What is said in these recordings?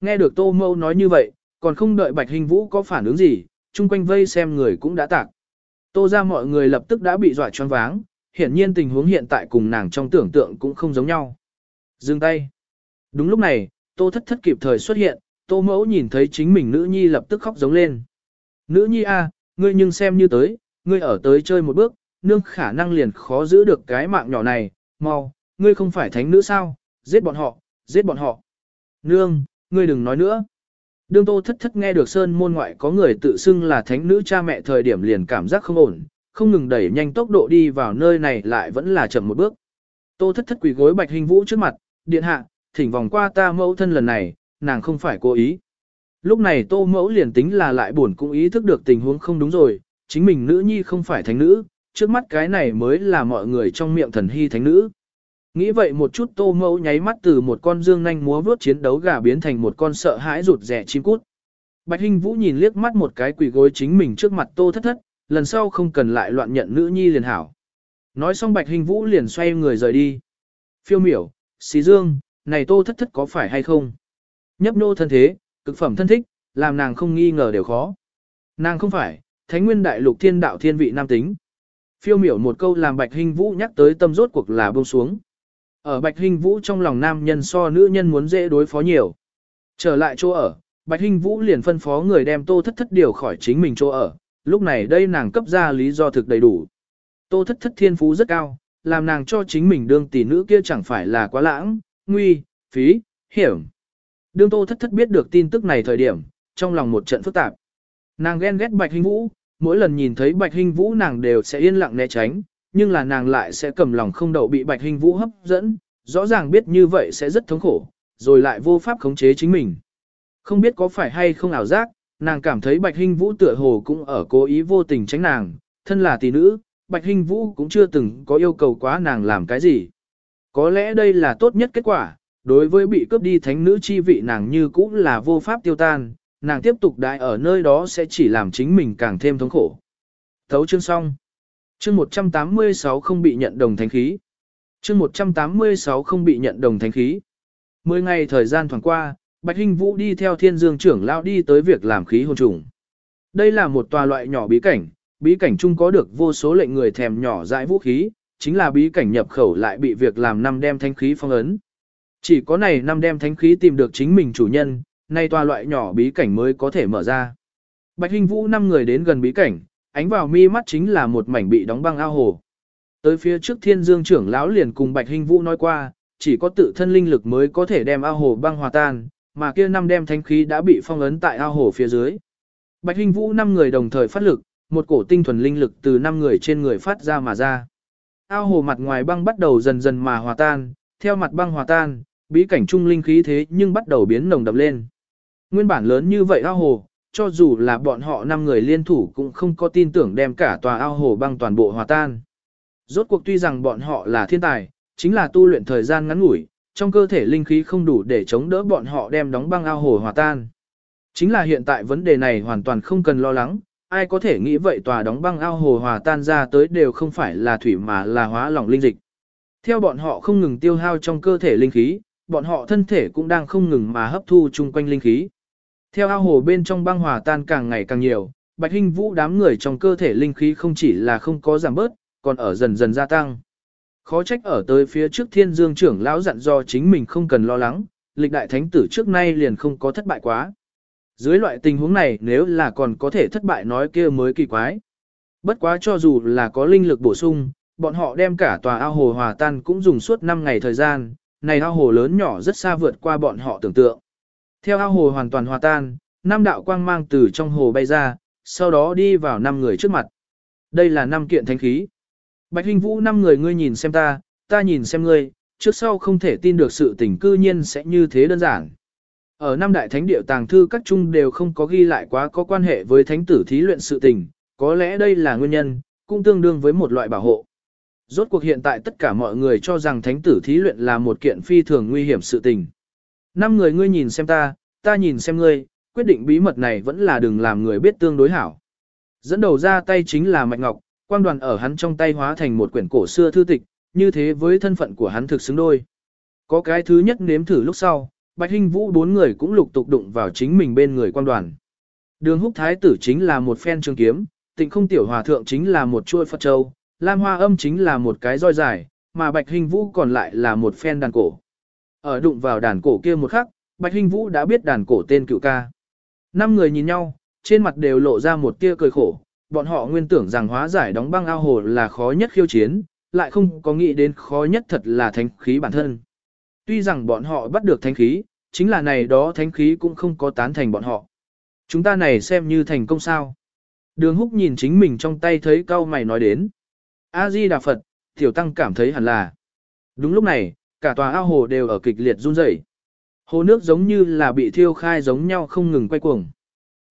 Nghe được Tô Mâu nói như vậy, còn không đợi Bạch Hình Vũ có phản ứng gì, chung quanh vây xem người cũng đã tạc. Tô ra mọi người lập tức đã bị dọa choáng váng, hiển nhiên tình huống hiện tại cùng nàng trong tưởng tượng cũng không giống nhau. Dừng tay. Đúng lúc này, Tô thất thất kịp thời xuất hiện, Tô mẫu nhìn thấy chính mình nữ nhi lập tức khóc giống lên. Nữ nhi a, ngươi nhưng xem như tới, ngươi ở tới chơi một bước, nương khả năng liền khó giữ được cái mạng nhỏ này, mau, ngươi không phải thánh nữ sao, giết bọn họ, giết bọn họ. Nương, ngươi đừng nói nữa. Đương tô thất thất nghe được sơn môn ngoại có người tự xưng là thánh nữ cha mẹ thời điểm liền cảm giác không ổn, không ngừng đẩy nhanh tốc độ đi vào nơi này lại vẫn là chậm một bước. Tô thất thất quỳ gối bạch hình vũ trước mặt, điện hạ, thỉnh vòng qua ta mẫu thân lần này, nàng không phải cố ý. Lúc này tô mẫu liền tính là lại buồn cũng ý thức được tình huống không đúng rồi, chính mình nữ nhi không phải thánh nữ, trước mắt cái này mới là mọi người trong miệng thần hy thánh nữ. Nghĩ vậy một chút tô mẫu nháy mắt từ một con dương nanh múa vướt chiến đấu gà biến thành một con sợ hãi rụt rẻ chim cút. Bạch Hinh Vũ nhìn liếc mắt một cái quỷ gối chính mình trước mặt tô thất thất, lần sau không cần lại loạn nhận nữ nhi liền hảo. Nói xong Bạch Hinh Vũ liền xoay người rời đi. Phiêu miểu, xí dương, này tô thất thất có phải hay không? Nhấp nô thân thế, cực phẩm thân thích, làm nàng không nghi ngờ đều khó. Nàng không phải, thánh nguyên đại lục thiên đạo thiên vị nam tính. Phiêu miểu một câu làm Bạch Hinh Vũ nhắc tới tâm rốt cuộc là buông xuống. Ở Bạch Hinh Vũ trong lòng nam nhân so nữ nhân muốn dễ đối phó nhiều. Trở lại chỗ ở, Bạch Hinh Vũ liền phân phó người đem tô thất thất điều khỏi chính mình chỗ ở, lúc này đây nàng cấp ra lý do thực đầy đủ. Tô thất thất thiên phú rất cao, làm nàng cho chính mình đương tỷ nữ kia chẳng phải là quá lãng, nguy, phí, hiểm. Đương tô thất thất biết được tin tức này thời điểm, trong lòng một trận phức tạp. Nàng ghen ghét Bạch Hinh Vũ, mỗi lần nhìn thấy Bạch Hinh Vũ nàng đều sẽ yên lặng né tránh, nhưng là nàng lại sẽ cầm lòng không đậu bị Bạch hình Vũ hấp dẫn, rõ ràng biết như vậy sẽ rất thống khổ, rồi lại vô pháp khống chế chính mình. Không biết có phải hay không ảo giác, nàng cảm thấy Bạch hình Vũ tựa hồ cũng ở cố ý vô tình tránh nàng, thân là tỷ nữ, Bạch hình Vũ cũng chưa từng có yêu cầu quá nàng làm cái gì. Có lẽ đây là tốt nhất kết quả, đối với bị cướp đi thánh nữ chi vị nàng như cũng là vô pháp tiêu tan, nàng tiếp tục đại ở nơi đó sẽ chỉ làm chính mình càng thêm thống khổ. Thấu chương xong. Chương 186 không bị nhận đồng thánh khí. Chương 186 không bị nhận đồng thánh khí. Mười ngày thời gian thoảng qua, Bạch Hinh Vũ đi theo thiên dương trưởng lao đi tới việc làm khí hồn trùng. Đây là một tòa loại nhỏ bí cảnh, bí cảnh chung có được vô số lệnh người thèm nhỏ dãi vũ khí, chính là bí cảnh nhập khẩu lại bị việc làm năm đem thánh khí phong ấn. Chỉ có này năm đem thánh khí tìm được chính mình chủ nhân, nay tòa loại nhỏ bí cảnh mới có thể mở ra. Bạch Hinh Vũ năm người đến gần bí cảnh, ánh vào mi mắt chính là một mảnh bị đóng băng ao hồ. Tới phía trước Thiên Dương trưởng lão liền cùng Bạch Hinh Vũ nói qua, chỉ có tự thân linh lực mới có thể đem ao hồ băng hòa tan, mà kia năm đem thánh khí đã bị phong ấn tại ao hồ phía dưới. Bạch Hinh Vũ năm người đồng thời phát lực, một cổ tinh thuần linh lực từ năm người trên người phát ra mà ra. Ao hồ mặt ngoài băng bắt đầu dần dần mà hòa tan, theo mặt băng hòa tan, bí cảnh trung linh khí thế nhưng bắt đầu biến nồng đậm lên. Nguyên bản lớn như vậy ao hồ, cho dù là bọn họ năm người liên thủ cũng không có tin tưởng đem cả tòa ao hồ băng toàn bộ hòa tan. Rốt cuộc tuy rằng bọn họ là thiên tài, chính là tu luyện thời gian ngắn ngủi, trong cơ thể linh khí không đủ để chống đỡ bọn họ đem đóng băng ao hồ hòa tan. Chính là hiện tại vấn đề này hoàn toàn không cần lo lắng, ai có thể nghĩ vậy tòa đóng băng ao hồ hòa tan ra tới đều không phải là thủy mà là hóa lỏng linh dịch. Theo bọn họ không ngừng tiêu hao trong cơ thể linh khí, bọn họ thân thể cũng đang không ngừng mà hấp thu chung quanh linh khí. Theo ao hồ bên trong băng hòa tan càng ngày càng nhiều, Bạch Hinh Vũ đám người trong cơ thể linh khí không chỉ là không có giảm bớt, còn ở dần dần gia tăng. Khó trách ở tới phía trước Thiên Dương trưởng lão dặn do chính mình không cần lo lắng, lịch đại thánh tử trước nay liền không có thất bại quá. Dưới loại tình huống này nếu là còn có thể thất bại nói kia mới kỳ quái. Bất quá cho dù là có linh lực bổ sung, bọn họ đem cả tòa ao hồ hòa tan cũng dùng suốt 5 ngày thời gian, này ao hồ lớn nhỏ rất xa vượt qua bọn họ tưởng tượng. Theo ao hồ hoàn toàn hòa tan, năm đạo quang mang từ trong hồ bay ra, sau đó đi vào năm người trước mặt. Đây là năm kiện thánh khí. Bạch Hinh Vũ năm người ngươi nhìn xem ta, ta nhìn xem ngươi, trước sau không thể tin được sự tình cư nhiên sẽ như thế đơn giản. Ở năm đại thánh điệu tàng thư các trung đều không có ghi lại quá có quan hệ với thánh tử thí luyện sự tình, có lẽ đây là nguyên nhân, cũng tương đương với một loại bảo hộ. Rốt cuộc hiện tại tất cả mọi người cho rằng thánh tử thí luyện là một kiện phi thường nguy hiểm sự tình. Năm người ngươi nhìn xem ta, ta nhìn xem ngươi, quyết định bí mật này vẫn là đừng làm người biết tương đối hảo. Dẫn đầu ra tay chính là mạnh Ngọc, quang đoàn ở hắn trong tay hóa thành một quyển cổ xưa thư tịch, như thế với thân phận của hắn thực xứng đôi. Có cái thứ nhất nếm thử lúc sau, Bạch Hinh Vũ bốn người cũng lục tục đụng vào chính mình bên người quang đoàn. Đường húc thái tử chính là một phen trường kiếm, tịnh không tiểu hòa thượng chính là một chuôi Phật Châu, Lam Hoa âm chính là một cái roi dài, mà Bạch Hinh Vũ còn lại là một phen đàn cổ. Ở đụng vào đàn cổ kia một khắc, Bạch Hinh Vũ đã biết đàn cổ tên cựu ca. Năm người nhìn nhau, trên mặt đều lộ ra một tia cười khổ, bọn họ nguyên tưởng rằng hóa giải đóng băng ao hồ là khó nhất khiêu chiến, lại không có nghĩ đến khó nhất thật là thánh khí bản thân. Tuy rằng bọn họ bắt được thánh khí, chính là này đó thánh khí cũng không có tán thành bọn họ. Chúng ta này xem như thành công sao. Đường húc nhìn chính mình trong tay thấy cao mày nói đến. A-di Đà Phật, tiểu tăng cảm thấy hẳn là. Đúng lúc này, cả tòa ao hồ đều ở kịch liệt run rẩy. Hồ nước giống như là bị thiêu khai giống nhau không ngừng quay cuồng.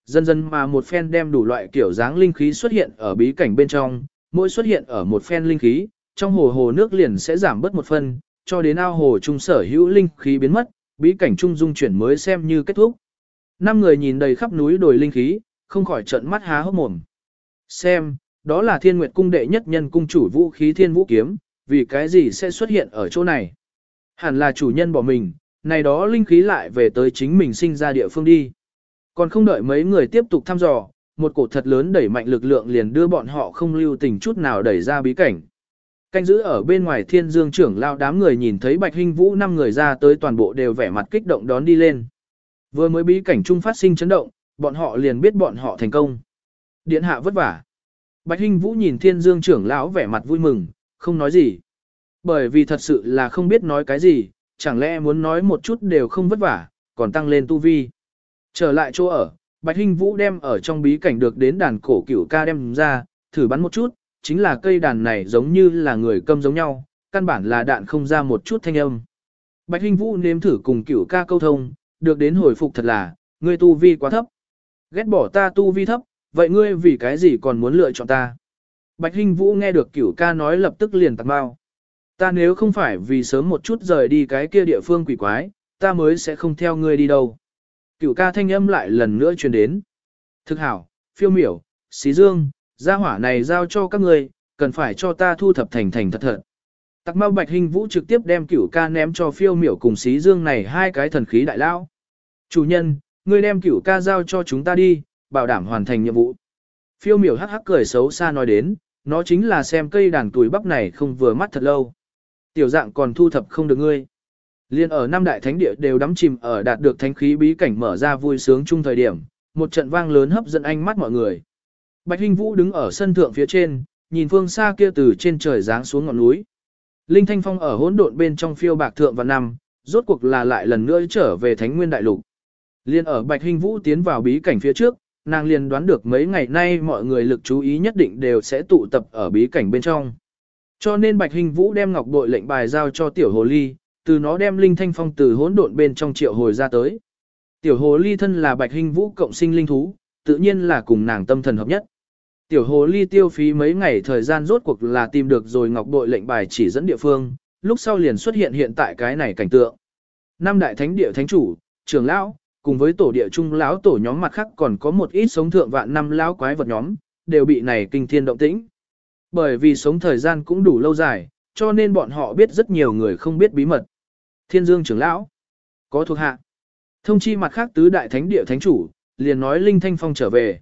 Dần dần mà một phen đem đủ loại kiểu dáng linh khí xuất hiện ở bí cảnh bên trong, mỗi xuất hiện ở một phen linh khí, trong hồ hồ nước liền sẽ giảm bớt một phần, cho đến ao hồ trung sở hữu linh khí biến mất, bí cảnh trung dung chuyển mới xem như kết thúc. Năm người nhìn đầy khắp núi đồi linh khí, không khỏi trợn mắt há hốc mồm. Xem, đó là thiên nguyệt cung đệ nhất nhân cung chủ vũ khí thiên vũ kiếm, vì cái gì sẽ xuất hiện ở chỗ này? Hẳn là chủ nhân bỏ mình, này đó linh khí lại về tới chính mình sinh ra địa phương đi. Còn không đợi mấy người tiếp tục thăm dò, một cổ thật lớn đẩy mạnh lực lượng liền đưa bọn họ không lưu tình chút nào đẩy ra bí cảnh. Canh giữ ở bên ngoài thiên dương trưởng lao đám người nhìn thấy bạch hình vũ năm người ra tới toàn bộ đều vẻ mặt kích động đón đi lên. Vừa mới bí cảnh chung phát sinh chấn động, bọn họ liền biết bọn họ thành công. Điện hạ vất vả. Bạch Hinh Vũ nhìn Thiên Dương trưởng lão vẻ mặt vui mừng, không nói gì. Bởi vì thật sự là không biết nói cái gì, chẳng lẽ muốn nói một chút đều không vất vả, còn tăng lên tu vi. Trở lại chỗ ở, Bạch Hinh Vũ đem ở trong bí cảnh được đến đàn cổ cửu ca đem ra, thử bắn một chút, chính là cây đàn này giống như là người câm giống nhau, căn bản là đạn không ra một chút thanh âm. Bạch Hinh Vũ nếm thử cùng cửu ca câu thông, được đến hồi phục thật là, ngươi tu vi quá thấp. Ghét bỏ ta tu vi thấp, vậy ngươi vì cái gì còn muốn lựa chọn ta? Bạch Hinh Vũ nghe được cửu ca nói lập tức liền tạc bao. Ta nếu không phải vì sớm một chút rời đi cái kia địa phương quỷ quái, ta mới sẽ không theo ngươi đi đâu. Cửu ca thanh âm lại lần nữa truyền đến. Thực hảo, phiêu miểu, xí dương, gia hỏa này giao cho các ngươi, cần phải cho ta thu thập thành thành thật thật. Tặc mau bạch hình vũ trực tiếp đem cửu ca ném cho phiêu miểu cùng xí dương này hai cái thần khí đại lao. Chủ nhân, ngươi đem cửu ca giao cho chúng ta đi, bảo đảm hoàn thành nhiệm vụ. Phiêu miểu hắc hắc cười xấu xa nói đến, nó chính là xem cây đàn tuổi bắp này không vừa mắt thật lâu. Tiểu dạng còn thu thập không được ngươi. Liên ở năm đại thánh địa đều đắm chìm ở đạt được thánh khí bí cảnh mở ra vui sướng chung thời điểm, một trận vang lớn hấp dẫn ánh mắt mọi người. Bạch Hinh Vũ đứng ở sân thượng phía trên, nhìn phương xa kia từ trên trời giáng xuống ngọn núi. Linh Thanh Phong ở hỗn độn bên trong phiêu bạc thượng và năm, rốt cuộc là lại lần nữa trở về Thánh Nguyên Đại Lục. Liên ở Bạch Hinh Vũ tiến vào bí cảnh phía trước, nàng liền đoán được mấy ngày nay mọi người lực chú ý nhất định đều sẽ tụ tập ở bí cảnh bên trong. Cho nên Bạch Hình Vũ đem ngọc bội lệnh bài giao cho Tiểu Hồ Ly, từ nó đem linh thanh phong từ hỗn độn bên trong triệu hồi ra tới. Tiểu Hồ Ly thân là Bạch Hình Vũ cộng sinh linh thú, tự nhiên là cùng nàng tâm thần hợp nhất. Tiểu Hồ Ly tiêu phí mấy ngày thời gian rốt cuộc là tìm được rồi ngọc bội lệnh bài chỉ dẫn địa phương, lúc sau liền xuất hiện hiện tại cái này cảnh tượng. Năm đại thánh địa thánh chủ, trưởng lão, cùng với tổ địa trung lão tổ nhóm mặt khác còn có một ít sống thượng vạn năm lão quái vật nhóm, đều bị này kinh thiên động tĩnh. Bởi vì sống thời gian cũng đủ lâu dài, cho nên bọn họ biết rất nhiều người không biết bí mật. Thiên Dương trưởng lão, có thuộc hạ. Thông chi mặt khác tứ đại thánh địa thánh chủ, liền nói Linh Thanh Phong trở về.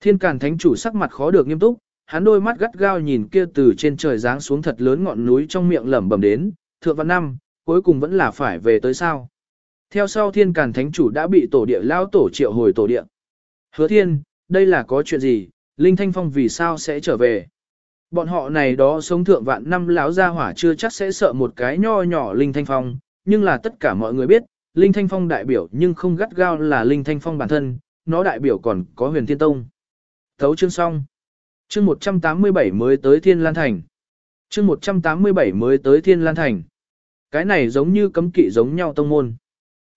Thiên Càn thánh chủ sắc mặt khó được nghiêm túc, hắn đôi mắt gắt gao nhìn kia từ trên trời giáng xuống thật lớn ngọn núi trong miệng lẩm bẩm đến, thượng văn năm, cuối cùng vẫn là phải về tới sao. Theo sau thiên càn thánh chủ đã bị tổ địa lao tổ triệu hồi tổ địa. Hứa thiên, đây là có chuyện gì, Linh Thanh Phong vì sao sẽ trở về? Bọn họ này đó sống thượng vạn năm láo ra hỏa chưa chắc sẽ sợ một cái nho nhỏ Linh Thanh Phong, nhưng là tất cả mọi người biết, Linh Thanh Phong đại biểu nhưng không gắt gao là Linh Thanh Phong bản thân, nó đại biểu còn có huyền thiên tông. Thấu chương xong. Chương 187 mới tới Thiên Lan Thành. Chương 187 mới tới Thiên Lan Thành. Cái này giống như cấm kỵ giống nhau tông môn.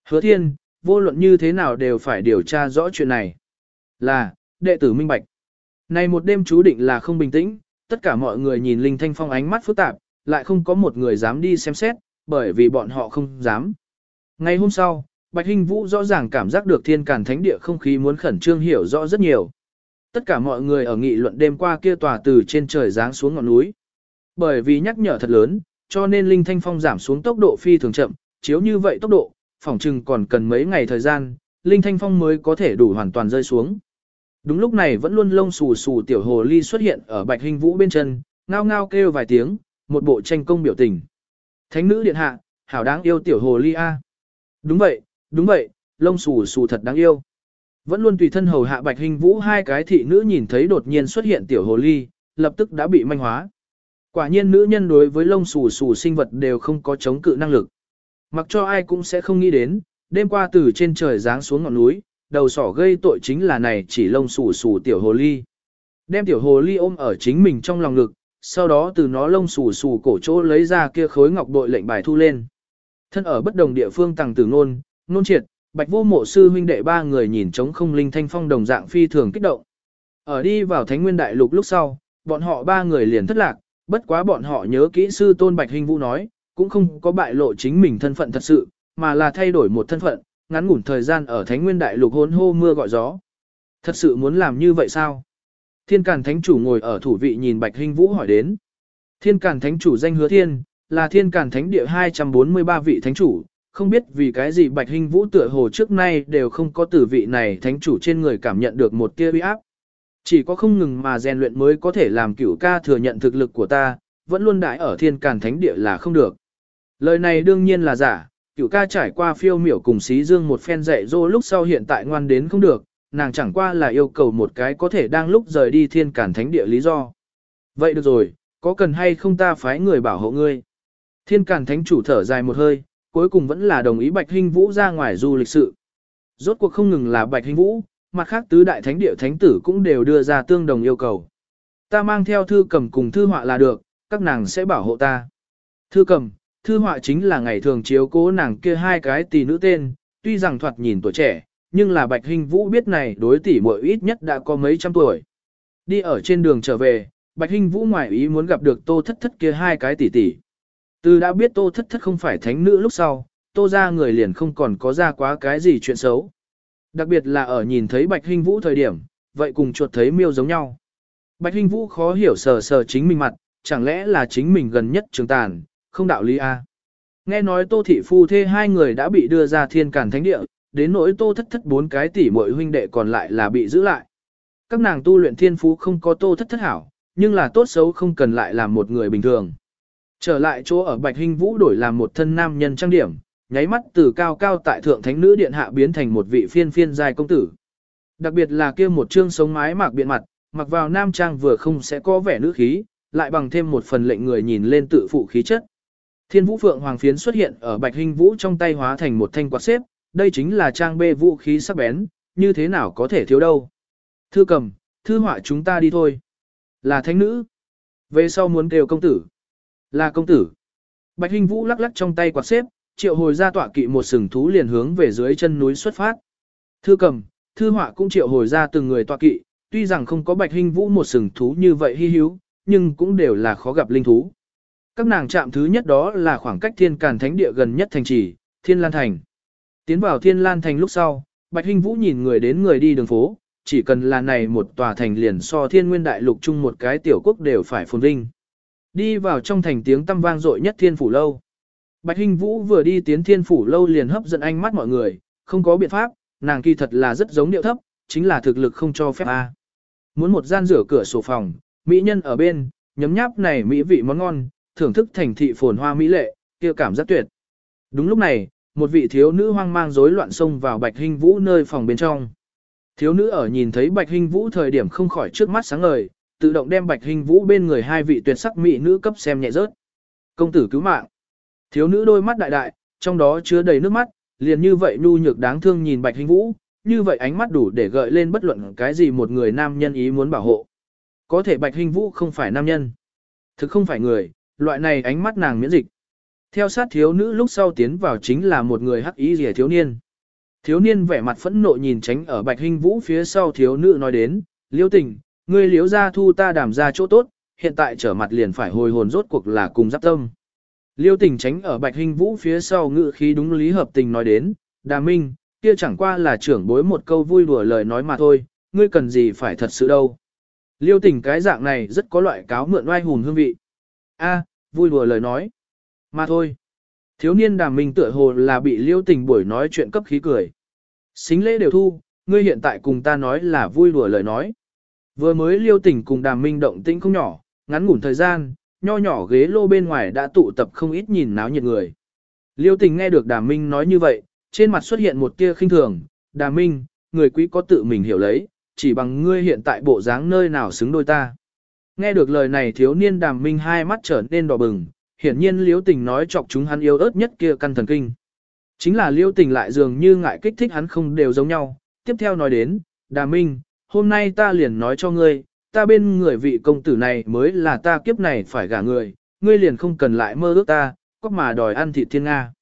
Hứa thiên, vô luận như thế nào đều phải điều tra rõ chuyện này. Là, đệ tử minh bạch. Này một đêm chú định là không bình tĩnh, tất cả mọi người nhìn Linh Thanh Phong ánh mắt phức tạp, lại không có một người dám đi xem xét, bởi vì bọn họ không dám. Ngày hôm sau, Bạch Hinh Vũ rõ ràng cảm giác được thiên càn thánh địa không khí muốn khẩn trương hiểu rõ rất nhiều. Tất cả mọi người ở nghị luận đêm qua kia tòa từ trên trời giáng xuống ngọn núi. Bởi vì nhắc nhở thật lớn, cho nên Linh Thanh Phong giảm xuống tốc độ phi thường chậm, chiếu như vậy tốc độ, phỏng chừng còn cần mấy ngày thời gian, Linh Thanh Phong mới có thể đủ hoàn toàn rơi xuống. Đúng lúc này vẫn luôn lông xù xù tiểu hồ ly xuất hiện ở bạch hình vũ bên chân, ngao ngao kêu vài tiếng, một bộ tranh công biểu tình. Thánh nữ điện hạ, hảo đáng yêu tiểu hồ ly A. Đúng vậy, đúng vậy, lông xù xù thật đáng yêu. Vẫn luôn tùy thân hầu hạ bạch hình vũ hai cái thị nữ nhìn thấy đột nhiên xuất hiện tiểu hồ ly, lập tức đã bị manh hóa. Quả nhiên nữ nhân đối với lông xù xù sinh vật đều không có chống cự năng lực. Mặc cho ai cũng sẽ không nghĩ đến, đêm qua từ trên trời giáng xuống ngọn núi, đầu sỏ gây tội chính là này chỉ lông xù xù tiểu hồ ly. Đem tiểu hồ ly ôm ở chính mình trong lòng ngực, sau đó từ nó lông xù xù cổ chỗ lấy ra kia khối ngọc bội lệnh bài thu lên. Thân ở bất đồng địa phương tàng tử nôn, nôn triệt, bạch vô mộ sư huynh đệ ba người nhìn trống không linh thanh phong đồng dạng phi thường kích động. Ở đi vào thánh nguyên đại lục lúc sau, bọn họ ba người liền thất lạc, bất quá bọn họ nhớ kỹ sư tôn bạch hình vũ nói, cũng không có bại lộ chính mình thân phận thật sự, mà là thay đổi một thân phận, ngắn ngủn thời gian ở thánh nguyên đại lục hôn hô mưa gọi gió. Thật sự muốn làm như vậy sao? Thiên Càn Thánh Chủ ngồi ở thủ vị nhìn Bạch Hinh Vũ hỏi đến. Thiên Càn Thánh Chủ danh hứa thiên, là Thiên Càn Thánh địa 243 vị Thánh Chủ, không biết vì cái gì Bạch Hinh Vũ tựa hồ trước nay đều không có tử vị này Thánh Chủ trên người cảm nhận được một tia uy áp. Chỉ có không ngừng mà rèn luyện mới có thể làm cửu ca thừa nhận thực lực của ta, vẫn luôn đại ở Thiên Càn Thánh địa là không được. Lời này đương nhiên là giả, cửu ca trải qua phiêu miểu cùng xí dương một phen dạy dỗ lúc sau hiện tại ngoan đến không được, nàng chẳng qua là yêu cầu một cái có thể đang lúc rời đi thiên cản thánh địa lý do. Vậy được rồi, có cần hay không ta phái người bảo hộ ngươi? Thiên cản thánh chủ thở dài một hơi, cuối cùng vẫn là đồng ý Bạch Hinh Vũ ra ngoài du lịch sự. Rốt cuộc không ngừng là Bạch Hinh Vũ, mặt khác tứ đại thánh địa thánh tử cũng đều đưa ra tương đồng yêu cầu. Ta mang theo thư cầm cùng thư họa là được, các nàng sẽ bảo hộ ta. Thư cầm, thư họa chính là ngày thường chiếu cố nàng kia hai cái tỷ nữ tên, tuy rằng thoạt nhìn tuổi trẻ, nhưng là Bạch Hình Vũ biết này đối tỷ muội ít nhất đã có mấy trăm tuổi. Đi ở trên đường trở về, Bạch Hình Vũ ngoài ý muốn gặp được Tô Thất Thất kia hai cái tỷ tỷ. Từ đã biết Tô Thất Thất không phải thánh nữ lúc sau, Tô ra người liền không còn có ra quá cái gì chuyện xấu. Đặc biệt là ở nhìn thấy Bạch Hình Vũ thời điểm, vậy cùng chuột thấy miêu giống nhau. Bạch Hình Vũ khó hiểu sờ sờ chính mình mặt, chẳng lẽ là chính mình gần nhất trường tàn, không đạo lý a. Nghe nói Tô thị phu thê hai người đã bị đưa ra thiên cản thánh địa, đến nỗi Tô thất thất bốn cái tỷ muội huynh đệ còn lại là bị giữ lại. Các nàng tu luyện thiên phú không có Tô thất thất hảo, nhưng là tốt xấu không cần lại làm một người bình thường. Trở lại chỗ ở Bạch Hinh Vũ đổi làm một thân nam nhân trang điểm, nháy mắt từ cao cao tại thượng thánh nữ điện hạ biến thành một vị phiên phiên giai công tử. Đặc biệt là kia một trương sống mái mạc biện mặt, mặc vào nam trang vừa không sẽ có vẻ nữ khí, lại bằng thêm một phần lệnh người nhìn lên tự phụ khí chất. Thiên vũ phượng hoàng phiến xuất hiện ở bạch hình vũ trong tay hóa thành một thanh quạt xếp, đây chính là trang bê vũ khí sắc bén, như thế nào có thể thiếu đâu. Thư cầm, thư họa chúng ta đi thôi. Là thánh nữ. Về sau muốn kêu công tử. Là công tử. Bạch hình vũ lắc lắc trong tay quạt xếp, triệu hồi ra tọa kỵ một sừng thú liền hướng về dưới chân núi xuất phát. Thư cầm, thư họa cũng triệu hồi ra từng người tọa kỵ, tuy rằng không có bạch hình vũ một sừng thú như vậy hy hữu, nhưng cũng đều là khó gặp linh thú. Các nàng chạm thứ nhất đó là khoảng cách thiên càn thánh địa gần nhất thành trì, thiên lan thành. Tiến vào thiên lan thành lúc sau, Bạch Hinh Vũ nhìn người đến người đi đường phố, chỉ cần là này một tòa thành liền so thiên nguyên đại lục chung một cái tiểu quốc đều phải phồn vinh. Đi vào trong thành tiếng tăm vang dội nhất thiên phủ lâu. Bạch Hinh Vũ vừa đi tiến thiên phủ lâu liền hấp dẫn ánh mắt mọi người, không có biện pháp, nàng kỳ thật là rất giống điệu thấp, chính là thực lực không cho phép a. Muốn một gian rửa cửa sổ phòng, mỹ nhân ở bên, nhấm nháp này mỹ vị món ngon, thưởng thức thành thị phồn hoa mỹ lệ, kia cảm giác tuyệt. Đúng lúc này, một vị thiếu nữ hoang mang rối loạn xông vào Bạch Hinh Vũ nơi phòng bên trong. Thiếu nữ ở nhìn thấy Bạch Hinh Vũ thời điểm không khỏi trước mắt sáng ngời, tự động đem Bạch Hinh Vũ bên người hai vị tuyệt sắc mỹ nữ cấp xem nhẹ rớt. Công tử cứu mạng. Thiếu nữ đôi mắt đại đại, trong đó chứa đầy nước mắt, liền như vậy nhu nhược đáng thương nhìn Bạch Hinh Vũ, như vậy ánh mắt đủ để gợi lên bất luận cái gì một người nam nhân ý muốn bảo hộ. Có thể Bạch Hinh Vũ không phải nam nhân, thực không phải người, loại này ánh mắt nàng miễn dịch. Theo sát thiếu nữ lúc sau tiến vào chính là một người hắc ý rìa thiếu niên. Thiếu niên vẻ mặt phẫn nộ nhìn tránh ở bạch hình vũ phía sau thiếu nữ nói đến, liêu tình, ngươi liếu ra thu ta đảm ra chỗ tốt, hiện tại trở mặt liền phải hồi hồn rốt cuộc là cùng giáp tâm. Liêu tình tránh ở bạch hình vũ phía sau ngự khí đúng lý hợp tình nói đến, đà minh, kia chẳng qua là trưởng bối một câu vui đùa lời nói mà thôi, ngươi cần gì phải thật sự đâu. Liêu tình cái dạng này rất có loại cáo mượn oai hùn hương vị. A, vui đùa lời nói. Mà thôi. Thiếu niên đàm minh tựa hồ là bị liêu tình buổi nói chuyện cấp khí cười. Xính lễ đều thu, ngươi hiện tại cùng ta nói là vui đùa lời nói. Vừa mới liêu tình cùng đàm minh động tĩnh không nhỏ, ngắn ngủn thời gian, nho nhỏ ghế lô bên ngoài đã tụ tập không ít nhìn náo nhiệt người. Liêu tình nghe được đàm minh nói như vậy, trên mặt xuất hiện một tia khinh thường, đàm minh, người quý có tự mình hiểu lấy, chỉ bằng ngươi hiện tại bộ dáng nơi nào xứng đôi ta. Nghe được lời này thiếu niên đàm minh hai mắt trở nên đỏ bừng, hiển nhiên Liễu tình nói chọc chúng hắn yêu ớt nhất kia căn thần kinh. Chính là Liễu tình lại dường như ngại kích thích hắn không đều giống nhau. Tiếp theo nói đến, đàm minh, hôm nay ta liền nói cho ngươi, ta bên người vị công tử này mới là ta kiếp này phải gả người, ngươi liền không cần lại mơ ước ta, có mà đòi ăn thịt thiên Nga.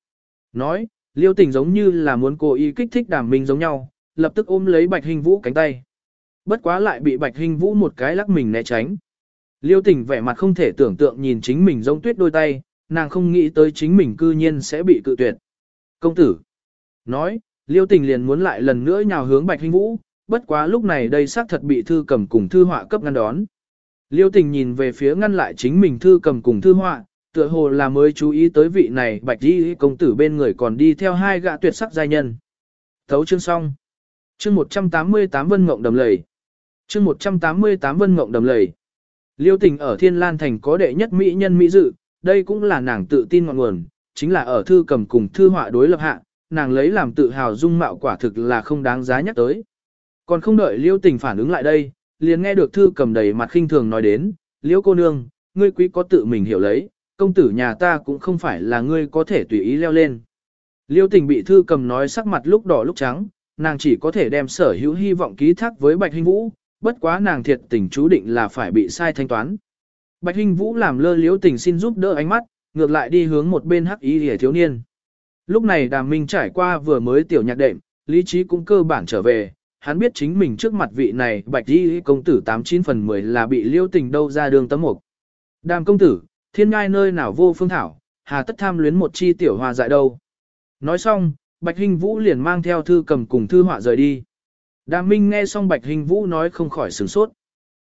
Nói, liêu tình giống như là muốn cố ý kích thích đàm minh giống nhau, lập tức ôm lấy bạch hình vũ cánh tay. Bất quá lại bị bạch hình vũ một cái lắc mình né tránh. Liêu tình vẻ mặt không thể tưởng tượng nhìn chính mình giống tuyết đôi tay, nàng không nghĩ tới chính mình cư nhiên sẽ bị cự tuyệt. Công tử. Nói, liêu tình liền muốn lại lần nữa nhào hướng bạch hình vũ, bất quá lúc này đây xác thật bị thư cầm cùng thư họa cấp ngăn đón. Liêu tình nhìn về phía ngăn lại chính mình thư cầm cùng thư họa, tựa hồ là mới chú ý tới vị này bạch đi công tử bên người còn đi theo hai gã tuyệt sắc giai nhân. Thấu chương xong. Chương 188 Vân Ngộng Đầm Lầy. Chương 188 Vân Ngộng Đầm Lầy. Liêu tình ở Thiên Lan Thành có đệ nhất mỹ nhân mỹ dự, đây cũng là nàng tự tin ngọn nguồn, chính là ở thư cầm cùng thư họa đối lập hạ, nàng lấy làm tự hào dung mạo quả thực là không đáng giá nhắc tới. Còn không đợi liêu tình phản ứng lại đây, liền nghe được thư cầm đầy mặt khinh thường nói đến, liêu cô nương, ngươi quý có tự mình hiểu lấy, công tử nhà ta cũng không phải là ngươi có thể tùy ý leo lên. Liêu tình bị thư cầm nói sắc mặt lúc đỏ lúc trắng, nàng chỉ có thể đem sở hữu hy vọng ký thác với Bạch Hinh Vũ, bất quá nàng thiệt tình chú định là phải bị sai thanh toán. Bạch Hinh Vũ làm lơ liếu tình xin giúp đỡ ánh mắt, ngược lại đi hướng một bên hắc ý hề thiếu niên. Lúc này đàm minh trải qua vừa mới tiểu nhạc đệm, lý trí cũng cơ bản trở về, hắn biết chính mình trước mặt vị này bạch Y công tử 89 phần 10 là bị liêu tình đâu ra đường tấm mục. Đàm công tử, thiên ngai nơi nào vô phương thảo, hà tất tham luyến một chi tiểu hòa dại đâu. Nói xong, Bạch Hinh Vũ liền mang theo thư cầm cùng thư họa rời đi. Đàm Minh nghe xong Bạch Hình Vũ nói không khỏi sửng sốt.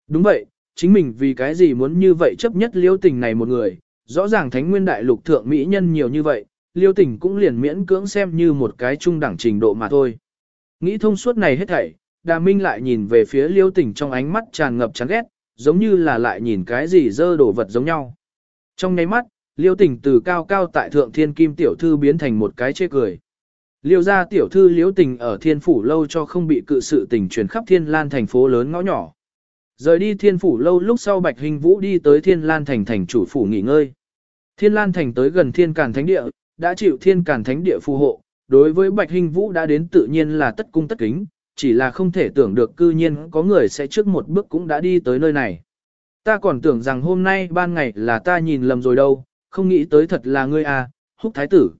Đúng vậy, chính mình vì cái gì muốn như vậy chấp nhất liêu tình này một người, rõ ràng thánh nguyên đại lục thượng mỹ nhân nhiều như vậy, liêu tình cũng liền miễn cưỡng xem như một cái trung đẳng trình độ mà thôi. Nghĩ thông suốt này hết thảy, Đàm Minh lại nhìn về phía liêu tình trong ánh mắt tràn ngập chán ghét, giống như là lại nhìn cái gì dơ đổ vật giống nhau. Trong nháy mắt, liêu tình từ cao cao tại thượng thiên kim tiểu thư biến thành một cái chê cười. Liêu gia tiểu thư Liễu tình ở thiên phủ lâu cho không bị cự sự tình truyền khắp thiên lan thành phố lớn ngõ nhỏ. Rời đi thiên phủ lâu lúc sau Bạch Hình Vũ đi tới thiên lan thành thành chủ phủ nghỉ ngơi. Thiên lan thành tới gần thiên càn thánh địa, đã chịu thiên càn thánh địa phù hộ, đối với Bạch Hình Vũ đã đến tự nhiên là tất cung tất kính, chỉ là không thể tưởng được cư nhiên có người sẽ trước một bước cũng đã đi tới nơi này. Ta còn tưởng rằng hôm nay ban ngày là ta nhìn lầm rồi đâu, không nghĩ tới thật là ngươi à, húc thái tử.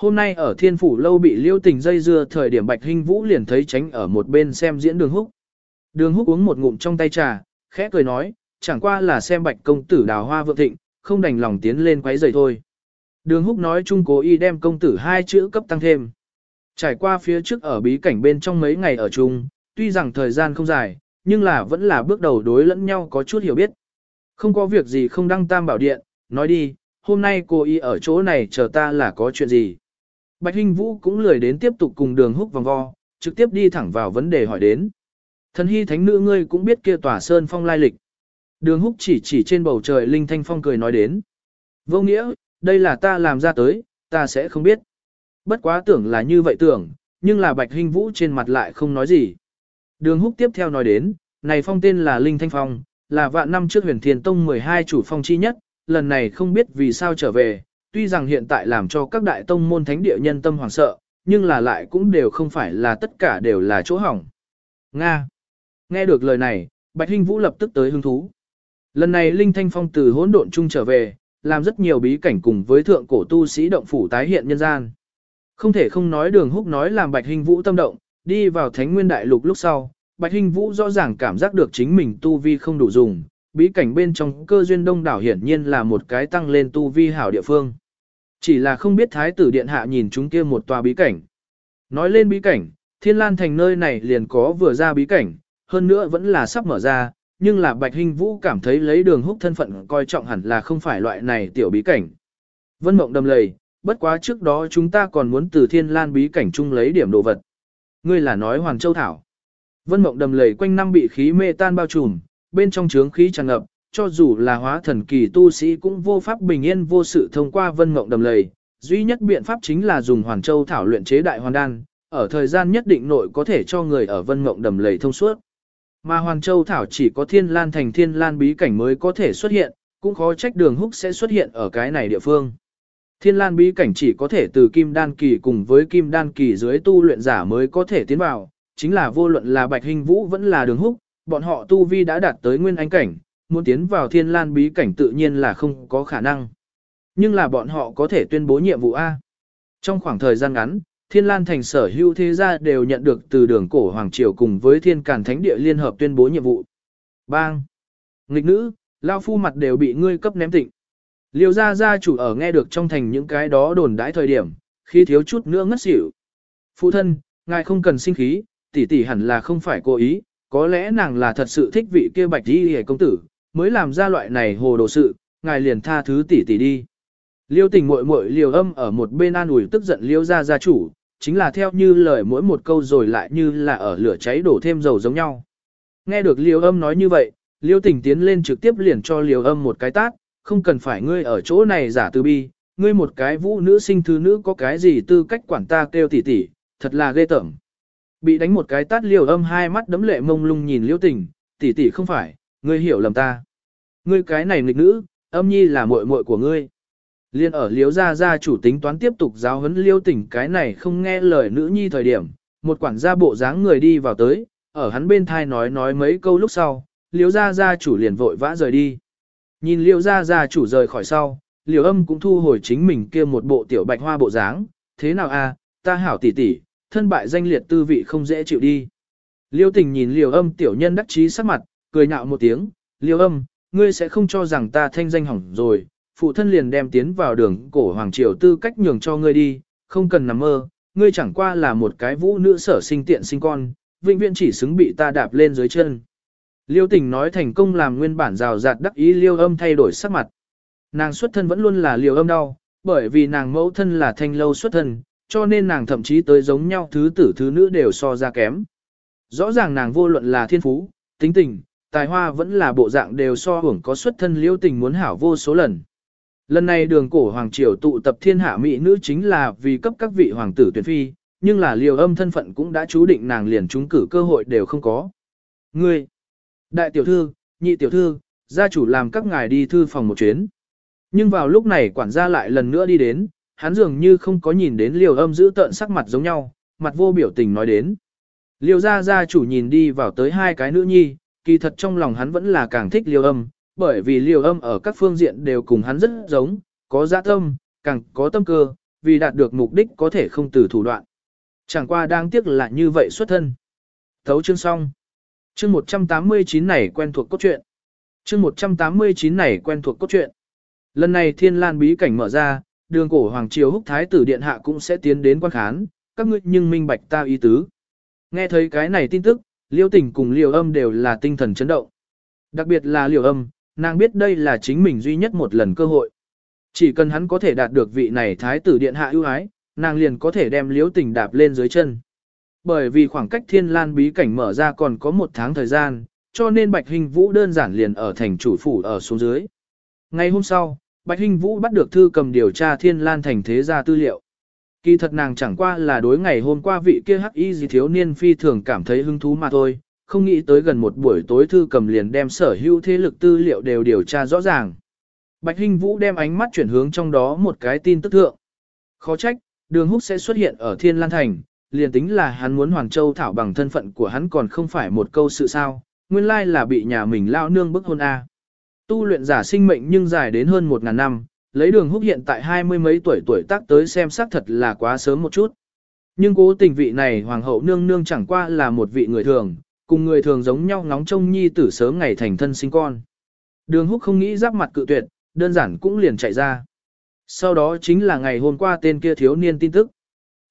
Hôm nay ở thiên phủ lâu bị liêu tình dây dưa thời điểm Bạch Hinh Vũ liền thấy tránh ở một bên xem diễn đường húc. Đường húc uống một ngụm trong tay trà, khẽ cười nói, chẳng qua là xem Bạch công tử đào hoa vượng thịnh, không đành lòng tiến lên quấy rầy thôi. Đường húc nói chung cố y đem công tử hai chữ cấp tăng thêm. Trải qua phía trước ở bí cảnh bên trong mấy ngày ở chung, tuy rằng thời gian không dài, nhưng là vẫn là bước đầu đối lẫn nhau có chút hiểu biết. Không có việc gì không đăng tam bảo điện, nói đi, hôm nay cô y ở chỗ này chờ ta là có chuyện gì. Bạch Hinh Vũ cũng lười đến tiếp tục cùng đường húc vòng vo, trực tiếp đi thẳng vào vấn đề hỏi đến. Thần hy thánh nữ ngươi cũng biết kia tòa sơn phong lai lịch. Đường húc chỉ chỉ trên bầu trời linh thanh phong cười nói đến. Vô nghĩa, đây là ta làm ra tới, ta sẽ không biết. Bất quá tưởng là như vậy tưởng, nhưng là bạch Hinh Vũ trên mặt lại không nói gì. Đường húc tiếp theo nói đến, này phong tên là Linh Thanh Phong, là vạn năm trước huyền thiền tông 12 chủ phong chi nhất, lần này không biết vì sao trở về, tuy rằng hiện tại làm cho các đại tông môn thánh địa nhân tâm hoảng sợ, nhưng là lại cũng đều không phải là tất cả đều là chỗ hỏng. Nga. Nghe được lời này, Bạch Hinh Vũ lập tức tới hứng thú. Lần này Linh Thanh Phong từ hỗn độn chung trở về, làm rất nhiều bí cảnh cùng với thượng cổ tu sĩ động phủ tái hiện nhân gian. Không thể không nói đường húc nói làm Bạch Hinh Vũ tâm động, đi vào Thánh Nguyên Đại Lục lúc sau, Bạch Hinh Vũ rõ ràng cảm giác được chính mình tu vi không đủ dùng, bí cảnh bên trong cơ duyên đông đảo hiển nhiên là một cái tăng lên tu vi hảo địa phương. Chỉ là không biết Thái tử Điện Hạ nhìn chúng kia một tòa bí cảnh. Nói lên bí cảnh, Thiên Lan Thành nơi này liền có vừa ra bí cảnh, hơn nữa vẫn là sắp mở ra, nhưng là Bạch Hinh Vũ cảm thấy lấy đường húc thân phận coi trọng hẳn là không phải loại này tiểu bí cảnh. Vân Mộng đầm lầy, bất quá trước đó chúng ta còn muốn từ thiên lan bí cảnh chung lấy điểm đồ vật. Ngươi là nói Hoàng Châu Thảo. Vân Mộng đầm lầy quanh năm bị khí mê tan bao trùm, bên trong trướng khí tràn ngập, cho dù là hóa thần kỳ tu sĩ cũng vô pháp bình yên vô sự thông qua Vân Mộng đầm lầy. Duy nhất biện pháp chính là dùng Hoàng Châu Thảo luyện chế đại hoàn đan, ở thời gian nhất định nội có thể cho người ở Vân Mộng đầm lầy thông suốt. Mà Hoàn Châu Thảo chỉ có thiên lan thành thiên lan bí cảnh mới có thể xuất hiện, cũng khó trách đường húc sẽ xuất hiện ở cái này địa phương. Thiên lan bí cảnh chỉ có thể từ kim đan kỳ cùng với kim đan kỳ dưới tu luyện giả mới có thể tiến vào, chính là vô luận là bạch hình vũ vẫn là đường húc, bọn họ tu vi đã đạt tới nguyên anh cảnh, muốn tiến vào thiên lan bí cảnh tự nhiên là không có khả năng. Nhưng là bọn họ có thể tuyên bố nhiệm vụ A. Trong khoảng thời gian ngắn, Thiên Lan thành sở hữu thế gia đều nhận được từ đường cổ Hoàng Triều cùng với Thiên Càn Thánh Địa Liên Hợp tuyên bố nhiệm vụ. Bang! Nghịch nữ, lao phu mặt đều bị ngươi cấp ném tịnh. Liêu gia gia chủ ở nghe được trong thành những cái đó đồn đãi thời điểm, khi thiếu chút nữa ngất xỉu. Phụ thân, ngài không cần sinh khí, tỷ tỷ hẳn là không phải cố ý, có lẽ nàng là thật sự thích vị kia bạch đi hề công tử, mới làm ra loại này hồ đồ sự, ngài liền tha thứ tỷ tỷ đi. Liêu tình muội muội liều âm ở một bên an ủi tức giận liêu gia gia chủ, chính là theo như lời mỗi một câu rồi lại như là ở lửa cháy đổ thêm dầu giống nhau. Nghe được Liêu âm nói như vậy, liêu tình tiến lên trực tiếp liền cho liều âm một cái tát, không cần phải ngươi ở chỗ này giả từ bi, ngươi một cái vũ nữ sinh thứ nữ có cái gì tư cách quản ta kêu tỷ tỷ, thật là ghê tởm. Bị đánh một cái tát liều âm hai mắt đấm lệ mông lung nhìn liêu tình, tỷ tỷ không phải, ngươi hiểu lầm ta. Ngươi cái này nghịch nữ, âm nhi là muội muội của ngươi. Liên ở liếu gia gia chủ tính toán tiếp tục giáo huấn liêu tỉnh cái này không nghe lời nữ nhi thời điểm, một quản gia bộ dáng người đi vào tới, ở hắn bên thai nói nói mấy câu lúc sau, liếu gia gia chủ liền vội vã rời đi. Nhìn liêu gia gia chủ rời khỏi sau, liều âm cũng thu hồi chính mình kia một bộ tiểu bạch hoa bộ dáng, thế nào a, ta hảo tỷ tỷ, thân bại danh liệt tư vị không dễ chịu đi. Liêu tình nhìn liều âm tiểu nhân đắc chí sắc mặt, cười nhạo một tiếng, liêu âm, ngươi sẽ không cho rằng ta thanh danh hỏng rồi, phụ thân liền đem tiến vào đường cổ hoàng triều tư cách nhường cho ngươi đi, không cần nằm mơ, ngươi chẳng qua là một cái vũ nữ sở sinh tiện sinh con, vĩnh viễn chỉ xứng bị ta đạp lên dưới chân. Liêu tình nói thành công làm nguyên bản rào rạt đắc ý liêu âm thay đổi sắc mặt. Nàng xuất thân vẫn luôn là liêu âm đau, bởi vì nàng mẫu thân là thanh lâu xuất thân, cho nên nàng thậm chí tới giống nhau thứ tử thứ nữ đều so ra kém. Rõ ràng nàng vô luận là thiên phú, tính tình, tài hoa vẫn là bộ dạng đều so hưởng có xuất thân liêu tình muốn hảo vô số lần. Lần này đường cổ hoàng triều tụ tập thiên hạ mỹ nữ chính là vì cấp các vị hoàng tử tuyển phi, nhưng là liều âm thân phận cũng đã chú định nàng liền trúng cử cơ hội đều không có. Ngươi, đại tiểu thư, nhị tiểu thư, gia chủ làm các ngài đi thư phòng một chuyến. Nhưng vào lúc này quản gia lại lần nữa đi đến, hắn dường như không có nhìn đến liều âm giữ tợn sắc mặt giống nhau, mặt vô biểu tình nói đến. Liều gia gia chủ nhìn đi vào tới hai cái nữ nhi, kỳ thật trong lòng hắn vẫn là càng thích liều âm, bởi vì liều âm ở các phương diện đều cùng hắn rất giống, có dạ tâm, càng có tâm cơ, vì đạt được mục đích có thể không từ thủ đoạn. Chẳng qua đang tiếc là như vậy xuất thân. Thấu chương xong. Chương 189 này quen thuộc cốt truyện. Chương 189 này quen thuộc cốt truyện. Lần này thiên lan bí cảnh mở ra, đường cổ Hoàng Triều húc thái tử điện hạ cũng sẽ tiến đến quan khán, các ngươi nhưng minh bạch ta ý tứ. Nghe thấy cái này tin tức, liêu tình cùng liều âm đều là tinh thần chấn động. Đặc biệt là liều âm, nàng biết đây là chính mình duy nhất một lần cơ hội. Chỉ cần hắn có thể đạt được vị này thái tử điện hạ ưu ái, nàng liền có thể đem liễu tình đạp lên dưới chân. Bởi vì khoảng cách thiên lan bí cảnh mở ra còn có một tháng thời gian, cho nên Bạch Hình Vũ đơn giản liền ở thành chủ phủ ở xuống dưới. Ngày hôm sau, Bạch Hình Vũ bắt được thư cầm điều tra thiên lan thành thế gia tư liệu. Kỳ thật nàng chẳng qua là đối ngày hôm qua vị kia hắc y gì thiếu niên phi thường cảm thấy hứng thú mà thôi, không nghĩ tới gần một buổi tối thư cầm liền đem sở hữu thế lực tư liệu đều điều tra rõ ràng. Bạch Hinh Vũ đem ánh mắt chuyển hướng trong đó một cái tin tức thượng. Khó trách, đường húc sẽ xuất hiện ở Thiên Lan Thành, liền tính là hắn muốn Hoàng Châu thảo bằng thân phận của hắn còn không phải một câu sự sao, nguyên lai là bị nhà mình lao nương bức hôn A. Tu luyện giả sinh mệnh nhưng dài đến hơn một ngàn năm, lấy đường húc hiện tại hai mươi mấy tuổi tuổi tác tới xem xác thật là quá sớm một chút. Nhưng cố tình vị này hoàng hậu nương nương chẳng qua là một vị người thường, cùng người thường giống nhau ngóng trông nhi tử sớm ngày thành thân sinh con. Đường húc không nghĩ giáp mặt cự tuyệt, đơn giản cũng liền chạy ra. Sau đó chính là ngày hôm qua tên kia thiếu niên tin tức.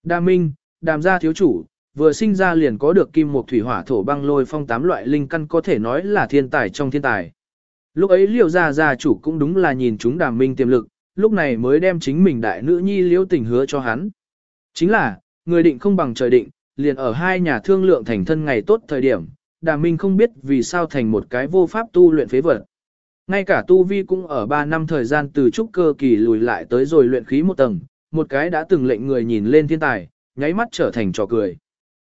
Đa Minh, đàm gia thiếu chủ, vừa sinh ra liền có được kim một thủy hỏa thổ băng lôi phong tám loại linh căn có thể nói là thiên tài trong thiên tài. Lúc ấy liều gia gia chủ cũng đúng là nhìn chúng đàm minh tiềm lực, lúc này mới đem chính mình đại nữ nhi liễu tình hứa cho hắn. Chính là, người định không bằng trời định, liền ở hai nhà thương lượng thành thân ngày tốt thời điểm, Đàm Minh không biết vì sao thành một cái vô pháp tu luyện phế vật. Ngay cả tu vi cũng ở 3 năm thời gian từ trúc cơ kỳ lùi lại tới rồi luyện khí một tầng, một cái đã từng lệnh người nhìn lên thiên tài, nháy mắt trở thành trò cười.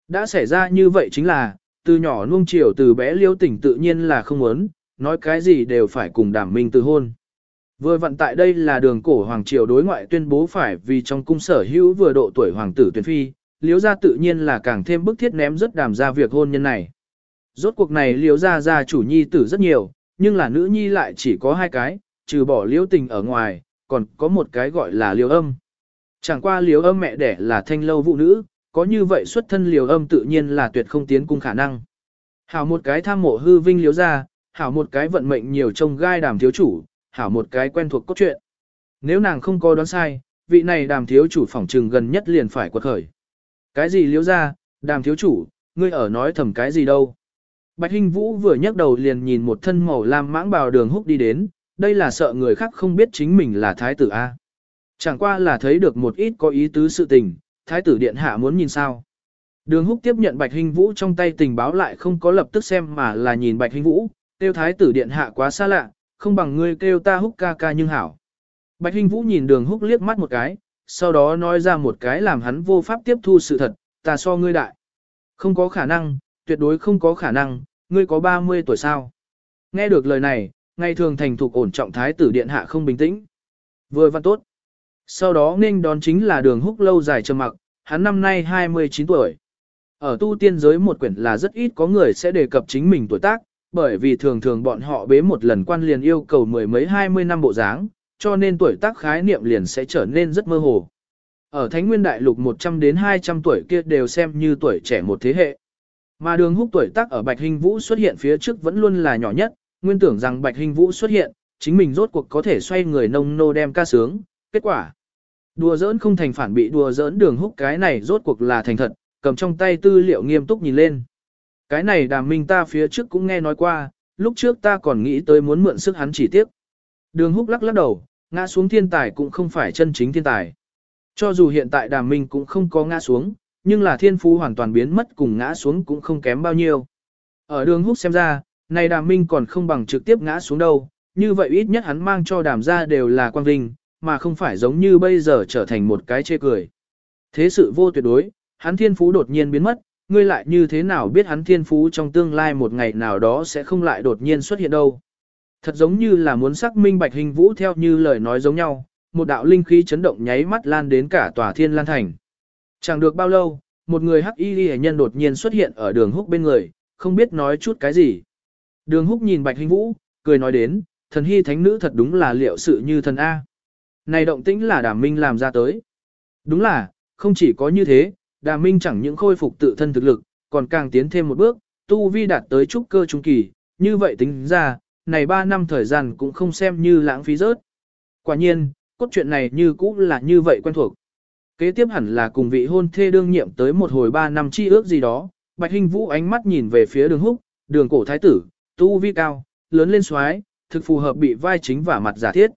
Đã xảy ra như vậy chính là, từ nhỏ nuông chiều từ bé liêu tỉnh tự nhiên là không muốn, nói cái gì đều phải cùng Đàm Minh từ hôn. Vừa vận tại đây là đường cổ hoàng triều đối ngoại tuyên bố phải vì trong cung sở hữu vừa độ tuổi hoàng tử tuyển phi, liếu gia tự nhiên là càng thêm bức thiết ném rất đàm ra việc hôn nhân này. Rốt cuộc này liếu gia gia chủ nhi tử rất nhiều, nhưng là nữ nhi lại chỉ có hai cái, trừ bỏ liếu tình ở ngoài, còn có một cái gọi là liếu âm. Chẳng qua liếu âm mẹ đẻ là thanh lâu vụ nữ, có như vậy xuất thân liếu âm tự nhiên là tuyệt không tiến cung khả năng. Hảo một cái tham mộ hư vinh liếu gia, hảo một cái vận mệnh nhiều trông gai đàm thiếu chủ, hảo một cái quen thuộc cốt truyện. Nếu nàng không có đoán sai, vị này đàm thiếu chủ phỏng trừng gần nhất liền phải quật khởi. Cái gì liếu ra, đàm thiếu chủ, ngươi ở nói thầm cái gì đâu. Bạch Hinh Vũ vừa nhấc đầu liền nhìn một thân màu lam mãng bào đường húc đi đến, đây là sợ người khác không biết chính mình là thái tử A. Chẳng qua là thấy được một ít có ý tứ sự tình, thái tử điện hạ muốn nhìn sao. Đường húc tiếp nhận Bạch Hinh Vũ trong tay tình báo lại không có lập tức xem mà là nhìn Bạch Hinh Vũ, tiêu thái tử điện hạ quá xa lạ, không bằng ngươi kêu ta húc ca ca nhưng hảo. Bạch Hinh Vũ nhìn đường húc liếc mắt một cái, sau đó nói ra một cái làm hắn vô pháp tiếp thu sự thật, ta so ngươi đại. Không có khả năng, tuyệt đối không có khả năng, ngươi có 30 tuổi sao. Nghe được lời này, ngay thường thành thục ổn trọng thái tử điện hạ không bình tĩnh. Vừa văn tốt. Sau đó nên đón chính là đường húc lâu dài trầm mặc, hắn năm nay 29 tuổi. Ở tu tiên giới một quyển là rất ít có người sẽ đề cập chính mình tuổi tác, bởi vì thường thường bọn họ bế một lần quan liền yêu cầu mười mấy hai mươi năm bộ dáng, cho nên tuổi tác khái niệm liền sẽ trở nên rất mơ hồ. Ở Thánh Nguyên Đại Lục 100 đến 200 tuổi kia đều xem như tuổi trẻ một thế hệ. Mà đường húc tuổi tác ở Bạch Hình Vũ xuất hiện phía trước vẫn luôn là nhỏ nhất, nguyên tưởng rằng Bạch Hình Vũ xuất hiện, chính mình rốt cuộc có thể xoay người nông nô đem ca sướng, kết quả. Đùa giỡn không thành phản bị đùa giỡn đường húc cái này rốt cuộc là thành thật, cầm trong tay tư liệu nghiêm túc nhìn lên. Cái này đàm minh ta phía trước cũng nghe nói qua, lúc trước ta còn nghĩ tới muốn mượn sức hắn chỉ tiếc. Đường húc lắc lắc đầu, ngã xuống thiên tài cũng không phải chân chính thiên tài. Cho dù hiện tại đàm minh cũng không có ngã xuống, nhưng là thiên phú hoàn toàn biến mất cùng ngã xuống cũng không kém bao nhiêu. Ở đường húc xem ra, này đàm minh còn không bằng trực tiếp ngã xuống đâu, như vậy ít nhất hắn mang cho đàm ra đều là quang vinh, mà không phải giống như bây giờ trở thành một cái chê cười. Thế sự vô tuyệt đối, hắn thiên phú đột nhiên biến mất, ngươi lại như thế nào biết hắn thiên phú trong tương lai một ngày nào đó sẽ không lại đột nhiên xuất hiện đâu. Thật giống như là muốn xác minh bạch hình vũ theo như lời nói giống nhau, một đạo linh khí chấn động nháy mắt lan đến cả tòa thiên lan thành. Chẳng được bao lâu, một người hắc y ghi nhân đột nhiên xuất hiện ở đường húc bên người, không biết nói chút cái gì. Đường húc nhìn bạch hình vũ, cười nói đến, thần hy thánh nữ thật đúng là liệu sự như thần A. Này động tĩnh là đàm minh làm ra tới. Đúng là, không chỉ có như thế, Đà Minh chẳng những khôi phục tự thân thực lực, còn càng tiến thêm một bước, tu vi đạt tới trúc cơ trung kỳ, như vậy tính ra, này 3 năm thời gian cũng không xem như lãng phí rớt. Quả nhiên, cốt truyện này như cũ là như vậy quen thuộc. Kế tiếp hẳn là cùng vị hôn thê đương nhiệm tới một hồi 3 năm chi ước gì đó, Bạch Hình Vũ ánh mắt nhìn về phía đường húc, đường cổ thái tử, tu vi cao, lớn lên xoái, thực phù hợp bị vai chính và mặt giả thiết.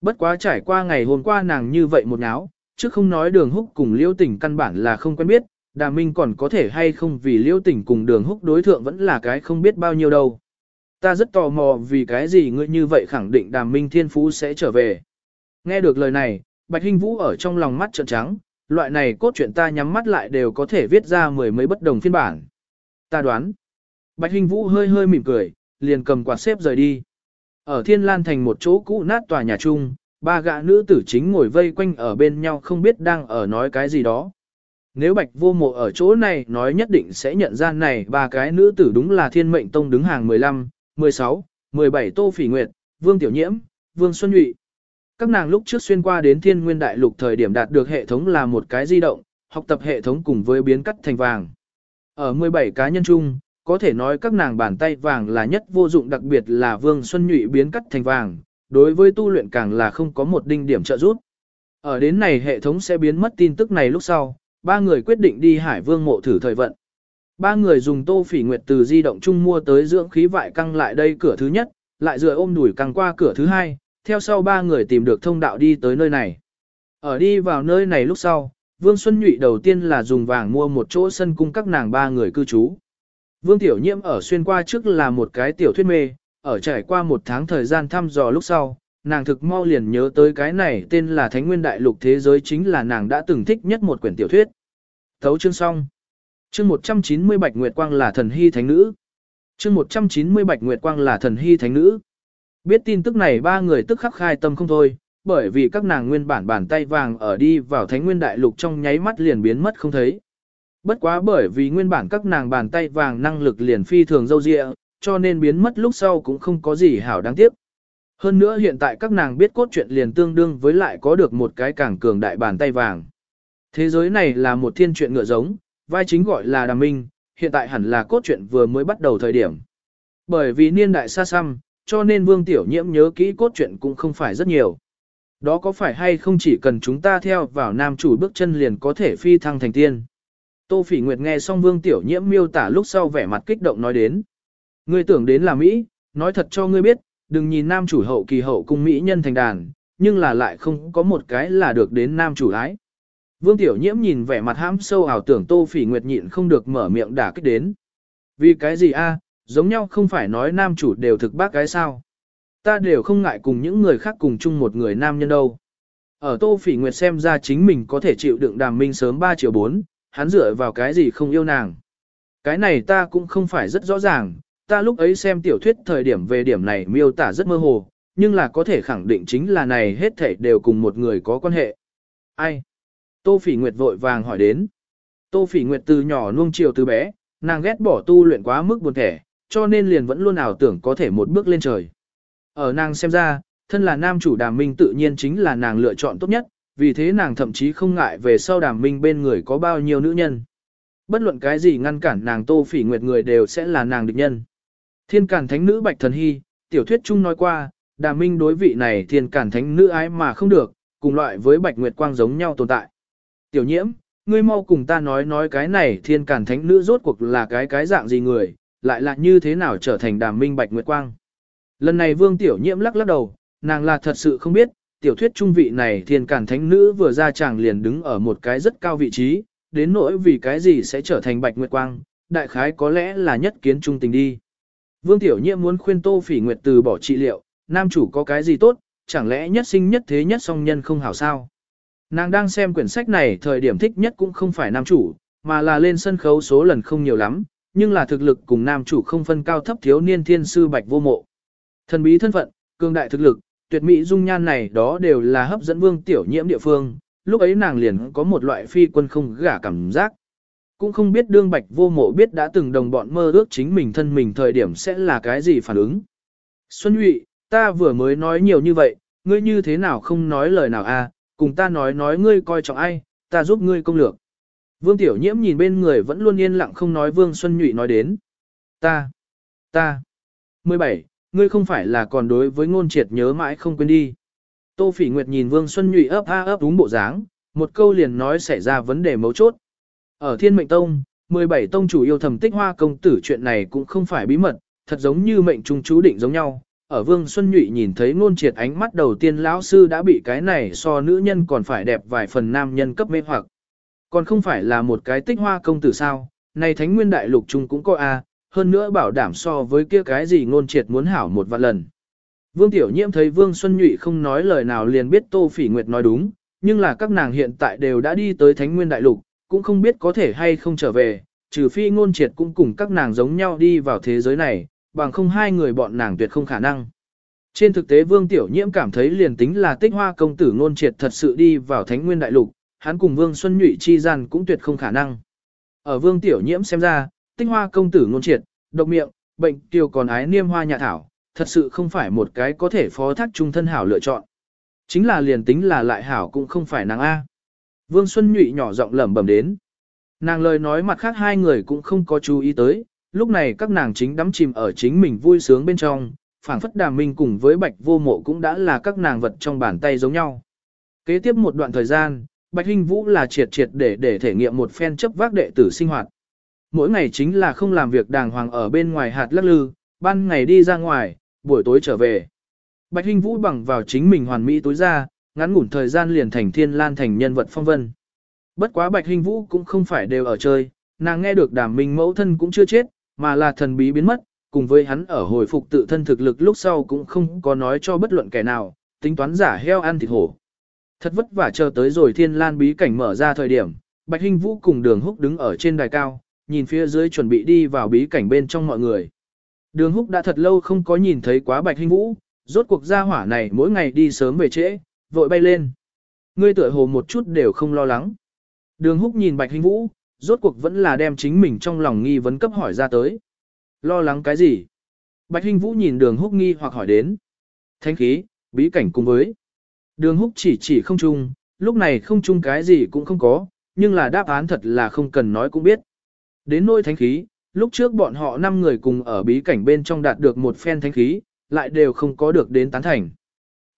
Bất quá trải qua ngày hôm qua nàng như vậy một náo, chứ không nói đường húc cùng liêu tỉnh căn bản là không quen biết, đà minh còn có thể hay không vì liêu tỉnh cùng đường húc đối thượng vẫn là cái không biết bao nhiêu đâu. Ta rất tò mò vì cái gì ngươi như vậy khẳng định đàm minh thiên phú sẽ trở về. Nghe được lời này, Bạch Hinh Vũ ở trong lòng mắt trợn trắng, loại này cốt truyện ta nhắm mắt lại đều có thể viết ra mười mấy bất đồng phiên bản. Ta đoán. Bạch Hinh Vũ hơi hơi mỉm cười, liền cầm quạt xếp rời đi. Ở Thiên Lan thành một chỗ cũ nát tòa nhà chung, ba gã nữ tử chính ngồi vây quanh ở bên nhau không biết đang ở nói cái gì đó. Nếu bạch vô mộ ở chỗ này nói nhất định sẽ nhận ra này ba cái nữ tử đúng là thiên mệnh tông đứng hàng 15, 16, 17 Tô Phỉ Nguyệt, Vương Tiểu Nhiễm, Vương Xuân Nhụy. Các nàng lúc trước xuyên qua đến thiên nguyên đại lục thời điểm đạt được hệ thống là một cái di động, học tập hệ thống cùng với biến cắt thành vàng. Ở 17 cá nhân chung, có thể nói các nàng bàn tay vàng là nhất vô dụng đặc biệt là Vương Xuân Nhụy biến cắt thành vàng, đối với tu luyện càng là không có một đinh điểm trợ giúp. Ở đến này hệ thống sẽ biến mất tin tức này lúc sau, ba người quyết định đi Hải Vương mộ thử thời vận. Ba người dùng tô phỉ nguyệt từ di động chung mua tới dưỡng khí vại căng lại đây cửa thứ nhất, lại dựa ôm đuổi căng qua cửa thứ hai, theo sau ba người tìm được thông đạo đi tới nơi này. Ở đi vào nơi này lúc sau, Vương Xuân Nhụy đầu tiên là dùng vàng mua một chỗ sân cung các nàng ba người cư trú. Vương Tiểu Nhiễm ở xuyên qua trước là một cái tiểu thuyết mê, ở trải qua một tháng thời gian thăm dò lúc sau, nàng thực mau liền nhớ tới cái này tên là Thánh Nguyên Đại Lục Thế Giới chính là nàng đã từng thích nhất một quyển tiểu thuyết. Thấu chương xong. Chương 190 Bạch Nguyệt Quang là thần hy thánh nữ. Chương 190 Bạch Nguyệt Quang là thần hy thánh nữ. Biết tin tức này ba người tức khắc khai tâm không thôi, bởi vì các nàng nguyên bản bàn tay vàng ở đi vào Thánh Nguyên Đại Lục trong nháy mắt liền biến mất không thấy. Bất quá bởi vì nguyên bản các nàng bàn tay vàng năng lực liền phi thường dâu dịa, cho nên biến mất lúc sau cũng không có gì hảo đáng tiếc. Hơn nữa hiện tại các nàng biết cốt truyện liền tương đương với lại có được một cái càng cường đại bàn tay vàng. Thế giới này là một thiên truyện ngựa giống, vai chính gọi là đàm minh, hiện tại hẳn là cốt truyện vừa mới bắt đầu thời điểm. Bởi vì niên đại xa xăm, cho nên vương tiểu nhiễm nhớ kỹ cốt truyện cũng không phải rất nhiều. Đó có phải hay không chỉ cần chúng ta theo vào nam chủ bước chân liền có thể phi thăng thành tiên. Tô Phỉ Nguyệt nghe xong Vương Tiểu Nhiễm miêu tả lúc sau vẻ mặt kích động nói đến. Ngươi tưởng đến là Mỹ, nói thật cho ngươi biết, đừng nhìn nam chủ hậu kỳ hậu cung Mỹ nhân thành đàn, nhưng là lại không có một cái là được đến nam chủ ái. Vương Tiểu Nhiễm nhìn vẻ mặt hãm sâu ảo tưởng Tô Phỉ Nguyệt nhịn không được mở miệng đả kích đến. Vì cái gì a? giống nhau không phải nói nam chủ đều thực bác cái sao. Ta đều không ngại cùng những người khác cùng chung một người nam nhân đâu. Ở Tô Phỉ Nguyệt xem ra chính mình có thể chịu đựng đàm minh sớm 3 triệu 4, hắn dựa vào cái gì không yêu nàng. Cái này ta cũng không phải rất rõ ràng, ta lúc ấy xem tiểu thuyết thời điểm về điểm này miêu tả rất mơ hồ, nhưng là có thể khẳng định chính là này hết thảy đều cùng một người có quan hệ. Ai? Tô Phỉ Nguyệt vội vàng hỏi đến. Tô Phỉ Nguyệt từ nhỏ nuông chiều từ bé, nàng ghét bỏ tu luyện quá mức buồn thẻ, cho nên liền vẫn luôn ảo tưởng có thể một bước lên trời. Ở nàng xem ra, thân là nam chủ đàm minh tự nhiên chính là nàng lựa chọn tốt nhất, vì thế nàng thậm chí không ngại về sau đàm minh bên người có bao nhiêu nữ nhân. Bất luận cái gì ngăn cản nàng tô phỉ nguyệt người đều sẽ là nàng địch nhân. Thiên cản thánh nữ bạch thần hy, tiểu thuyết chung nói qua, đàm minh đối vị này thiên cản thánh nữ ái mà không được, cùng loại với bạch nguyệt quang giống nhau tồn tại. Tiểu nhiễm, ngươi mau cùng ta nói nói cái này thiên cản thánh nữ rốt cuộc là cái cái dạng gì người, lại là như thế nào trở thành đàm minh bạch nguyệt quang. Lần này vương tiểu nhiễm lắc lắc đầu, nàng là thật sự không biết, tiểu thuyết trung vị này thiên cản thánh nữ vừa ra chàng liền đứng ở một cái rất cao vị trí, đến nỗi vì cái gì sẽ trở thành bạch nguyệt quang, đại khái có lẽ là nhất kiến trung tình đi. Vương tiểu nhiễm muốn khuyên tô phỉ nguyệt từ bỏ trị liệu, nam chủ có cái gì tốt, chẳng lẽ nhất sinh nhất thế nhất song nhân không hảo sao. Nàng đang xem quyển sách này thời điểm thích nhất cũng không phải nam chủ, mà là lên sân khấu số lần không nhiều lắm, nhưng là thực lực cùng nam chủ không phân cao thấp thiếu niên thiên sư bạch vô mộ. Thần bí thân phận, cường đại thực lực, tuyệt mỹ dung nhan này đó đều là hấp dẫn vương tiểu nhiễm địa phương, lúc ấy nàng liền có một loại phi quân không gả cảm giác. Cũng không biết đương bạch vô mộ biết đã từng đồng bọn mơ ước chính mình thân mình thời điểm sẽ là cái gì phản ứng. Xuân Nhụy, ta vừa mới nói nhiều như vậy, ngươi như thế nào không nói lời nào a? À, cùng ta nói nói ngươi coi trọng ai, ta giúp ngươi công lược. Vương Tiểu Nhiễm nhìn bên người vẫn luôn yên lặng không nói Vương Xuân Nhụy nói đến. Ta, ta, 17, ngươi không phải là còn đối với ngôn triệt nhớ mãi không quên đi. Tô Phỉ Nguyệt nhìn Vương Xuân Nhụy ấp a ấp đúng bộ dáng, một câu liền nói xảy ra vấn đề mấu chốt. Ở Thiên Mệnh Tông, 17 tông chủ yêu thầm tích hoa công tử chuyện này cũng không phải bí mật, thật giống như mệnh trung chú định giống nhau. Ở Vương Xuân Nhụy nhìn thấy ngôn triệt ánh mắt đầu tiên lão sư đã bị cái này so nữ nhân còn phải đẹp vài phần nam nhân cấp mê hoặc. Còn không phải là một cái tích hoa công tử sao, này thánh nguyên đại lục trung cũng có A, hơn nữa bảo đảm so với kia cái gì ngôn triệt muốn hảo một vạn lần. Vương Tiểu Nhiễm thấy Vương Xuân Nhụy không nói lời nào liền biết Tô Phỉ Nguyệt nói đúng, nhưng là các nàng hiện tại đều đã đi tới Thánh Nguyên Đại Lục, cũng không biết có thể hay không trở về, trừ phi ngôn triệt cũng cùng các nàng giống nhau đi vào thế giới này, bằng không hai người bọn nàng tuyệt không khả năng. Trên thực tế Vương Tiểu Nhiễm cảm thấy liền tính là tích hoa công tử ngôn triệt thật sự đi vào Thánh Nguyên Đại Lục, hắn cùng Vương Xuân Nhụy chi gian cũng tuyệt không khả năng. Ở Vương Tiểu Nhiễm xem ra, tinh hoa công tử ngôn triệt, độc miệng, bệnh tiêu còn ái niêm hoa nhà thảo, thật sự không phải một cái có thể phó thác trung thân hảo lựa chọn. Chính là liền tính là lại hảo cũng không phải nàng A. Vương Xuân Nhụy nhỏ giọng lẩm bẩm đến. Nàng lời nói mặt khác hai người cũng không có chú ý tới, lúc này các nàng chính đắm chìm ở chính mình vui sướng bên trong, phảng phất đàm minh cùng với bạch vô mộ cũng đã là các nàng vật trong bàn tay giống nhau. Kế tiếp một đoạn thời gian, Bạch Hinh Vũ là triệt triệt để để thể nghiệm một phen chấp vác đệ tử sinh hoạt. Mỗi ngày chính là không làm việc đàng hoàng ở bên ngoài hạt lắc lư, ban ngày đi ra ngoài, buổi tối trở về. Bạch Hinh Vũ bằng vào chính mình hoàn mỹ tối ra, ngắn ngủn thời gian liền thành thiên lan thành nhân vật phong vân. Bất quá Bạch Hinh Vũ cũng không phải đều ở chơi, nàng nghe được đàm minh mẫu thân cũng chưa chết, mà là thần bí biến mất, cùng với hắn ở hồi phục tự thân thực lực lúc sau cũng không có nói cho bất luận kẻ nào, tính toán giả heo ăn thịt hổ. Thật vất vả chờ tới rồi thiên lan bí cảnh mở ra thời điểm, Bạch Hinh Vũ cùng đường húc đứng ở trên đài cao, nhìn phía dưới chuẩn bị đi vào bí cảnh bên trong mọi người. Đường húc đã thật lâu không có nhìn thấy quá Bạch Hinh Vũ, rốt cuộc gia hỏa này mỗi ngày đi sớm về trễ, vội bay lên. Ngươi tựa hồ một chút đều không lo lắng. Đường húc nhìn Bạch Hinh Vũ, rốt cuộc vẫn là đem chính mình trong lòng nghi vấn cấp hỏi ra tới. Lo lắng cái gì? Bạch Hinh Vũ nhìn đường húc nghi hoặc hỏi đến. Thánh khí, bí cảnh cùng với. Đường húc chỉ chỉ không chung, lúc này không chung cái gì cũng không có, nhưng là đáp án thật là không cần nói cũng biết. Đến nôi thánh khí, lúc trước bọn họ 5 người cùng ở bí cảnh bên trong đạt được một phen thánh khí, lại đều không có được đến tán thành.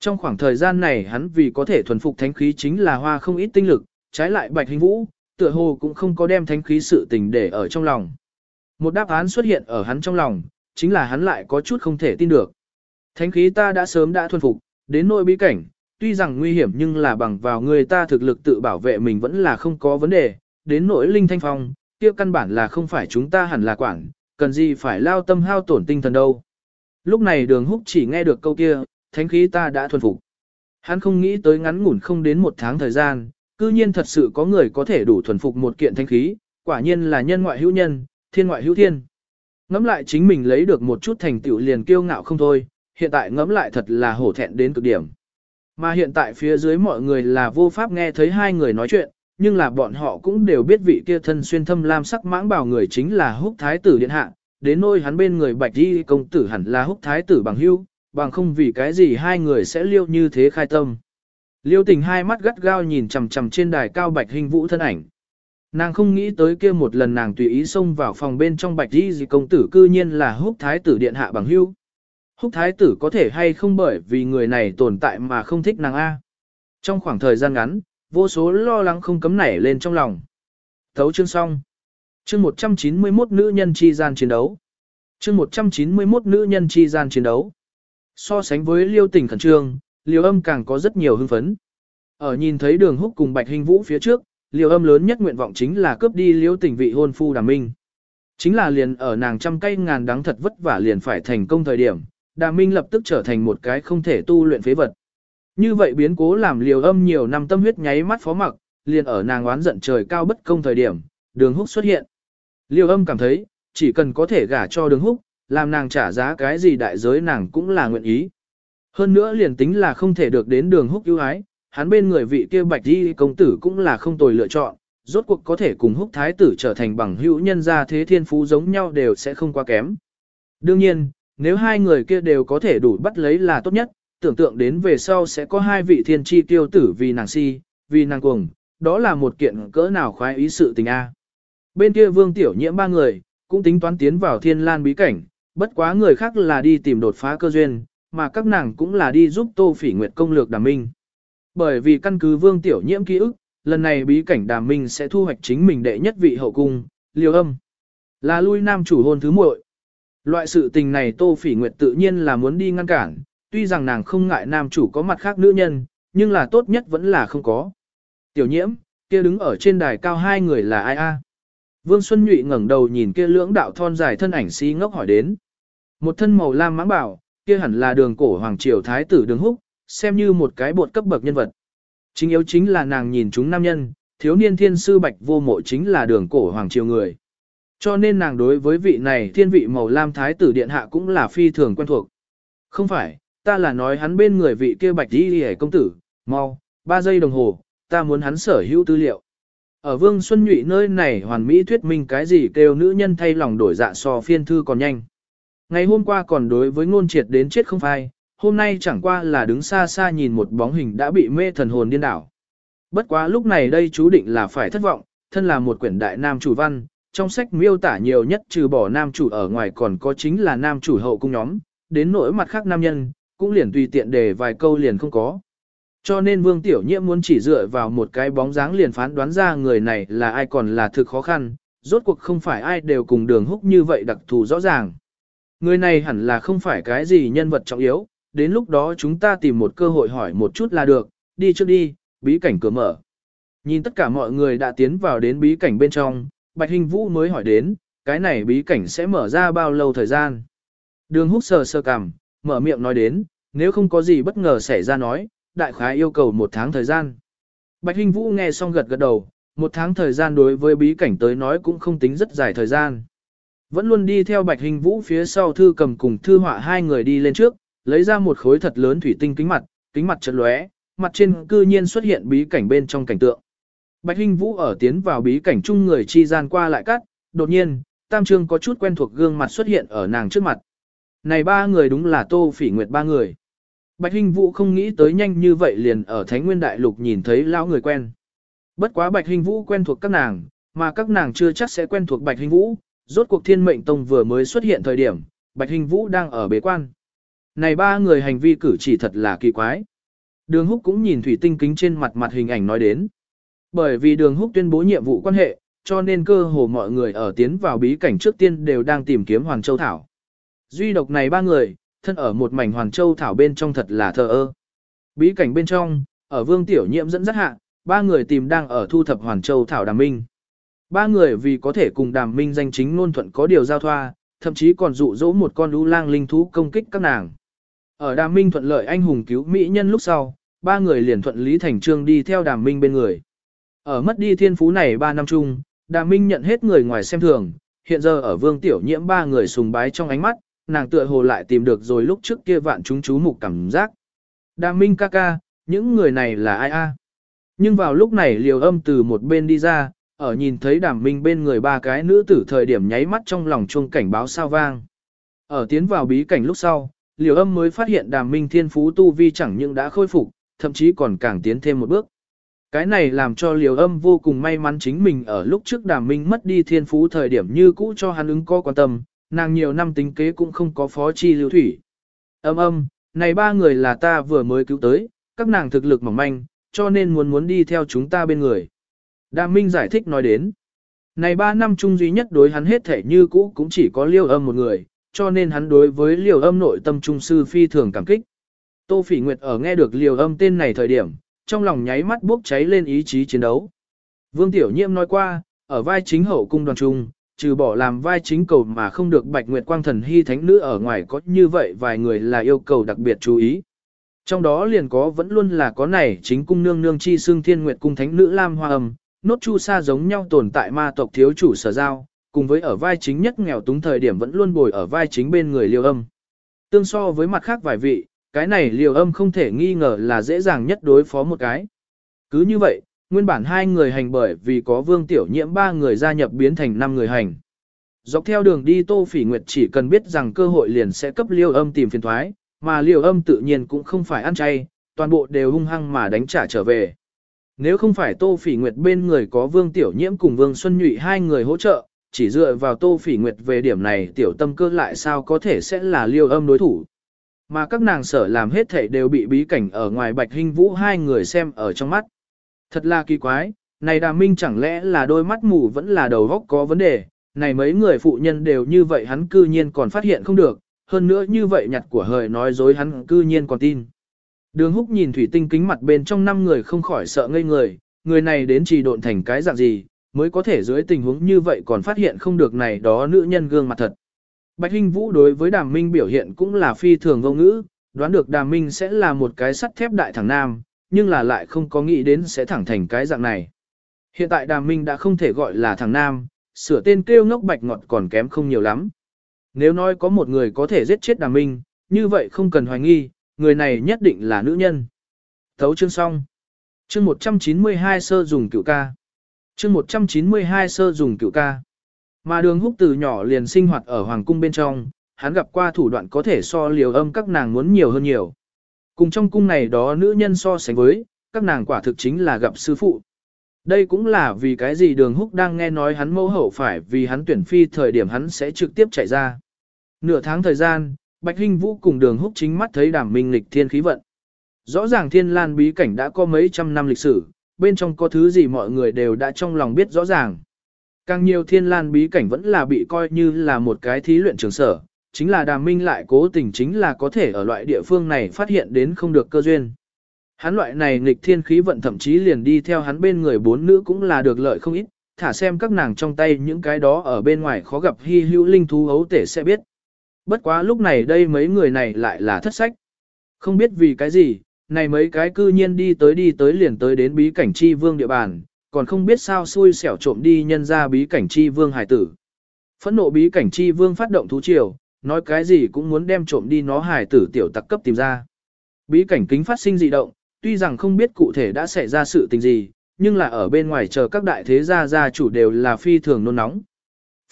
Trong khoảng thời gian này hắn vì có thể thuần phục thánh khí chính là hoa không ít tinh lực, trái lại bạch hình vũ, tựa hồ cũng không có đem thánh khí sự tình để ở trong lòng. Một đáp án xuất hiện ở hắn trong lòng, chính là hắn lại có chút không thể tin được. Thánh khí ta đã sớm đã thuần phục, đến nỗi bí cảnh, tuy rằng nguy hiểm nhưng là bằng vào người ta thực lực tự bảo vệ mình vẫn là không có vấn đề, đến nỗi linh thanh phong, kia căn bản là không phải chúng ta hẳn là quản, cần gì phải lao tâm hao tổn tinh thần đâu. Lúc này đường húc chỉ nghe được câu kia, thánh khí ta đã thuần phục. Hắn không nghĩ tới ngắn ngủn không đến một tháng thời gian, cư nhiên thật sự có người có thể đủ thuần phục một kiện thánh khí, quả nhiên là nhân ngoại hữu nhân, thiên ngoại hữu thiên. Ngắm lại chính mình lấy được một chút thành tựu liền kiêu ngạo không thôi, hiện tại ngẫm lại thật là hổ thẹn đến cực điểm. Mà hiện tại phía dưới mọi người là vô pháp nghe thấy hai người nói chuyện, nhưng là bọn họ cũng đều biết vị kia thân xuyên thâm lam sắc mãng bảo người chính là húc thái tử điện hạ, đến nôi hắn bên người bạch đi công tử hẳn là húc thái tử bằng hưu, bằng không vì cái gì hai người sẽ liêu như thế khai tâm. Liêu tình hai mắt gắt gao nhìn chằm chằm trên đài cao bạch hình vũ thân ảnh. Nàng không nghĩ tới kia một lần nàng tùy ý xông vào phòng bên trong bạch đi gì công tử cư nhiên là húc thái tử điện hạ bằng hưu. Húc thái tử có thể hay không bởi vì người này tồn tại mà không thích nàng A. Trong khoảng thời gian ngắn, vô số lo lắng không cấm nảy lên trong lòng. Thấu chương xong. Chương 191 nữ nhân chi gian chiến đấu. Chương 191 nữ nhân chi gian chiến đấu. So sánh với liêu tình khẩn trương, liêu âm càng có rất nhiều hưng phấn. Ở nhìn thấy đường húc cùng bạch hình vũ phía trước, liêu âm lớn nhất nguyện vọng chính là cướp đi liêu tình vị hôn phu đàm minh. Chính là liền ở nàng trăm cây ngàn đắng thật vất vả liền phải thành công thời điểm, đàm minh lập tức trở thành một cái không thể tu luyện phế vật. Như vậy biến cố làm liều âm nhiều năm tâm huyết nháy mắt phó mặc, liền ở nàng oán giận trời cao bất công thời điểm, đường húc xuất hiện. Liều âm cảm thấy, chỉ cần có thể gả cho đường húc, làm nàng trả giá cái gì đại giới nàng cũng là nguyện ý. Hơn nữa liền tính là không thể được đến đường húc ưu ái, hắn bên người vị kia bạch đi công tử cũng là không tồi lựa chọn, rốt cuộc có thể cùng húc thái tử trở thành bằng hữu nhân gia thế thiên phú giống nhau đều sẽ không quá kém. Đương nhiên, nếu hai người kia đều có thể đủ bắt lấy là tốt nhất, tưởng tượng đến về sau sẽ có hai vị thiên tri tiêu tử vì nàng si, vì nàng cuồng, đó là một kiện cỡ nào khoái ý sự tình a. Bên kia vương tiểu nhiễm ba người, cũng tính toán tiến vào thiên lan bí cảnh, bất quá người khác là đi tìm đột phá cơ duyên, mà các nàng cũng là đi giúp tô phỉ nguyệt công lược đàm minh. Bởi vì căn cứ vương tiểu nhiễm ký ức, lần này bí cảnh đàm minh sẽ thu hoạch chính mình đệ nhất vị hậu cung, liều âm. Là lui nam chủ hôn thứ muội. Loại sự tình này tô phỉ nguyệt tự nhiên là muốn đi ngăn cản, tuy rằng nàng không ngại nam chủ có mặt khác nữ nhân, nhưng là tốt nhất vẫn là không có. Tiểu nhiễm, kia đứng ở trên đài cao hai người là ai a? Vương Xuân Nhụy ngẩng đầu nhìn kia lưỡng đạo thon dài thân ảnh si ngốc hỏi đến. Một thân màu lam mãng bảo, kia hẳn là đường cổ hoàng triều thái tử đường húc, xem như một cái bột cấp bậc nhân vật. Chính yếu chính là nàng nhìn chúng nam nhân, thiếu niên thiên sư bạch vô mộ chính là đường cổ hoàng triều người. Cho nên nàng đối với vị này thiên vị màu lam thái tử điện hạ cũng là phi thường quen thuộc. Không phải, ta là nói hắn bên người vị kia bạch đi hề công tử, mau, ba giây đồng hồ, ta muốn hắn sở hữu tư liệu. Ở Vương Xuân Nhụy nơi này hoàn mỹ thuyết minh cái gì kêu nữ nhân thay lòng đổi dạ so phiên thư còn nhanh. Ngày hôm qua còn đối với ngôn triệt đến chết không phai, hôm nay chẳng qua là đứng xa xa nhìn một bóng hình đã bị mê thần hồn điên đảo. Bất quá lúc này đây chú định là phải thất vọng, thân là một quyển đại nam chủ văn, trong sách miêu tả nhiều nhất trừ bỏ nam chủ ở ngoài còn có chính là nam chủ hậu cung nhóm, đến nỗi mặt khác nam nhân, cũng liền tùy tiện để vài câu liền không có. Cho nên Vương Tiểu Nhiễm muốn chỉ dựa vào một cái bóng dáng liền phán đoán ra người này là ai còn là thực khó khăn, rốt cuộc không phải ai đều cùng đường húc như vậy đặc thù rõ ràng. Người này hẳn là không phải cái gì nhân vật trọng yếu, đến lúc đó chúng ta tìm một cơ hội hỏi một chút là được, đi trước đi, bí cảnh cửa mở. Nhìn tất cả mọi người đã tiến vào đến bí cảnh bên trong, Bạch Hình Vũ mới hỏi đến, cái này bí cảnh sẽ mở ra bao lâu thời gian. Đường húc sờ sơ cằm, mở miệng nói đến, nếu không có gì bất ngờ xảy ra nói, đại khái yêu cầu một tháng thời gian. Bạch Hình Vũ nghe xong gật gật đầu, một tháng thời gian đối với bí cảnh tới nói cũng không tính rất dài thời gian. Vẫn luôn đi theo Bạch Hình Vũ phía sau thư cầm cùng thư họa hai người đi lên trước, lấy ra một khối thật lớn thủy tinh kính mặt, kính mặt chật lóe, mặt trên cư nhiên xuất hiện bí cảnh bên trong cảnh tượng. Bạch Hình Vũ ở tiến vào bí cảnh chung người chi gian qua lại cắt, đột nhiên, Tam Trương có chút quen thuộc gương mặt xuất hiện ở nàng trước mặt. Này ba người đúng là Tô Phỉ Nguyệt ba người. Bạch Hình Vũ không nghĩ tới nhanh như vậy liền ở Thánh Nguyên Đại Lục nhìn thấy lão người quen. Bất quá Bạch Hình Vũ quen thuộc các nàng, mà các nàng chưa chắc sẽ quen thuộc Bạch Hình Vũ, rốt cuộc Thiên Mệnh Tông vừa mới xuất hiện thời điểm, Bạch Hình Vũ đang ở bế quan. Này ba người hành vi cử chỉ thật là kỳ quái. Đường Húc cũng nhìn thủy tinh kính trên mặt mặt hình ảnh nói đến. Bởi vì Đường Húc tuyên bố nhiệm vụ quan hệ, cho nên cơ hồ mọi người ở tiến vào bí cảnh trước tiên đều đang tìm kiếm Hoàng Châu Thảo. Duy độc này ba người, thân ở một mảnh Hoàng Châu Thảo bên trong thật là thờ ơ. Bí cảnh bên trong, ở Vương Tiểu Nhiệm dẫn dắt hạ, ba người tìm đang ở thu thập Hoàng Châu Thảo Đàm Minh. Ba người vì có thể cùng Đàm Minh danh chính ngôn thuận có điều giao thoa, thậm chí còn dụ dỗ một con lũ lang linh thú công kích các nàng. Ở Đàm Minh thuận lợi anh hùng cứu mỹ nhân lúc sau, ba người liền thuận lý thành trương đi theo Đàm Minh bên người. Ở mất đi thiên phú này ba năm chung, Đàm Minh nhận hết người ngoài xem thường, hiện giờ ở Vương Tiểu Nhiễm ba người sùng bái trong ánh mắt, nàng tựa hồ lại tìm được rồi lúc trước kia vạn chúng chú mục cảm giác. Đàm Minh ca ca, những người này là ai a? Nhưng vào lúc này liều âm từ một bên đi ra, ở nhìn thấy đàm minh bên người ba cái nữ tử thời điểm nháy mắt trong lòng chuông cảnh báo sao vang. Ở tiến vào bí cảnh lúc sau, liều âm mới phát hiện đàm minh thiên phú tu vi chẳng những đã khôi phục, thậm chí còn càng tiến thêm một bước. Cái này làm cho liều âm vô cùng may mắn chính mình ở lúc trước đàm minh mất đi thiên phú thời điểm như cũ cho hắn ứng có quan tâm, nàng nhiều năm tính kế cũng không có phó chi lưu thủy. Âm âm, này ba người là ta vừa mới cứu tới, các nàng thực lực mỏng manh, cho nên muốn muốn đi theo chúng ta bên người. Đàm Minh giải thích nói đến, này ba năm chung duy nhất đối hắn hết thể như cũ cũng chỉ có liêu âm một người, cho nên hắn đối với liều âm nội tâm trung sư phi thường cảm kích. Tô Phỉ Nguyệt ở nghe được liều âm tên này thời điểm, trong lòng nháy mắt bốc cháy lên ý chí chiến đấu. Vương Tiểu Nhiệm nói qua, ở vai chính hậu cung đoàn trung, trừ bỏ làm vai chính cầu mà không được Bạch Nguyệt Quang Thần Hy Thánh Nữ ở ngoài có như vậy vài người là yêu cầu đặc biệt chú ý. Trong đó liền có vẫn luôn là có này chính cung nương nương chi xương thiên nguyệt cung thánh nữ Lam Hoa Âm, nốt chu sa giống nhau tồn tại ma tộc thiếu chủ sở giao, cùng với ở vai chính nhất nghèo túng thời điểm vẫn luôn bồi ở vai chính bên người liều âm. Tương so với mặt khác vài vị, cái này liều âm không thể nghi ngờ là dễ dàng nhất đối phó một cái. Cứ như vậy, nguyên bản hai người hành bởi vì có vương tiểu nhiễm ba người gia nhập biến thành năm người hành. Dọc theo đường đi Tô Phỉ Nguyệt chỉ cần biết rằng cơ hội liền sẽ cấp liêu âm tìm phiền thoái, mà liều âm tự nhiên cũng không phải ăn chay, toàn bộ đều hung hăng mà đánh trả trở về. Nếu không phải Tô Phỉ Nguyệt bên người có Vương Tiểu Nhiễm cùng Vương Xuân Nhụy hai người hỗ trợ, chỉ dựa vào Tô Phỉ Nguyệt về điểm này tiểu tâm cơ lại sao có thể sẽ là liêu âm đối thủ. Mà các nàng sở làm hết thể đều bị bí cảnh ở ngoài Bạch Hinh Vũ hai người xem ở trong mắt. Thật là kỳ quái, này đà minh chẳng lẽ là đôi mắt mù vẫn là đầu góc có vấn đề, này mấy người phụ nhân đều như vậy hắn cư nhiên còn phát hiện không được, hơn nữa như vậy nhặt của hời nói dối hắn cư nhiên còn tin. Đường húc nhìn thủy tinh kính mặt bên trong năm người không khỏi sợ ngây người, người này đến trì độn thành cái dạng gì, mới có thể dưới tình huống như vậy còn phát hiện không được này đó nữ nhân gương mặt thật. Bạch Hinh Vũ đối với Đàm Minh biểu hiện cũng là phi thường vô ngữ, đoán được Đàm Minh sẽ là một cái sắt thép đại thằng nam, nhưng là lại không có nghĩ đến sẽ thẳng thành cái dạng này. Hiện tại Đàm Minh đã không thể gọi là thằng nam, sửa tên kêu ngốc bạch ngọt còn kém không nhiều lắm. Nếu nói có một người có thể giết chết Đàm Minh, như vậy không cần hoài nghi, người này nhất định là nữ nhân. Thấu chương xong. Chương 192 sơ dùng cựu ca. Chương 192 sơ dùng cựu ca. Mà đường húc từ nhỏ liền sinh hoạt ở hoàng cung bên trong, hắn gặp qua thủ đoạn có thể so liều âm các nàng muốn nhiều hơn nhiều. Cùng trong cung này đó nữ nhân so sánh với, các nàng quả thực chính là gặp sư phụ. Đây cũng là vì cái gì đường húc đang nghe nói hắn mẫu hậu phải vì hắn tuyển phi thời điểm hắn sẽ trực tiếp chạy ra. Nửa tháng thời gian, Bạch Hinh Vũ cùng đường húc chính mắt thấy đàm minh lịch thiên khí vận. Rõ ràng thiên lan bí cảnh đã có mấy trăm năm lịch sử, bên trong có thứ gì mọi người đều đã trong lòng biết rõ ràng. Càng nhiều thiên lan bí cảnh vẫn là bị coi như là một cái thí luyện trường sở, chính là đàm minh lại cố tình chính là có thể ở loại địa phương này phát hiện đến không được cơ duyên. Hắn loại này nghịch thiên khí vận thậm chí liền đi theo hắn bên người bốn nữ cũng là được lợi không ít, thả xem các nàng trong tay những cái đó ở bên ngoài khó gặp hy hữu linh thú hấu tể sẽ biết. Bất quá lúc này đây mấy người này lại là thất sách. Không biết vì cái gì, này mấy cái cư nhiên đi tới đi tới liền tới đến bí cảnh chi vương địa bàn, còn không biết sao xui xẻo trộm đi nhân ra bí cảnh chi vương hải tử. Phẫn nộ bí cảnh chi vương phát động thú triều, nói cái gì cũng muốn đem trộm đi nó hải tử tiểu tặc cấp tìm ra. Bí cảnh kính phát sinh dị động, tuy rằng không biết cụ thể đã xảy ra sự tình gì, nhưng là ở bên ngoài chờ các đại thế gia gia chủ đều là phi thường nôn nóng.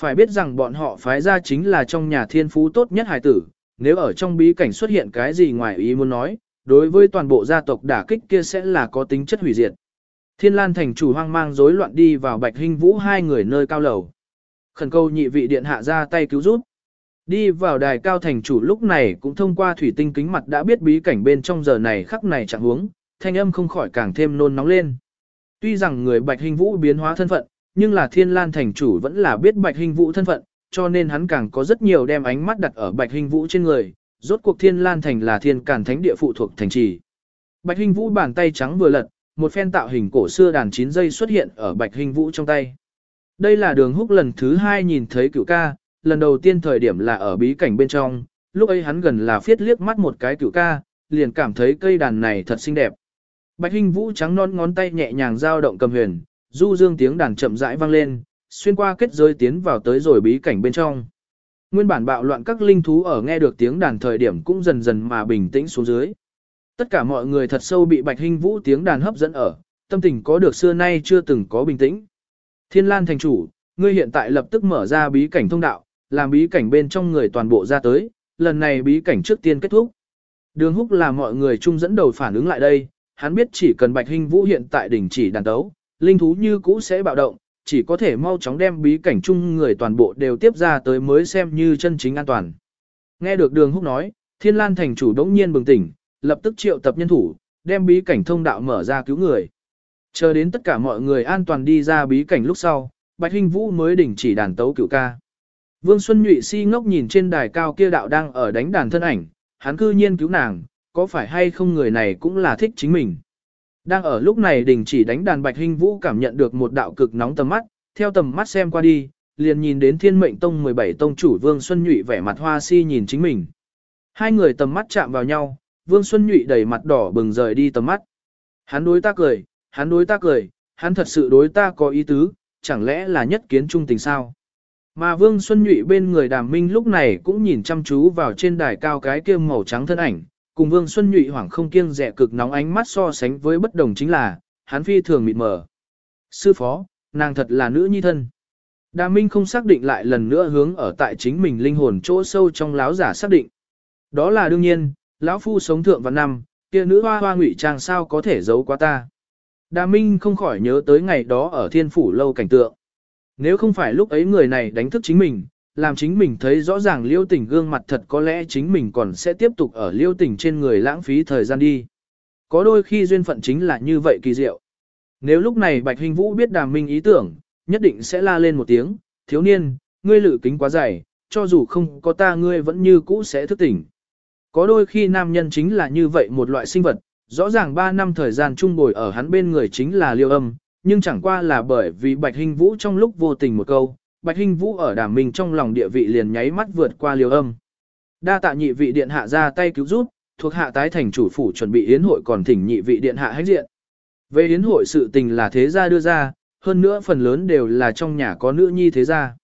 Phải biết rằng bọn họ phái ra chính là trong nhà thiên phú tốt nhất hải tử, nếu ở trong bí cảnh xuất hiện cái gì ngoài ý muốn nói, đối với toàn bộ gia tộc đả kích kia sẽ là có tính chất hủy diệt. Thiên Lan thành chủ hoang mang rối loạn đi vào Bạch Hinh Vũ hai người nơi cao lầu. Khẩn cầu nhị vị điện hạ ra tay cứu giúp. Đi vào đài cao thành chủ lúc này cũng thông qua thủy tinh kính mặt đã biết bí cảnh bên trong giờ này khắc này chẳng huống, thanh âm không khỏi càng thêm nôn nóng lên. Tuy rằng người Bạch Hinh Vũ biến hóa thân phận, nhưng là Thiên Lan thành chủ vẫn là biết Bạch Hinh Vũ thân phận, cho nên hắn càng có rất nhiều đem ánh mắt đặt ở Bạch Hinh Vũ trên người, rốt cuộc Thiên Lan thành là thiên cản thánh địa phụ thuộc thành trì. Bạch Hinh Vũ bàn tay trắng vừa lật, một phen tạo hình cổ xưa đàn 9 dây xuất hiện ở Bạch Hinh Vũ trong tay. Đây là đường húc lần thứ hai nhìn thấy cửu ca, lần đầu tiên thời điểm là ở bí cảnh bên trong, lúc ấy hắn gần là phiết liếc mắt một cái cửu ca, liền cảm thấy cây đàn này thật xinh đẹp. Bạch Hinh Vũ trắng non ngón tay nhẹ nhàng dao động cầm huyền, du dương tiếng đàn chậm rãi vang lên, xuyên qua kết giới tiến vào tới rồi bí cảnh bên trong. Nguyên bản bạo loạn các linh thú ở nghe được tiếng đàn thời điểm cũng dần dần mà bình tĩnh xuống dưới. Tất cả mọi người thật sâu bị Bạch Hinh Vũ tiếng đàn hấp dẫn ở, tâm tình có được xưa nay chưa từng có bình tĩnh. Thiên Lan thành chủ, ngươi hiện tại lập tức mở ra bí cảnh thông đạo, làm bí cảnh bên trong người toàn bộ ra tới, lần này bí cảnh trước tiên kết thúc. Đường húc là mọi người chung dẫn đầu phản ứng lại đây, hắn biết chỉ cần Bạch Hinh Vũ hiện tại đỉnh chỉ đàn đấu linh thú như cũ sẽ bạo động, chỉ có thể mau chóng đem bí cảnh chung người toàn bộ đều tiếp ra tới mới xem như chân chính an toàn. Nghe được đường húc nói, Thiên Lan thành chủ đống nhiên bừng tỉnh, lập tức triệu tập nhân thủ, đem bí cảnh thông đạo mở ra cứu người. Chờ đến tất cả mọi người an toàn đi ra bí cảnh lúc sau, Bạch Hinh Vũ mới đỉnh chỉ đàn tấu cửu ca. Vương Xuân Nhụy si ngốc nhìn trên đài cao kia đạo đang ở đánh đàn thân ảnh, hắn cư nhiên cứu nàng, có phải hay không người này cũng là thích chính mình. Đang ở lúc này đình chỉ đánh đàn Bạch Hinh Vũ cảm nhận được một đạo cực nóng tầm mắt, theo tầm mắt xem qua đi, liền nhìn đến Thiên Mệnh Tông 17 tông chủ Vương Xuân Nhụy vẻ mặt hoa si nhìn chính mình. Hai người tầm mắt chạm vào nhau, Vương Xuân Nhụy đầy mặt đỏ bừng rời đi tầm mắt. Hắn đối ta cười, hắn đối ta cười, hắn thật sự đối ta có ý tứ, chẳng lẽ là nhất kiến trung tình sao? Mà Vương Xuân Nhụy bên người đàm minh lúc này cũng nhìn chăm chú vào trên đài cao cái kia màu trắng thân ảnh, cùng Vương Xuân Nhụy hoảng không kiêng dè cực nóng ánh mắt so sánh với bất đồng chính là, hắn phi thường mịt mờ. Sư phó, nàng thật là nữ nhi thân. đa minh không xác định lại lần nữa hướng ở tại chính mình linh hồn chỗ sâu trong láo giả xác định. Đó là đương nhiên, lão phu sống thượng và năm, kia nữ hoa hoa ngụy trang sao có thể giấu qua ta. Đà Minh không khỏi nhớ tới ngày đó ở thiên phủ lâu cảnh tượng. Nếu không phải lúc ấy người này đánh thức chính mình, làm chính mình thấy rõ ràng liêu tình gương mặt thật có lẽ chính mình còn sẽ tiếp tục ở liêu tình trên người lãng phí thời gian đi. Có đôi khi duyên phận chính là như vậy kỳ diệu. Nếu lúc này Bạch Hình Vũ biết đàm minh ý tưởng, nhất định sẽ la lên một tiếng, thiếu niên, ngươi lự kính quá dày, cho dù không có ta ngươi vẫn như cũ sẽ thức tỉnh. Có đôi khi nam nhân chính là như vậy một loại sinh vật, rõ ràng 3 năm thời gian chung bồi ở hắn bên người chính là liêu âm, nhưng chẳng qua là bởi vì Bạch hình Vũ trong lúc vô tình một câu, Bạch Hinh Vũ ở đàm mình trong lòng địa vị liền nháy mắt vượt qua liều âm. Đa tạ nhị vị điện hạ ra tay cứu giúp, thuộc hạ tái thành chủ phủ chuẩn bị yến hội còn thỉnh nhị vị điện hạ hách diện. Về yến hội sự tình là thế gia đưa ra, hơn nữa phần lớn đều là trong nhà có nữ nhi thế gia.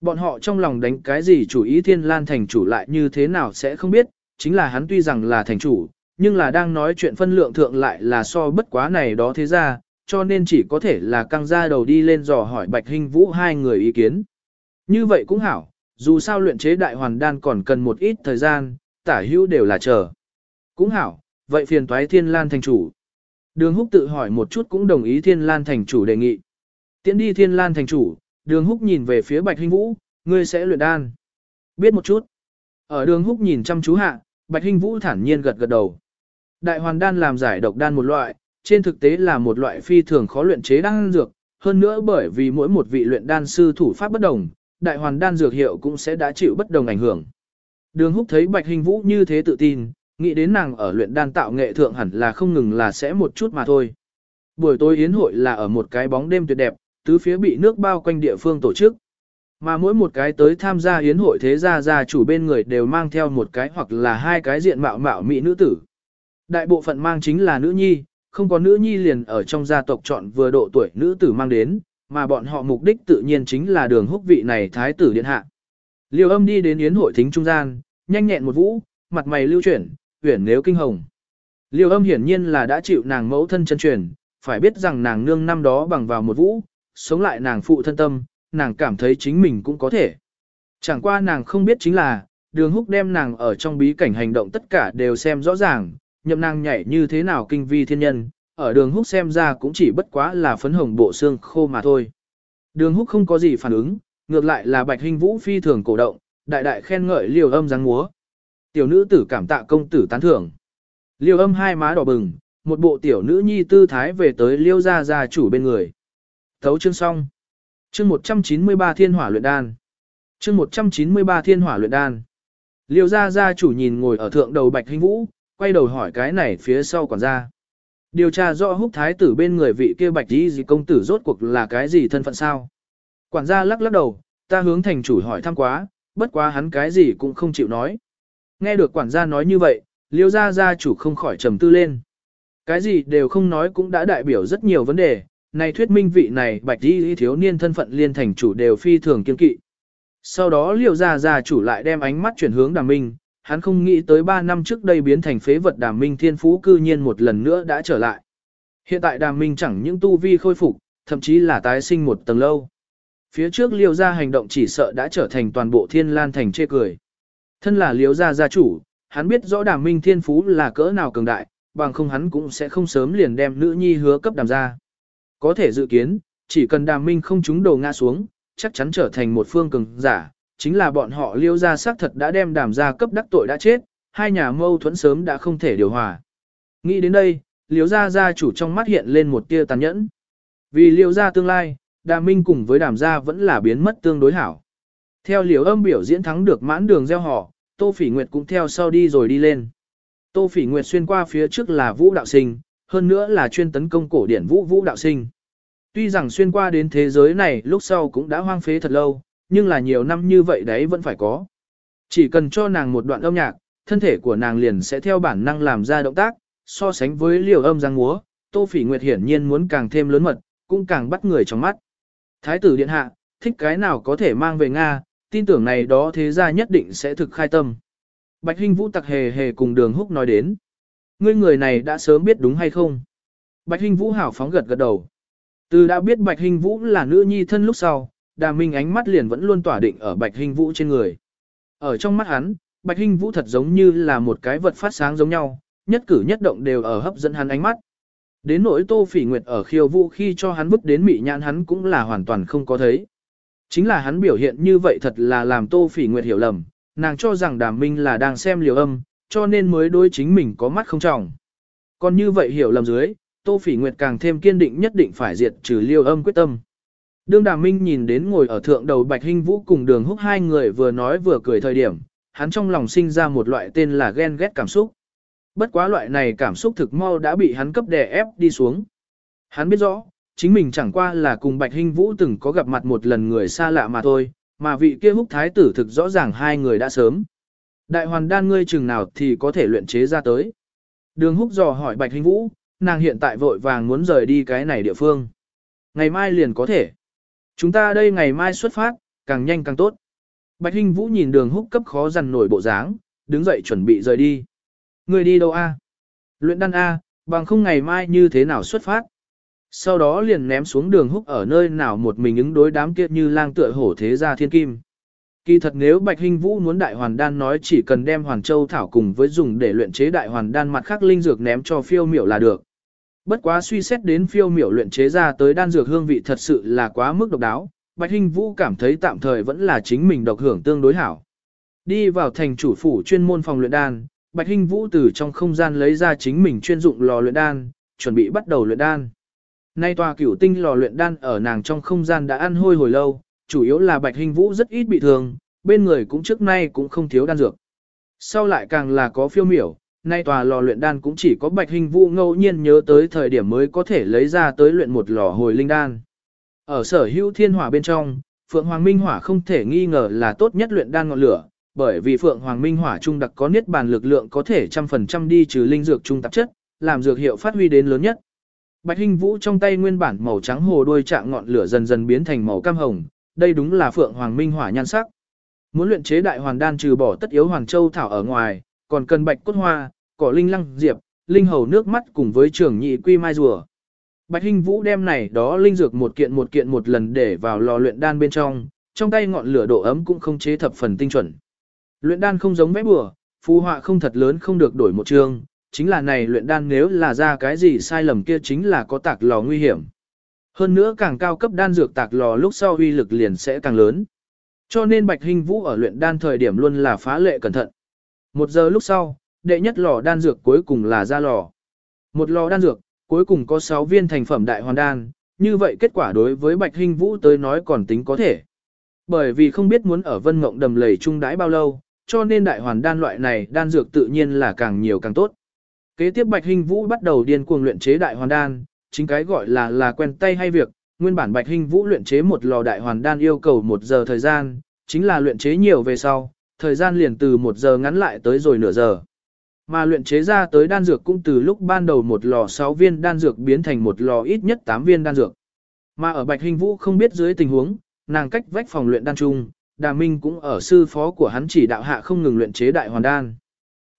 Bọn họ trong lòng đánh cái gì chủ ý thiên lan thành chủ lại như thế nào sẽ không biết, chính là hắn tuy rằng là thành chủ, nhưng là đang nói chuyện phân lượng thượng lại là so bất quá này đó thế gia cho nên chỉ có thể là căng ra đầu đi lên dò hỏi Bạch Hinh Vũ hai người ý kiến. Như vậy cũng hảo, dù sao luyện chế đại hoàn đan còn cần một ít thời gian, tả hữu đều là chờ. Cũng hảo, vậy phiền toái Thiên Lan thành chủ. Đường Húc tự hỏi một chút cũng đồng ý Thiên Lan thành chủ đề nghị. Tiến đi Thiên Lan thành chủ, Đường Húc nhìn về phía Bạch Hinh Vũ, ngươi sẽ luyện đan. Biết một chút. Ở Đường Húc nhìn chăm chú hạ, Bạch Hinh Vũ thản nhiên gật gật đầu. Đại hoàn đan làm giải độc đan một loại, trên thực tế là một loại phi thường khó luyện chế đan dược, hơn nữa bởi vì mỗi một vị luyện đan sư thủ pháp bất đồng, đại hoàn đan dược hiệu cũng sẽ đã chịu bất đồng ảnh hưởng. Đường húc thấy Bạch Hình Vũ như thế tự tin, nghĩ đến nàng ở luyện đan tạo nghệ thượng hẳn là không ngừng là sẽ một chút mà thôi. Buổi tối yến hội là ở một cái bóng đêm tuyệt đẹp, tứ phía bị nước bao quanh địa phương tổ chức. Mà mỗi một cái tới tham gia yến hội thế gia gia chủ bên người đều mang theo một cái hoặc là hai cái diện mạo mạo mỹ nữ tử. Đại bộ phận mang chính là nữ nhi, không có nữ nhi liền ở trong gia tộc chọn vừa độ tuổi nữ tử mang đến, mà bọn họ mục đích tự nhiên chính là đường húc vị này thái tử điện hạ. Liêu âm đi đến yến hội thính trung gian, nhanh nhẹn một vũ, mặt mày lưu chuyển, uyển nếu kinh hồng. Liêu âm hiển nhiên là đã chịu nàng mẫu thân chân truyền, phải biết rằng nàng nương năm đó bằng vào một vũ, sống lại nàng phụ thân tâm, nàng cảm thấy chính mình cũng có thể. Chẳng qua nàng không biết chính là, đường húc đem nàng ở trong bí cảnh hành động tất cả đều xem rõ ràng, nhậm nàng nhảy như thế nào kinh vi thiên nhân, ở đường húc xem ra cũng chỉ bất quá là phấn hồng bộ xương khô mà thôi. Đường húc không có gì phản ứng, ngược lại là bạch hình vũ phi thường cổ động, đại đại khen ngợi liều âm dáng múa. Tiểu nữ tử cảm tạ công tử tán thưởng. Liêu âm hai má đỏ bừng, một bộ tiểu nữ nhi tư thái về tới liêu gia gia chủ bên người. Thấu chương xong. Chương 193 thiên hỏa luyện đan. Chương 193 thiên hỏa luyện đan. Liêu gia gia chủ nhìn ngồi ở thượng đầu bạch hình vũ, quay đầu hỏi cái này phía sau quản gia. Điều tra rõ húc thái tử bên người vị kia bạch đi gì công tử rốt cuộc là cái gì thân phận sao. Quản gia lắc lắc đầu, ta hướng thành chủ hỏi thăm quá, bất quá hắn cái gì cũng không chịu nói. Nghe được quản gia nói như vậy, liêu gia gia chủ không khỏi trầm tư lên. Cái gì đều không nói cũng đã đại biểu rất nhiều vấn đề, này thuyết minh vị này bạch đi thiếu niên thân phận liên thành chủ đều phi thường kiên kỵ. Sau đó liêu gia gia chủ lại đem ánh mắt chuyển hướng đàm minh, hắn không nghĩ tới 3 năm trước đây biến thành phế vật đàm minh thiên phú cư nhiên một lần nữa đã trở lại. Hiện tại đàm minh chẳng những tu vi khôi phục, thậm chí là tái sinh một tầng lâu. Phía trước liêu gia hành động chỉ sợ đã trở thành toàn bộ thiên lan thành chê cười. Thân là liêu gia gia chủ, hắn biết rõ đàm minh thiên phú là cỡ nào cường đại, bằng không hắn cũng sẽ không sớm liền đem nữ nhi hứa cấp đàm ra. Có thể dự kiến, chỉ cần đàm minh không trúng đầu ngã xuống, chắc chắn trở thành một phương cường giả, chính là bọn họ liêu ra xác thật đã đem đàm ra cấp đắc tội đã chết, hai nhà mâu thuẫn sớm đã không thể điều hòa. Nghĩ đến đây, liêu gia gia chủ trong mắt hiện lên một tia tàn nhẫn. Vì liêu gia tương lai, đàm minh cùng với đàm gia vẫn là biến mất tương đối hảo. Theo liều âm biểu diễn thắng được mãn đường gieo họ, Tô Phỉ Nguyệt cũng theo sau đi rồi đi lên. Tô Phỉ Nguyệt xuyên qua phía trước là vũ đạo sinh, hơn nữa là chuyên tấn công cổ điển vũ vũ đạo sinh. Tuy rằng xuyên qua đến thế giới này lúc sau cũng đã hoang phế thật lâu, nhưng là nhiều năm như vậy đấy vẫn phải có. Chỉ cần cho nàng một đoạn âm nhạc, thân thể của nàng liền sẽ theo bản năng làm ra động tác, so sánh với liều âm giang múa, Tô Phỉ Nguyệt hiển nhiên muốn càng thêm lớn mật, cũng càng bắt người trong mắt. Thái tử điện hạ, thích cái nào có thể mang về Nga, tin tưởng này đó thế gia nhất định sẽ thực khai tâm. Bạch Hinh Vũ tặc hề hề cùng đường húc nói đến. Ngươi người này đã sớm biết đúng hay không? Bạch Hinh Vũ hảo phóng gật gật đầu. Từ đã biết Bạch Hinh Vũ là nữ nhi thân lúc sau, Đà Minh ánh mắt liền vẫn luôn tỏa định ở Bạch Hinh Vũ trên người. Ở trong mắt hắn, Bạch Hinh Vũ thật giống như là một cái vật phát sáng giống nhau, nhất cử nhất động đều ở hấp dẫn hắn ánh mắt. Đến nỗi Tô Phỉ Nguyệt ở khiêu vũ khi cho hắn bước đến mị nhãn hắn cũng là hoàn toàn không có thấy. Chính là hắn biểu hiện như vậy thật là làm Tô Phỉ Nguyệt hiểu lầm, nàng cho rằng Đàm Minh là đang xem liều âm, cho nên mới đối chính mình có mắt không trọng. Còn như vậy hiểu lầm dưới, Tô Phỉ Nguyệt càng thêm kiên định nhất định phải diệt trừ liều âm quyết tâm. Đương Đàm Minh nhìn đến ngồi ở thượng đầu Bạch Hinh Vũ cùng Đường Húc hai người vừa nói vừa cười thời điểm, hắn trong lòng sinh ra một loại tên là ghen ghét cảm xúc. Bất quá loại này cảm xúc thực mau đã bị hắn cấp đè ép đi xuống. Hắn biết rõ, chính mình chẳng qua là cùng Bạch Hinh Vũ từng có gặp mặt một lần người xa lạ mà thôi, mà vị kia húc thái tử thực rõ ràng hai người đã sớm. Đại hoàn đan ngươi chừng nào thì có thể luyện chế ra tới. Đường húc dò hỏi Bạch Hinh Vũ, nàng hiện tại vội vàng muốn rời đi cái này địa phương. Ngày mai liền có thể. Chúng ta đây ngày mai xuất phát, càng nhanh càng tốt. Bạch Hinh Vũ nhìn đường húc cấp khó dằn nổi bộ dáng, đứng dậy chuẩn bị rời đi. Người đi đâu a? Luyện đan a, bằng không ngày mai như thế nào xuất phát? Sau đó liền ném xuống đường húc ở nơi nào một mình ứng đối đám kia như lang tựa hổ thế gia thiên kim. Kỳ thật nếu Bạch Hinh Vũ muốn đại hoàn đan nói chỉ cần đem hoàn châu thảo cùng với dùng để luyện chế đại hoàn đan mặt khác linh dược ném cho phiêu miểu là được. Bất quá suy xét đến phiêu miểu luyện chế ra tới đan dược hương vị thật sự là quá mức độc đáo, Bạch Hinh Vũ cảm thấy tạm thời vẫn là chính mình độc hưởng tương đối hảo. Đi vào thành chủ phủ chuyên môn phòng luyện đan, Bạch Hinh Vũ từ trong không gian lấy ra chính mình chuyên dụng lò luyện đan, chuẩn bị bắt đầu luyện đan. Nay tòa cửu tinh lò luyện đan ở nàng trong không gian đã ăn hôi hồi lâu, chủ yếu là Bạch Hình Vũ rất ít bị thương, bên người cũng trước nay cũng không thiếu đan dược. Sau lại càng là có phiêu miểu, nay tòa lò luyện đan cũng chỉ có Bạch Hình Vũ ngẫu nhiên nhớ tới thời điểm mới có thể lấy ra tới luyện một lò hồi linh đan. Ở sở hữu thiên hỏa bên trong, Phượng Hoàng Minh Hỏa không thể nghi ngờ là tốt nhất luyện đan ngọn lửa, bởi vì Phượng Hoàng Minh Hỏa trung đặc có niết bàn lực lượng có thể trăm phần trăm đi trừ linh dược trung tạp chất, làm dược hiệu phát huy đến lớn nhất. Bạch Hinh Vũ trong tay nguyên bản màu trắng hồ đôi trạng ngọn lửa dần dần biến thành màu cam hồng, đây đúng là Phượng Hoàng Minh Hỏa nhan sắc. Muốn luyện chế đại hoàn đan trừ bỏ tất yếu hoàng châu thảo ở ngoài, còn cần bạch cốt hoa, cỏ linh lăng diệp, linh hầu nước mắt cùng với trưởng nhị quy mai rùa. Bạch Hinh Vũ đem này đó linh dược một kiện một kiện một lần để vào lò luyện đan bên trong, trong tay ngọn lửa độ ấm cũng không chế thập phần tinh chuẩn. Luyện đan không giống vẽ bùa, phù họa không thật lớn không được đổi một chương, chính là này luyện đan nếu là ra cái gì sai lầm kia chính là có tạc lò nguy hiểm. Hơn nữa càng cao cấp đan dược tạc lò lúc sau uy lực liền sẽ càng lớn. Cho nên Bạch Hinh Vũ ở luyện đan thời điểm luôn là phá lệ cẩn thận. Một giờ lúc sau, đệ nhất lò đan dược cuối cùng là ra lò. Một lò đan dược, cuối cùng có 6 viên thành phẩm đại hoàn đan, như vậy kết quả đối với Bạch Hinh Vũ tới nói còn tính có thể. Bởi vì không biết muốn ở Vân Mộng đầm lầy trung đãi bao lâu, cho nên đại hoàn đan loại này đan dược tự nhiên là càng nhiều càng tốt. Kế tiếp Bạch Hinh Vũ bắt đầu điên cuồng luyện chế đại hoàn đan, chính cái gọi là là quen tay hay việc, nguyên bản Bạch Hinh Vũ luyện chế một lò đại hoàn đan yêu cầu một giờ thời gian, chính là luyện chế nhiều về sau, thời gian liền từ một giờ ngắn lại tới rồi nửa giờ. Mà luyện chế ra tới đan dược cũng từ lúc ban đầu một lò 6 viên đan dược biến thành một lò ít nhất 8 viên đan dược. Mà ở Bạch Hình Vũ không biết dưới tình huống, nàng cách vách phòng luyện đan chung, Đà Minh cũng ở sư phó của hắn chỉ đạo hạ không ngừng luyện chế đại hoàn đan.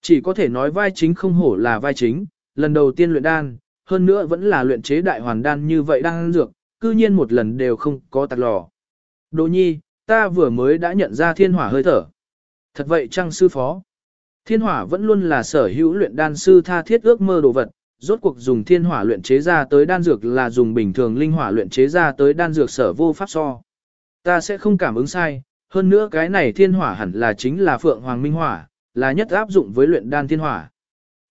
Chỉ có thể nói vai chính không hổ là vai chính, lần đầu tiên luyện đan, hơn nữa vẫn là luyện chế đại hoàn đan như vậy đan dược, cư nhiên một lần đều không có tạc lò. Đỗ nhi, ta vừa mới đã nhận ra thiên hỏa hơi thở. Thật vậy chăng sư phó? Thiên hỏa vẫn luôn là sở hữu luyện đan sư tha thiết ước mơ đồ vật, rốt cuộc dùng thiên hỏa luyện chế ra tới đan dược là dùng bình thường linh hỏa luyện chế ra tới đan dược sở vô pháp so. Ta sẽ không cảm ứng sai, hơn nữa cái này thiên hỏa hẳn là chính là Phượng Hoàng Minh Hỏa, là nhất áp dụng với luyện đan thiên hỏa.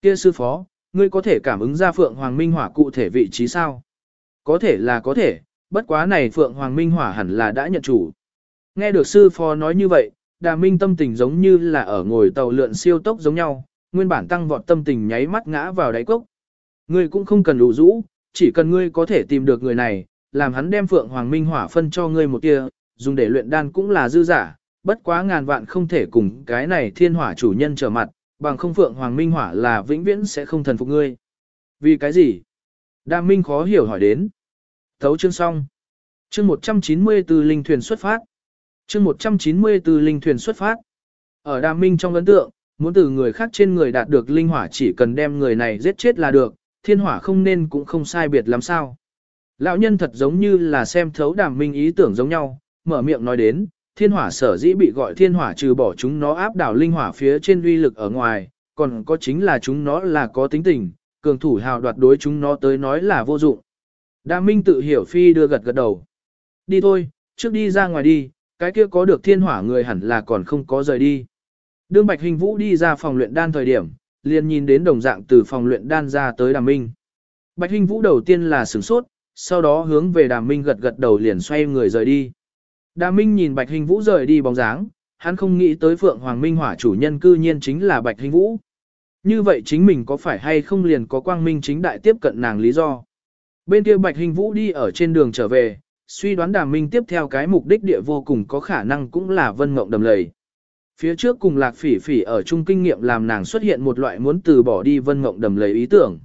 Kia sư phó, ngươi có thể cảm ứng ra Phượng Hoàng Minh Hỏa cụ thể vị trí sao? Có thể là có thể, bất quá này Phượng Hoàng Minh Hỏa hẳn là đã nhận chủ. Nghe được sư phó nói như vậy, đà minh tâm tình giống như là ở ngồi tàu lượn siêu tốc giống nhau, nguyên bản tăng vọt tâm tình nháy mắt ngã vào đáy cốc. Ngươi cũng không cần đủ rũ, chỉ cần ngươi có thể tìm được người này, làm hắn đem Phượng Hoàng Minh Hỏa phân cho ngươi một tia, dùng để luyện đan cũng là dư giả, bất quá ngàn vạn không thể cùng cái này thiên hỏa chủ nhân trở mặt, bằng không Phượng Hoàng Minh Hỏa là vĩnh viễn sẽ không thần phục ngươi. Vì cái gì? Đa Minh khó hiểu hỏi đến. Thấu chương xong. Chương 194 linh thuyền xuất phát chương 194 linh thuyền xuất phát. Ở Đàm Minh trong ấn tượng, muốn từ người khác trên người đạt được linh hỏa chỉ cần đem người này giết chết là được, thiên hỏa không nên cũng không sai biệt lắm sao. Lão nhân thật giống như là xem thấu Đàm Minh ý tưởng giống nhau, mở miệng nói đến, thiên hỏa sở dĩ bị gọi thiên hỏa trừ bỏ chúng nó áp đảo linh hỏa phía trên uy lực ở ngoài, còn có chính là chúng nó là có tính tình, cường thủ hào đoạt đối chúng nó tới nói là vô dụng. Đàm Minh tự hiểu phi đưa gật gật đầu. Đi thôi, trước đi ra ngoài đi, cái kia có được thiên hỏa người hẳn là còn không có rời đi. Đương Bạch Hình Vũ đi ra phòng luyện đan thời điểm, liền nhìn đến đồng dạng từ phòng luyện đan ra tới Đàm Minh. Bạch Hình Vũ đầu tiên là sửng sốt, sau đó hướng về Đàm Minh gật gật đầu liền xoay người rời đi. Đàm Minh nhìn Bạch Hình Vũ rời đi bóng dáng, hắn không nghĩ tới Phượng Hoàng Minh Hỏa chủ nhân cư nhiên chính là Bạch Hình Vũ. Như vậy chính mình có phải hay không liền có quang minh chính đại tiếp cận nàng lý do. Bên kia Bạch Hình Vũ đi ở trên đường trở về, suy đoán đàm minh tiếp theo cái mục đích địa vô cùng có khả năng cũng là vân mộng đầm lầy. Phía trước cùng lạc phỉ phỉ ở chung kinh nghiệm làm nàng xuất hiện một loại muốn từ bỏ đi vân mộng đầm lầy ý tưởng.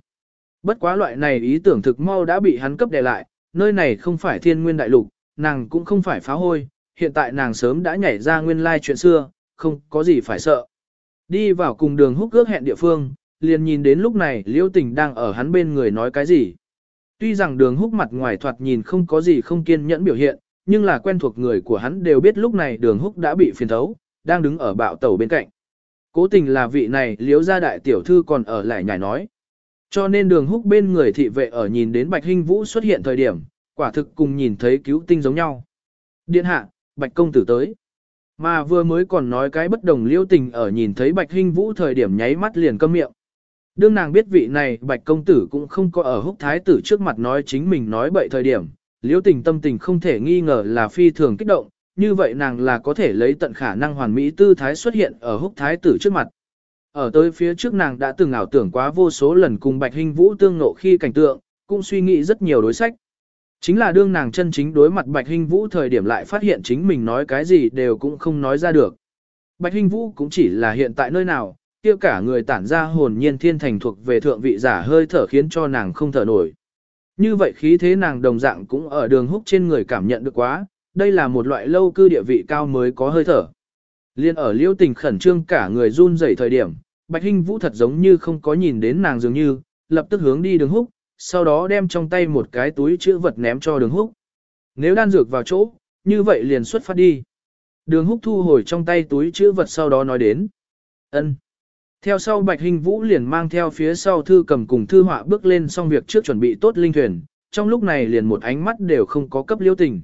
Bất quá loại này ý tưởng thực mau đã bị hắn cấp đè lại, nơi này không phải thiên nguyên đại lục, nàng cũng không phải phá hôi, hiện tại nàng sớm đã nhảy ra nguyên lai chuyện xưa, không có gì phải sợ. Đi vào cùng đường húc ước hẹn địa phương, liền nhìn đến lúc này liêu tình đang ở hắn bên người nói cái gì. Tuy rằng đường húc mặt ngoài thoạt nhìn không có gì không kiên nhẫn biểu hiện, nhưng là quen thuộc người của hắn đều biết lúc này đường húc đã bị phiền thấu, đang đứng ở bạo tàu bên cạnh. Cố tình là vị này liếu ra đại tiểu thư còn ở lại nhảy nói. Cho nên đường húc bên người thị vệ ở nhìn đến Bạch Hinh Vũ xuất hiện thời điểm, quả thực cùng nhìn thấy cứu tinh giống nhau. Điện hạ, Bạch công tử tới. Mà vừa mới còn nói cái bất đồng liêu tình ở nhìn thấy Bạch Hinh Vũ thời điểm nháy mắt liền câm miệng. Đương nàng biết vị này bạch công tử cũng không có ở húc thái tử trước mặt nói chính mình nói bậy thời điểm, liễu tình tâm tình không thể nghi ngờ là phi thường kích động, như vậy nàng là có thể lấy tận khả năng hoàn mỹ tư thái xuất hiện ở húc thái tử trước mặt. Ở tới phía trước nàng đã từng ảo tưởng quá vô số lần cùng Bạch Hinh Vũ tương nộ khi cảnh tượng, cũng suy nghĩ rất nhiều đối sách. Chính là đương nàng chân chính đối mặt Bạch Hinh Vũ thời điểm lại phát hiện chính mình nói cái gì đều cũng không nói ra được. Bạch Hinh Vũ cũng chỉ là hiện tại nơi nào, kia cả người tản ra hồn nhiên thiên thành thuộc về thượng vị giả hơi thở khiến cho nàng không thở nổi. Như vậy khí thế nàng đồng dạng cũng ở đường húc trên người cảm nhận được quá, đây là một loại lâu cư địa vị cao mới có hơi thở. Liên ở liêu tình khẩn trương cả người run rẩy thời điểm, Bạch Hinh Vũ thật giống như không có nhìn đến nàng dường như, lập tức hướng đi đường húc, sau đó đem trong tay một cái túi chữ vật ném cho đường húc. Nếu đan dược vào chỗ, như vậy liền xuất phát đi. Đường húc thu hồi trong tay túi chữ vật sau đó nói đến. ân. Theo sau Bạch Hình Vũ liền mang theo phía sau thư cầm cùng thư họa bước lên xong việc trước chuẩn bị tốt linh thuyền, trong lúc này liền một ánh mắt đều không có cấp liêu tình.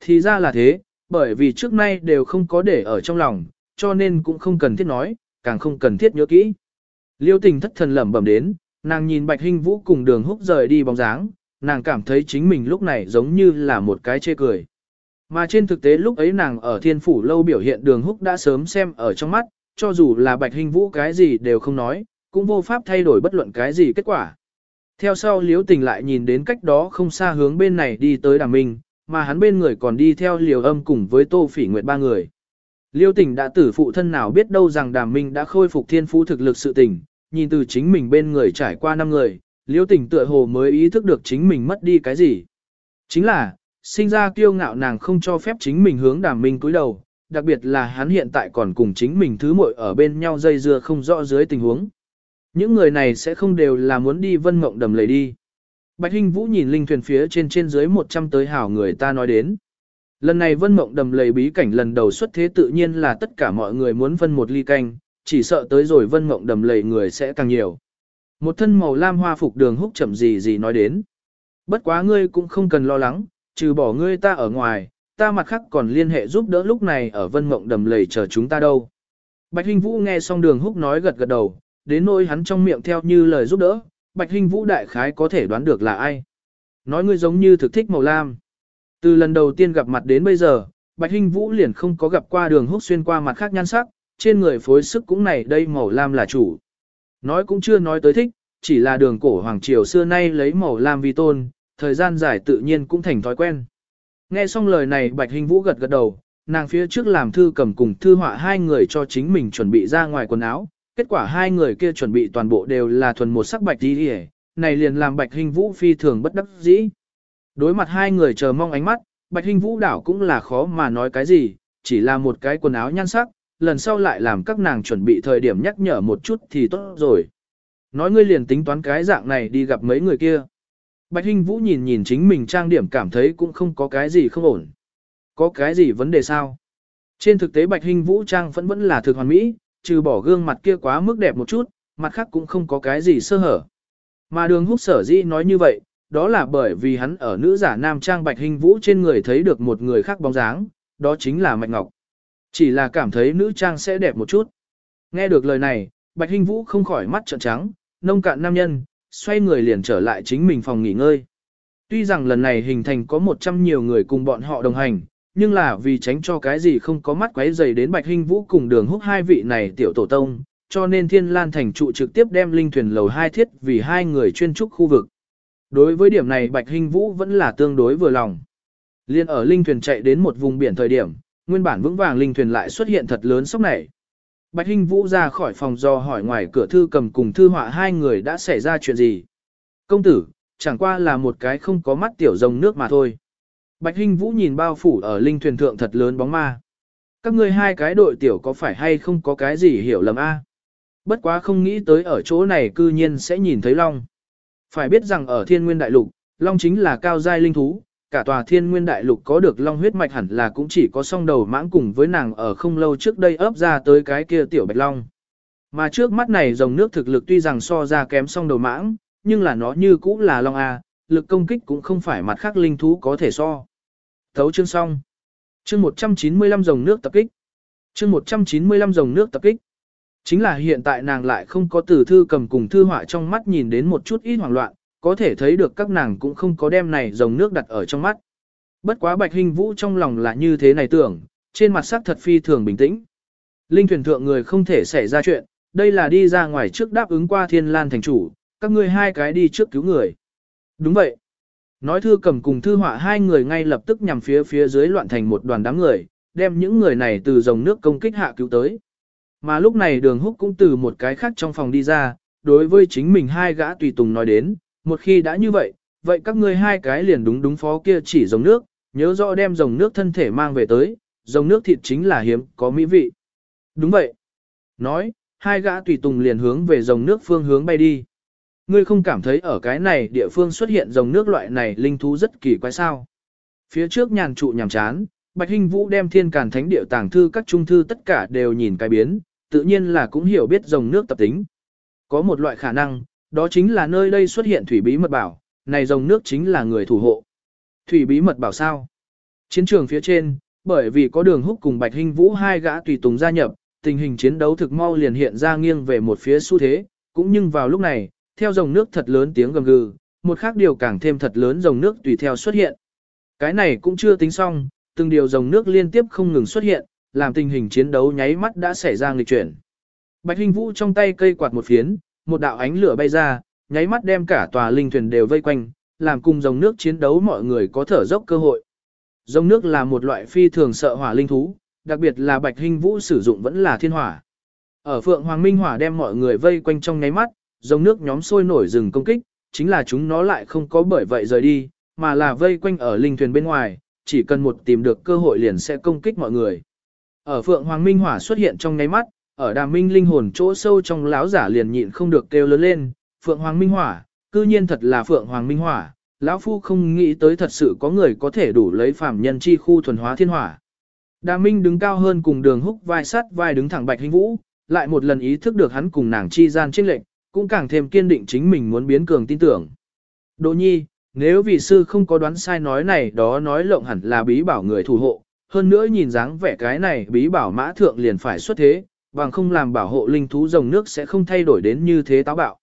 Thì ra là thế, bởi vì trước nay đều không có để ở trong lòng, cho nên cũng không cần thiết nói, càng không cần thiết nhớ kỹ. Liêu tình thất thần lẩm bẩm đến, nàng nhìn Bạch hình Vũ cùng đường húc rời đi bóng dáng, nàng cảm thấy chính mình lúc này giống như là một cái chê cười. Mà trên thực tế lúc ấy nàng ở thiên phủ lâu biểu hiện đường húc đã sớm xem ở trong mắt, cho dù là Bạch hình Vũ cái gì đều không nói, cũng vô pháp thay đổi bất luận cái gì kết quả. Theo sau Liễu Tình lại nhìn đến cách đó không xa hướng bên này đi tới Đàm Minh, mà hắn bên người còn đi theo Liều Âm cùng với Tô Phỉ Nguyệt ba người. Liêu Tình đã tử phụ thân nào biết đâu rằng Đàm Minh đã khôi phục thiên phú thực lực sự tình, nhìn từ chính mình bên người trải qua năm người, Liêu Tình tựa hồ mới ý thức được chính mình mất đi cái gì. Chính là, sinh ra kiêu ngạo nàng không cho phép chính mình hướng Đàm Minh cúi đầu, đặc biệt là hắn hiện tại còn cùng chính mình thứ muội ở bên nhau dây dưa không rõ dưới tình huống. Những người này sẽ không đều là muốn đi vân mộng đầm lầy đi. Bạch Hinh Vũ nhìn linh thuyền phía trên trên dưới 100 tới hảo người ta nói đến. Lần này vân mộng đầm lầy bí cảnh lần đầu xuất thế tự nhiên là tất cả mọi người muốn vân một ly canh, chỉ sợ tới rồi vân mộng đầm lầy người sẽ càng nhiều. Một thân màu lam hoa phục đường húc chậm gì gì nói đến. Bất quá ngươi cũng không cần lo lắng, trừ bỏ ngươi ta ở ngoài, ta mặt khác còn liên hệ giúp đỡ lúc này ở vân mộng đầm lầy chờ chúng ta đâu. Bạch Hinh Vũ nghe xong đường húc nói gật gật đầu, đến nỗi hắn trong miệng theo như lời giúp đỡ, Bạch Hinh Vũ đại khái có thể đoán được là ai. Nói ngươi giống như thực thích màu lam. Từ lần đầu tiên gặp mặt đến bây giờ, Bạch Hinh Vũ liền không có gặp qua đường húc xuyên qua mặt khác nhan sắc, trên người phối sức cũng này đây màu lam là chủ. Nói cũng chưa nói tới thích, chỉ là đường cổ hoàng triều xưa nay lấy màu lam vi tôn, thời gian dài tự nhiên cũng thành thói quen. Nghe xong lời này Bạch Hình Vũ gật gật đầu, nàng phía trước làm thư cầm cùng thư họa hai người cho chính mình chuẩn bị ra ngoài quần áo, kết quả hai người kia chuẩn bị toàn bộ đều là thuần một sắc bạch đi đi này liền làm Bạch Hình Vũ phi thường bất đắc dĩ. Đối mặt hai người chờ mong ánh mắt, Bạch Hình Vũ đảo cũng là khó mà nói cái gì, chỉ là một cái quần áo nhan sắc, lần sau lại làm các nàng chuẩn bị thời điểm nhắc nhở một chút thì tốt rồi. Nói ngươi liền tính toán cái dạng này đi gặp mấy người kia. Bạch Hinh Vũ nhìn nhìn chính mình trang điểm cảm thấy cũng không có cái gì không ổn. Có cái gì vấn đề sao? Trên thực tế Bạch Hinh Vũ trang vẫn vẫn là thực hoàn mỹ, trừ bỏ gương mặt kia quá mức đẹp một chút, mặt khác cũng không có cái gì sơ hở. Mà đường húc sở dĩ nói như vậy, đó là bởi vì hắn ở nữ giả nam trang Bạch Hinh Vũ trên người thấy được một người khác bóng dáng, đó chính là Mạch Ngọc. Chỉ là cảm thấy nữ trang sẽ đẹp một chút. Nghe được lời này, Bạch Hinh Vũ không khỏi mắt trợn trắng, nông cạn nam nhân, xoay người liền trở lại chính mình phòng nghỉ ngơi. Tuy rằng lần này hình thành có 100 nhiều người cùng bọn họ đồng hành, nhưng là vì tránh cho cái gì không có mắt quấy dày đến Bạch Hinh Vũ cùng đường húc hai vị này tiểu tổ tông, cho nên Thiên Lan Thành trụ trực tiếp đem linh thuyền lầu hai thiết vì hai người chuyên trúc khu vực. Đối với điểm này Bạch Hinh Vũ vẫn là tương đối vừa lòng. Liên ở linh thuyền chạy đến một vùng biển thời điểm, nguyên bản vững vàng linh thuyền lại xuất hiện thật lớn sốc này. Bạch Hinh Vũ ra khỏi phòng do hỏi ngoài cửa thư cầm cùng thư họa hai người đã xảy ra chuyện gì. Công tử, chẳng qua là một cái không có mắt tiểu rồng nước mà thôi. Bạch Hinh Vũ nhìn bao phủ ở linh thuyền thượng thật lớn bóng ma. Các ngươi hai cái đội tiểu có phải hay không có cái gì hiểu lầm a? Bất quá không nghĩ tới ở chỗ này cư nhiên sẽ nhìn thấy Long. Phải biết rằng ở thiên nguyên đại lục, Long chính là cao giai linh thú, cả tòa thiên nguyên đại lục có được long huyết mạch hẳn là cũng chỉ có song đầu mãng cùng với nàng ở không lâu trước đây ấp ra tới cái kia tiểu bạch long. Mà trước mắt này dòng nước thực lực tuy rằng so ra kém song đầu mãng, nhưng là nó như cũ là long A, lực công kích cũng không phải mặt khác linh thú có thể so. Thấu chương xong. Chương 195 dòng nước tập kích. Chương 195 dòng nước tập kích. Chính là hiện tại nàng lại không có từ thư cầm cùng thư họa trong mắt nhìn đến một chút ít hoảng loạn, có thể thấy được các nàng cũng không có đem này dòng nước đặt ở trong mắt. Bất quá Bạch Hình Vũ trong lòng là như thế này tưởng, trên mặt sắc thật phi thường bình tĩnh. Linh thuyền thượng người không thể xảy ra chuyện, đây là đi ra ngoài trước đáp ứng qua thiên lan thành chủ, các ngươi hai cái đi trước cứu người. Đúng vậy. Nói thư cầm cùng thư họa hai người ngay lập tức nhằm phía phía dưới loạn thành một đoàn đám người, đem những người này từ dòng nước công kích hạ cứu tới. Mà lúc này đường húc cũng từ một cái khác trong phòng đi ra, đối với chính mình hai gã tùy tùng nói đến, một khi đã như vậy, vậy các ngươi hai cái liền đúng đúng phó kia chỉ dòng nước, nhớ rõ đem dòng nước thân thể mang về tới, dòng nước thịt chính là hiếm, có mỹ vị. Đúng vậy. Nói, hai gã tùy tùng liền hướng về dòng nước phương hướng bay đi. Ngươi không cảm thấy ở cái này địa phương xuất hiện dòng nước loại này linh thú rất kỳ quái sao. Phía trước nhàn trụ nhàm chán, Bạch Hinh Vũ đem thiên càn thánh địa tàng thư các trung thư tất cả đều nhìn cái biến, tự nhiên là cũng hiểu biết dòng nước tập tính. Có một loại khả năng, đó chính là nơi đây xuất hiện thủy bí mật bảo, này dòng nước chính là người thủ hộ. Thủy bí mật bảo sao? Chiến trường phía trên, bởi vì có đường húc cùng Bạch Hinh Vũ hai gã tùy tùng gia nhập, tình hình chiến đấu thực mau liền hiện ra nghiêng về một phía xu thế, cũng nhưng vào lúc này, theo dòng nước thật lớn tiếng gầm gừ, một khác điều càng thêm thật lớn dòng nước tùy theo xuất hiện. Cái này cũng chưa tính xong, từng điều dòng nước liên tiếp không ngừng xuất hiện, làm tình hình chiến đấu nháy mắt đã xảy ra nghịch chuyển. Bạch Hinh Vũ trong tay cây quạt một phiến, một đạo ánh lửa bay ra, nháy mắt đem cả tòa linh thuyền đều vây quanh, làm cùng dòng nước chiến đấu mọi người có thở dốc cơ hội. Dòng nước là một loại phi thường sợ hỏa linh thú, đặc biệt là Bạch Hinh Vũ sử dụng vẫn là thiên hỏa. Ở Phượng Hoàng Minh Hỏa đem mọi người vây quanh trong nháy mắt, dòng nước nhóm sôi nổi rừng công kích, chính là chúng nó lại không có bởi vậy rời đi, mà là vây quanh ở linh thuyền bên ngoài, chỉ cần một tìm được cơ hội liền sẽ công kích mọi người. Ở Phượng Hoàng Minh Hỏa xuất hiện trong nháy mắt, ở Đàm Minh linh hồn chỗ sâu trong láo giả liền nhịn không được kêu lớn lên, Phượng Hoàng Minh Hỏa, cư nhiên thật là Phượng Hoàng Minh Hỏa, lão phu không nghĩ tới thật sự có người có thể đủ lấy phàm nhân chi khu thuần hóa thiên hỏa. Đàm Minh đứng cao hơn cùng Đường Húc vai sát vai đứng thẳng Bạch Hinh Vũ, lại một lần ý thức được hắn cùng nàng chi gian chênh lệnh, cũng càng thêm kiên định chính mình muốn biến cường tin tưởng. Đỗ Nhi, nếu vị sư không có đoán sai nói này đó nói lộng hẳn là bí bảo người thủ hộ, hơn nữa nhìn dáng vẻ cái này bí bảo mã thượng liền phải xuất thế, bằng không làm bảo hộ linh thú rồng nước sẽ không thay đổi đến như thế táo bạo.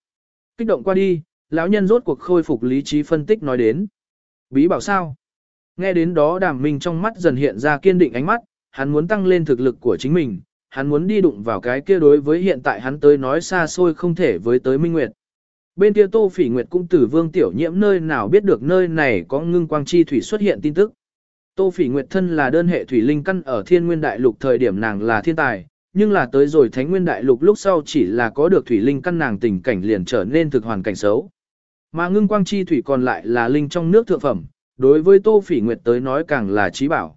Kích động qua đi, lão nhân rốt cuộc khôi phục lý trí phân tích nói đến. Bí bảo sao? Nghe đến đó đàm minh trong mắt dần hiện ra kiên định ánh mắt, hắn muốn tăng lên thực lực của chính mình, hắn muốn đi đụng vào cái kia đối với hiện tại hắn tới nói xa xôi không thể với tới Minh Nguyệt. Bên kia Tô Phỉ Nguyệt cũng từ vương tiểu nhiễm nơi nào biết được nơi này có ngưng quang chi thủy xuất hiện tin tức. Tô Phỉ Nguyệt thân là đơn hệ thủy linh căn ở thiên nguyên đại lục thời điểm nàng là thiên tài, nhưng là tới rồi thánh nguyên đại lục lúc sau chỉ là có được thủy linh căn nàng tình cảnh liền trở nên thực hoàn cảnh xấu. Mà ngưng quang chi thủy còn lại là linh trong nước thượng phẩm, đối với Tô Phỉ Nguyệt tới nói càng là trí bảo.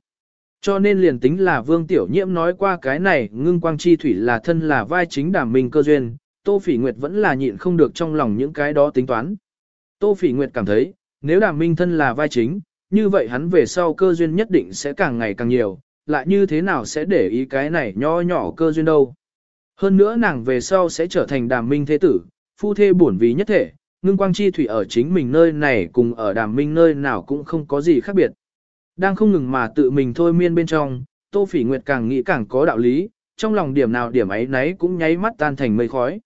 Cho nên liền tính là Vương Tiểu Nhiễm nói qua cái này ngưng quang chi thủy là thân là vai chính đảm minh cơ duyên, Tô Phỉ Nguyệt vẫn là nhịn không được trong lòng những cái đó tính toán. Tô Phỉ Nguyệt cảm thấy, nếu đảm minh thân là vai chính, như vậy hắn về sau cơ duyên nhất định sẽ càng ngày càng nhiều, lại như thế nào sẽ để ý cái này nho nhỏ cơ duyên đâu. Hơn nữa nàng về sau sẽ trở thành đàm minh thế tử, phu thê bổn vì nhất thể, ngưng quang chi thủy ở chính mình nơi này cùng ở đàm minh nơi nào cũng không có gì khác biệt. Đang không ngừng mà tự mình thôi miên bên trong, Tô Phỉ Nguyệt càng nghĩ càng có đạo lý, trong lòng điểm nào điểm ấy nấy cũng nháy mắt tan thành mây khói.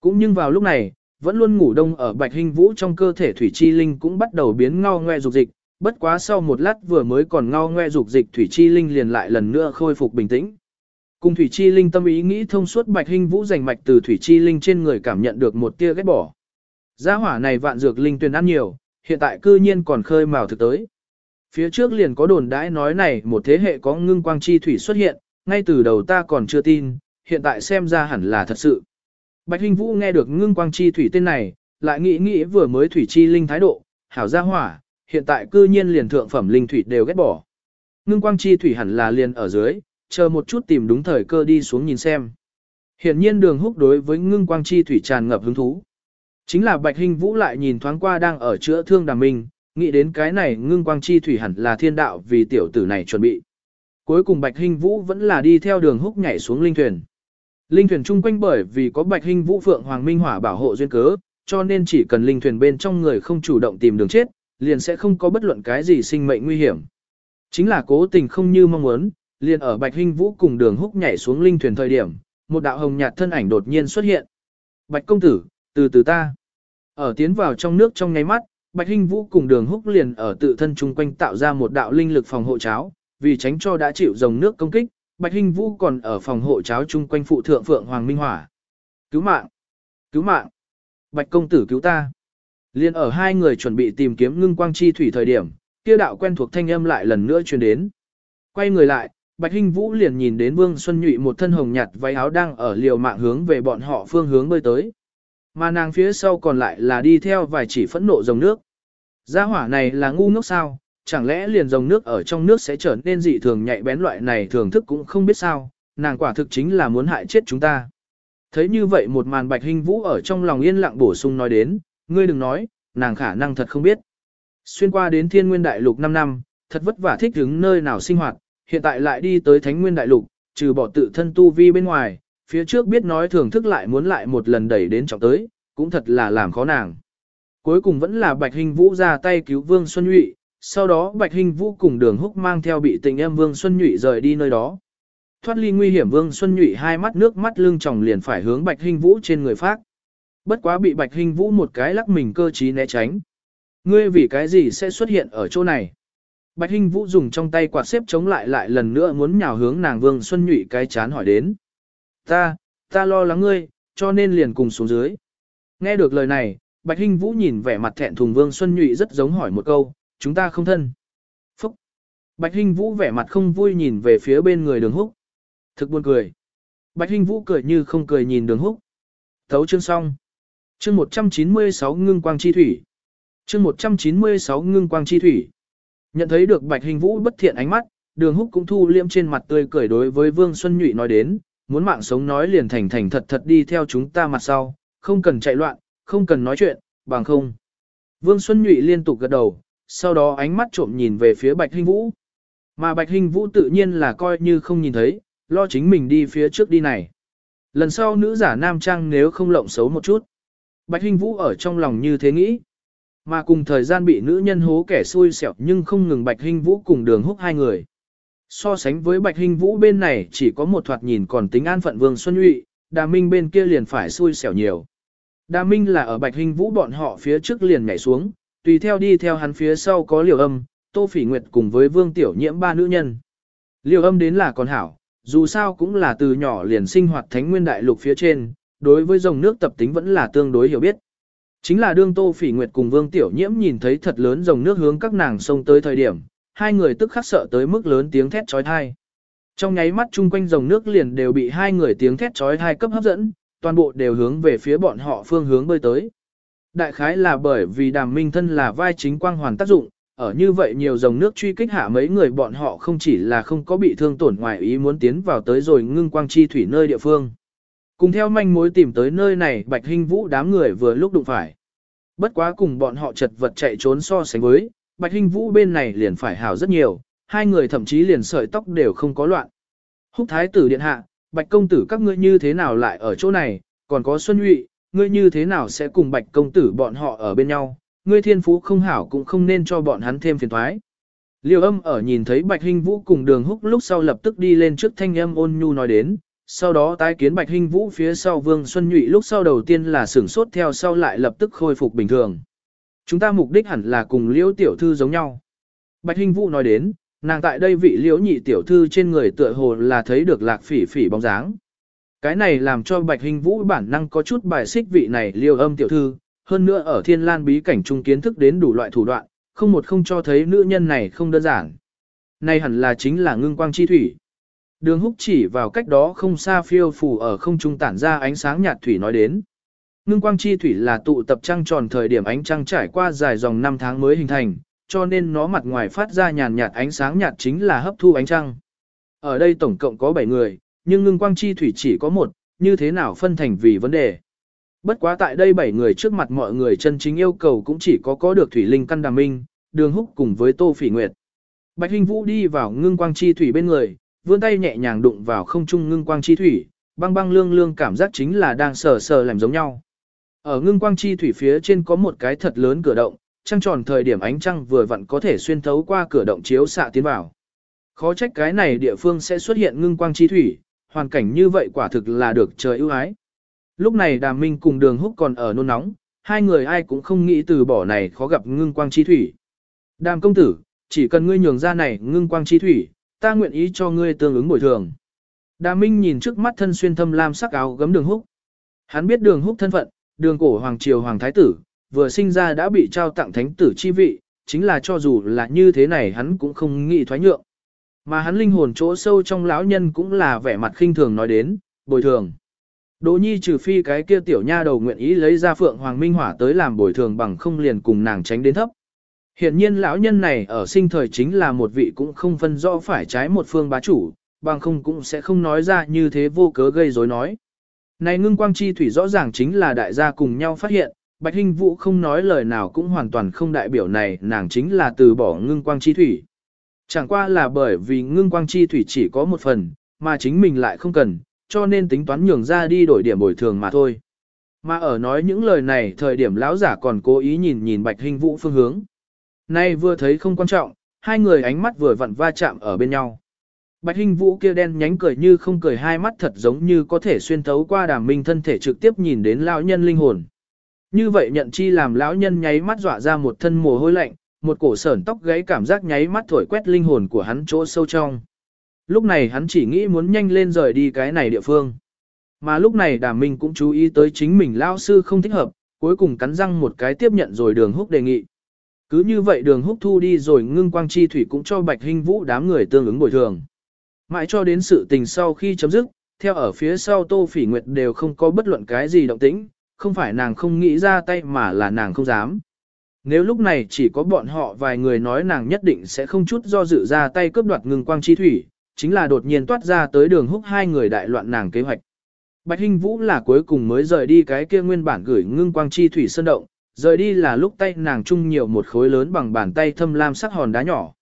Cũng nhưng vào lúc này, vẫn luôn ngủ đông ở Bạch Hình Vũ trong cơ thể Thủy Chi Linh cũng bắt đầu biến ngao ngoe dục dịch, bất quá sau một lát vừa mới còn ngao ngoe dục dịch Thủy Chi Linh liền lại lần nữa khôi phục bình tĩnh. Cùng Thủy Chi Linh tâm ý nghĩ thông suốt Bạch Hinh Vũ giành mạch từ Thủy Chi Linh trên người cảm nhận được một tia ghét bỏ. Gia hỏa này vạn dược linh tuyền ăn nhiều, hiện tại cư nhiên còn khơi mào thực tới. Phía trước liền có đồn đãi nói này một thế hệ có ngưng quang chi thủy xuất hiện, ngay từ đầu ta còn chưa tin, hiện tại xem ra hẳn là thật sự. Bạch Hinh Vũ nghe được ngưng quang chi thủy tên này, lại nghĩ nghĩ vừa mới thủy chi linh thái độ, hảo gia hỏa, hiện tại cư nhiên liền thượng phẩm linh thủy đều ghét bỏ. Ngưng quang chi thủy hẳn là liền ở dưới, chờ một chút tìm đúng thời cơ đi xuống nhìn xem. Hiển nhiên đường húc đối với ngưng quang chi thủy tràn ngập hứng thú. Chính là Bạch hình Vũ lại nhìn thoáng qua đang ở chữa thương đàm minh, nghĩ đến cái này ngưng quang chi thủy hẳn là thiên đạo vì tiểu tử này chuẩn bị. Cuối cùng Bạch hình Vũ vẫn là đi theo đường húc nhảy xuống linh thuyền. Linh thuyền chung quanh bởi vì có Bạch hình Vũ Phượng Hoàng Minh Hỏa bảo hộ duyên cớ, cho nên chỉ cần linh thuyền bên trong người không chủ động tìm đường chết, liền sẽ không có bất luận cái gì sinh mệnh nguy hiểm. Chính là cố tình không như mong muốn, liền ở Bạch Hinh Vũ cùng đường húc nhảy xuống linh thuyền thời điểm, một đạo hồng nhạt thân ảnh đột nhiên xuất hiện. Bạch công tử, từ từ ta. Ở tiến vào trong nước trong nháy mắt, Bạch Hinh Vũ cùng Đường Húc liền ở tự thân chung quanh tạo ra một đạo linh lực phòng hộ cháo, vì tránh cho đã chịu dòng nước công kích, Bạch Hinh Vũ còn ở phòng hộ cháo chung quanh phụ thượng Phượng Hoàng Minh Hỏa. Cứu mạng! Cứu mạng! Bạch công tử cứu ta! Liên ở hai người chuẩn bị tìm kiếm ngưng quang chi thủy thời điểm, kia đạo quen thuộc thanh âm lại lần nữa truyền đến. Quay người lại, Bạch Hinh Vũ liền nhìn đến Vương Xuân Nhụy một thân hồng nhạt váy áo đang ở liều mạng hướng về bọn họ phương hướng bơi tới. Mà nàng phía sau còn lại là đi theo vài chỉ phẫn nộ dòng nước. Gia hỏa này là ngu ngốc sao, chẳng lẽ liền dòng nước ở trong nước sẽ trở nên dị thường nhạy bén loại này thường thức cũng không biết sao, nàng quả thực chính là muốn hại chết chúng ta. Thấy như vậy một màn Bạch Hinh Vũ ở trong lòng yên lặng bổ sung nói đến, ngươi đừng nói, nàng khả năng thật không biết. Xuyên qua đến thiên nguyên đại lục 5 năm, thật vất vả thích đứng nơi nào sinh hoạt, hiện tại lại đi tới thánh nguyên đại lục, trừ bỏ tự thân tu vi bên ngoài, phía trước biết nói thưởng thức lại muốn lại một lần đẩy đến trọng tới, cũng thật là làm khó nàng. Cuối cùng vẫn là Bạch Hình Vũ ra tay cứu Vương Xuân Nhụy, sau đó Bạch Hình Vũ cùng đường húc mang theo bị tình em Vương Xuân Nhụy rời đi nơi đó. Thoát ly nguy hiểm Vương Xuân Nhụy hai mắt nước mắt lưng tròng liền phải hướng Bạch Hình Vũ trên người phát. Bất quá bị Bạch Hình Vũ một cái lắc mình cơ trí né tránh. Ngươi vì cái gì sẽ xuất hiện ở chỗ này? Bạch Hinh Vũ dùng trong tay quạt xếp chống lại lại lần nữa muốn nhào hướng nàng Vương Xuân Nhụy cái chán hỏi đến. Ta, ta lo lắng ngươi, cho nên liền cùng xuống dưới. Nghe được lời này, Bạch Hinh Vũ nhìn vẻ mặt thẹn thùng Vương Xuân Nhụy rất giống hỏi một câu, chúng ta không thân. Phúc! Bạch Hinh Vũ vẻ mặt không vui nhìn về phía bên người đường húc. Thực buồn cười. Bạch Hinh Vũ cười như không cười nhìn đường húc. Thấu chương xong. Chương 196 ngưng quang chi thủy. Chương 196 ngưng quang chi thủy. Nhận thấy được Bạch Hình Vũ bất thiện ánh mắt, Đường Húc cũng thu liêm trên mặt tươi cười đối với Vương Xuân Nhụy nói đến, muốn mạng sống nói liền thành thành thật thật đi theo chúng ta mặt sau, không cần chạy loạn, không cần nói chuyện, bằng không. Vương Xuân Nhụy liên tục gật đầu, sau đó ánh mắt trộm nhìn về phía Bạch Hình Vũ. Mà Bạch Hình Vũ tự nhiên là coi như không nhìn thấy, lo chính mình đi phía trước đi này. Lần sau nữ giả nam trang nếu không lộng xấu một chút. Bạch Hình Vũ ở trong lòng như thế nghĩ. Mà cùng thời gian bị nữ nhân hố kẻ xui xẻo nhưng không ngừng Bạch Hinh Vũ cùng đường húc hai người. So sánh với Bạch Hinh Vũ bên này chỉ có một thoạt nhìn còn tính an phận Vương Xuân Nhụy, Đà Minh bên kia liền phải xui xẻo nhiều. Đà Minh là ở Bạch Hinh Vũ bọn họ phía trước liền nhảy xuống, tùy theo đi theo hắn phía sau có Liều Âm, Tô Phỉ Nguyệt cùng với Vương Tiểu Nhiễm ba nữ nhân. Liều Âm đến là còn hảo, dù sao cũng là từ nhỏ liền sinh hoạt Thánh Nguyên Đại Lục phía trên, đối với dòng nước tập tính vẫn là tương đối hiểu biết. Chính là đương Tô Phỉ Nguyệt cùng Vương Tiểu Nhiễm nhìn thấy thật lớn dòng nước hướng các nàng sông tới thời điểm, hai người tức khắc sợ tới mức lớn tiếng thét chói tai. Trong nháy mắt chung quanh dòng nước liền đều bị hai người tiếng thét chói tai cấp hấp dẫn, toàn bộ đều hướng về phía bọn họ phương hướng bơi tới. Đại khái là bởi vì đàm minh thân là vai chính quang hoàn tác dụng, ở như vậy nhiều dòng nước truy kích hạ mấy người bọn họ không chỉ là không có bị thương tổn ngoài ý muốn tiến vào tới rồi ngưng quang chi thủy nơi địa phương. Cùng theo manh mối tìm tới nơi này Bạch Hinh Vũ đám người vừa lúc đụng phải. Bất quá cùng bọn họ chật vật chạy trốn so sánh với, Bạch Hinh Vũ bên này liền phải hảo rất nhiều, hai người thậm chí liền sợi tóc đều không có loạn. Húc Thái tử điện hạ, Bạch công tử các ngươi như thế nào lại ở chỗ này, còn có Xuân Nhụy, ngươi như thế nào sẽ cùng Bạch công tử bọn họ ở bên nhau, ngươi thiên phú không hảo cũng không nên cho bọn hắn thêm phiền toái. Liêu âm ở nhìn thấy Bạch Hinh Vũ cùng đường húc lúc sau lập tức đi lên trước thanh âm ôn nhu nói đến, sau đó tái kiến Bạch Hinh Vũ phía sau Vương Xuân Nhụy lúc sau đầu tiên là sửng sốt theo sau lại lập tức khôi phục bình thường. Chúng ta mục đích hẳn là cùng Liễu tiểu thư giống nhau. Bạch Hinh Vũ nói đến, nàng tại đây vị Liễu nhị tiểu thư trên người tựa hồ là thấy được lạc phỉ phỉ bóng dáng. Cái này làm cho Bạch Hinh Vũ bản năng có chút bài xích vị này Liêu Âm tiểu thư, hơn nữa ở Thiên Lan bí cảnh trung kiến thức đến đủ loại thủ đoạn, không một không cho thấy nữ nhân này không đơn giản. Này hẳn là chính là ngưng quang chi thủy. Đường húc chỉ vào cách đó không xa phiêu phù ở không trung tản ra ánh sáng nhạt thủy nói đến. Ngưng quang chi thủy là tụ tập trăng tròn thời điểm ánh trăng trải qua dài dòng năm tháng mới hình thành, cho nên nó mặt ngoài phát ra nhàn nhạt ánh sáng nhạt chính là hấp thu ánh trăng. Ở đây tổng cộng có 7 người, nhưng ngưng quang chi thủy chỉ có một, như thế nào phân thành vì vấn đề. Bất quá tại đây 7 người trước mặt mọi người chân chính yêu cầu cũng chỉ có có được thủy linh căn đàm minh, đường húc cùng với tô phỉ nguyệt. Bạch Hinh Vũ đi vào ngưng quang chi thủy bên người, vươn tay nhẹ nhàng đụng vào không trung ngưng quang chi thủy, băng băng lương lương cảm giác chính là đang sờ sờ làm giống nhau. Ở ngưng quang chi thủy phía trên có một cái thật lớn cửa động, trăng tròn thời điểm ánh trăng vừa vặn có thể xuyên thấu qua cửa động chiếu xạ tiến vào. Khó trách cái này địa phương sẽ xuất hiện ngưng quang chi thủy, hoàn cảnh như vậy quả thực là được trời ưu ái. Lúc này Đàm Minh cùng Đường Húc còn ở nôn nóng, hai người ai cũng không nghĩ từ bỏ này khó gặp ngưng quang chi thủy. Đàm công tử, chỉ cần ngươi nhường ra này ngưng quang chi thủy, ta nguyện ý cho ngươi tương ứng bồi thường. Đà Minh nhìn trước mắt thân xuyên thâm lam sắc áo gấm đường húc. Hắn biết đường húc thân phận, đường cổ hoàng triều hoàng thái tử, vừa sinh ra đã bị trao tặng thánh tử chi vị, chính là cho dù là như thế này hắn cũng không nghĩ thoái nhượng. Mà hắn linh hồn chỗ sâu trong lão nhân cũng là vẻ mặt khinh thường nói đến, bồi thường. Đỗ nhi trừ phi cái kia tiểu nha đầu nguyện ý lấy ra phượng hoàng minh hỏa tới làm bồi thường bằng không liền cùng nàng tránh đến thấp. Hiện nhiên lão nhân này ở sinh thời chính là một vị cũng không phân rõ phải trái một phương bá chủ, bằng không cũng sẽ không nói ra như thế vô cớ gây rối nói. Này ngưng quang chi thủy rõ ràng chính là đại gia cùng nhau phát hiện, Bạch Hinh Vũ không nói lời nào cũng hoàn toàn không đại biểu này nàng chính là từ bỏ ngưng quang chi thủy. Chẳng qua là bởi vì ngưng quang chi thủy chỉ có một phần, mà chính mình lại không cần, cho nên tính toán nhường ra đi đổi điểm bồi thường mà thôi. Mà ở nói những lời này thời điểm lão giả còn cố ý nhìn nhìn Bạch Hinh Vũ phương hướng. Nay vừa thấy không quan trọng, hai người ánh mắt vừa vặn va chạm ở bên nhau. Bạch Hinh Vũ kia đen nhánh cười như không cười hai mắt thật giống như có thể xuyên thấu qua đàm minh thân thể trực tiếp nhìn đến lão nhân linh hồn. Như vậy nhận chi làm lão nhân nháy mắt dọa ra một thân mồ hôi lạnh, một cổ sởn tóc gáy cảm giác nháy mắt thổi quét linh hồn của hắn chỗ sâu trong. Lúc này hắn chỉ nghĩ muốn nhanh lên rời đi cái này địa phương. Mà lúc này đàm minh cũng chú ý tới chính mình lão sư không thích hợp, cuối cùng cắn răng một cái tiếp nhận rồi đường húc đề nghị. Cứ như vậy đường húc thu đi rồi ngưng quang chi thủy cũng cho bạch hình vũ đám người tương ứng bồi thường. Mãi cho đến sự tình sau khi chấm dứt, theo ở phía sau Tô Phỉ Nguyệt đều không có bất luận cái gì động tĩnh, không phải nàng không nghĩ ra tay mà là nàng không dám. Nếu lúc này chỉ có bọn họ vài người nói nàng nhất định sẽ không chút do dự ra tay cướp đoạt ngừng quang chi thủy, chính là đột nhiên toát ra tới đường húc hai người đại loạn nàng kế hoạch. Bạch Hinh Vũ là cuối cùng mới rời đi cái kia nguyên bản gửi ngưng quang chi thủy sơn động, rời đi là lúc tay nàng chung nhiều một khối lớn bằng bàn tay thâm lam sắc hòn đá nhỏ.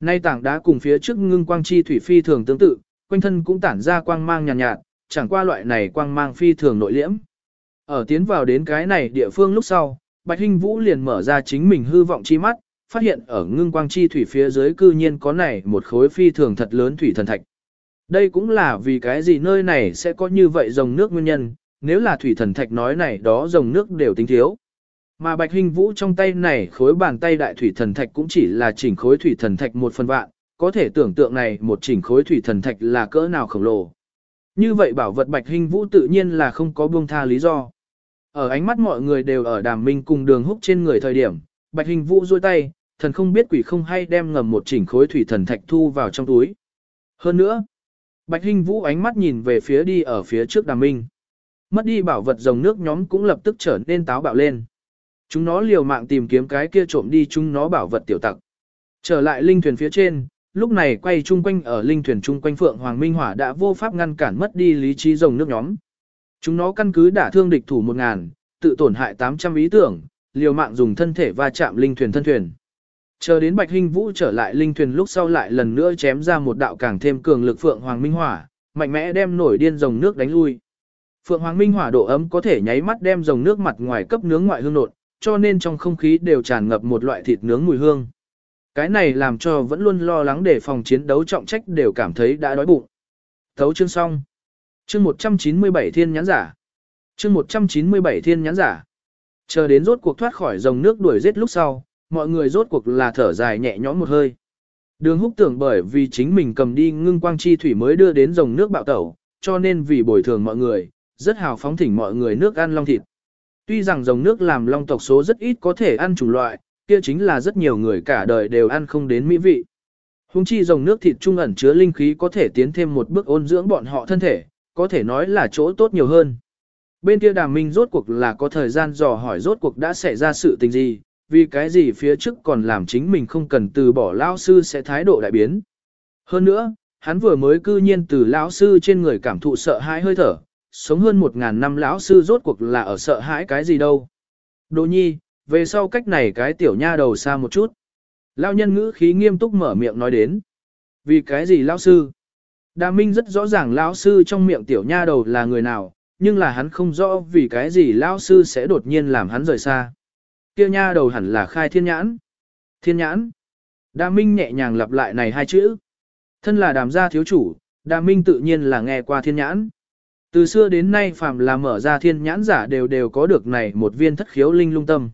Nay tảng đá cùng phía trước ngưng quang chi thủy phi thường tương tự, quanh thân cũng tản ra quang mang nhàn nhạt, nhạt, chẳng qua loại này quang mang phi thường nội liễm. Ở tiến vào đến cái này địa phương lúc sau, Bạch Hinh Vũ liền mở ra chính mình hư vọng chi mắt, phát hiện ở ngưng quang chi thủy phía dưới cư nhiên có này một khối phi thường thật lớn thủy thần thạch. Đây cũng là vì cái gì nơi này sẽ có như vậy dòng nước nguyên nhân, nếu là thủy thần thạch nói này đó dòng nước đều tính thiếu. Mà Bạch hình Vũ trong tay này khối bàn tay đại thủy thần thạch cũng chỉ là chỉnh khối thủy thần thạch một phần vạn, có thể tưởng tượng này một chỉnh khối thủy thần thạch là cỡ nào khổng lồ. Như vậy bảo vật Bạch hình Vũ tự nhiên là không có buông tha lý do. Ở ánh mắt mọi người đều ở đàm minh cùng đường húc trên người thời điểm, Bạch hình Vũ duỗi tay, thần không biết quỷ không hay đem ngầm một chỉnh khối thủy thần thạch thu vào trong túi. Hơn nữa, Bạch hình Vũ ánh mắt nhìn về phía đi ở phía trước đàm minh. Mất đi bảo vật dòng nước nhóm cũng lập tức trở nên táo bạo lên. Chúng nó liều mạng tìm kiếm cái kia trộm đi chúng nó bảo vật tiểu tặc. Trở lại linh thuyền phía trên, lúc này quay chung quanh ở linh thuyền chung quanh Phượng Hoàng Minh Hỏa đã vô pháp ngăn cản mất đi lý trí rồng nước nhóm. Chúng nó căn cứ đả thương địch thủ 1000, tự tổn hại 800 ý tưởng, liều mạng dùng thân thể va chạm linh thuyền thân thuyền. Chờ đến Bạch Hinh Vũ trở lại linh thuyền lúc sau lại lần nữa chém ra một đạo càng thêm cường lực Phượng Hoàng Minh Hỏa, mạnh mẽ đem nổi điên rồng nước đánh lui. Phượng Hoàng Minh Hỏa độ ấm có thể nháy mắt đem rồng nước mặt ngoài cấp nướng ngoại hương nột, cho nên trong không khí đều tràn ngập một loại thịt nướng mùi hương. Cái này làm cho vẫn luôn lo lắng để phòng chiến đấu trọng trách đều cảm thấy đã đói bụng. Thấu chương xong. Chương 197 thiên nhãn giả. Chương 197 thiên nhãn giả. Chờ đến rốt cuộc thoát khỏi dòng nước đuổi giết lúc sau, mọi người rốt cuộc là thở dài nhẹ nhõm một hơi. Đường húc tưởng bởi vì chính mình cầm đi ngưng quang chi thủy mới đưa đến dòng nước bạo tẩu, cho nên vì bồi thường mọi người, rất hào phóng thỉnh mọi người nước ăn long thịt. Tuy rằng dòng nước làm long tộc số rất ít có thể ăn chủng loại, kia chính là rất nhiều người cả đời đều ăn không đến mỹ vị. Hùng chi dòng nước thịt trung ẩn chứa linh khí có thể tiến thêm một bước ôn dưỡng bọn họ thân thể, có thể nói là chỗ tốt nhiều hơn. Bên kia đàm minh rốt cuộc là có thời gian dò hỏi rốt cuộc đã xảy ra sự tình gì, vì cái gì phía trước còn làm chính mình không cần từ bỏ lão sư sẽ thái độ đại biến. Hơn nữa, hắn vừa mới cư nhiên từ lão sư trên người cảm thụ sợ hãi hơi thở, sống hơn một ngàn năm lão sư rốt cuộc là ở sợ hãi cái gì đâu. Đồ nhi, về sau cách này cái tiểu nha đầu xa một chút. Lão nhân ngữ khí nghiêm túc mở miệng nói đến. Vì cái gì lão sư? Đà Minh rất rõ ràng lão sư trong miệng tiểu nha đầu là người nào, nhưng là hắn không rõ vì cái gì lão sư sẽ đột nhiên làm hắn rời xa. Kia nha đầu hẳn là khai thiên nhãn. Thiên nhãn. Đà Minh nhẹ nhàng lặp lại này hai chữ. Thân là đàm gia thiếu chủ, Đà Minh tự nhiên là nghe qua thiên nhãn. Từ xưa đến nay phàm là mở ra thiên nhãn giả đều đều có được này một viên thất khiếu linh lung tâm.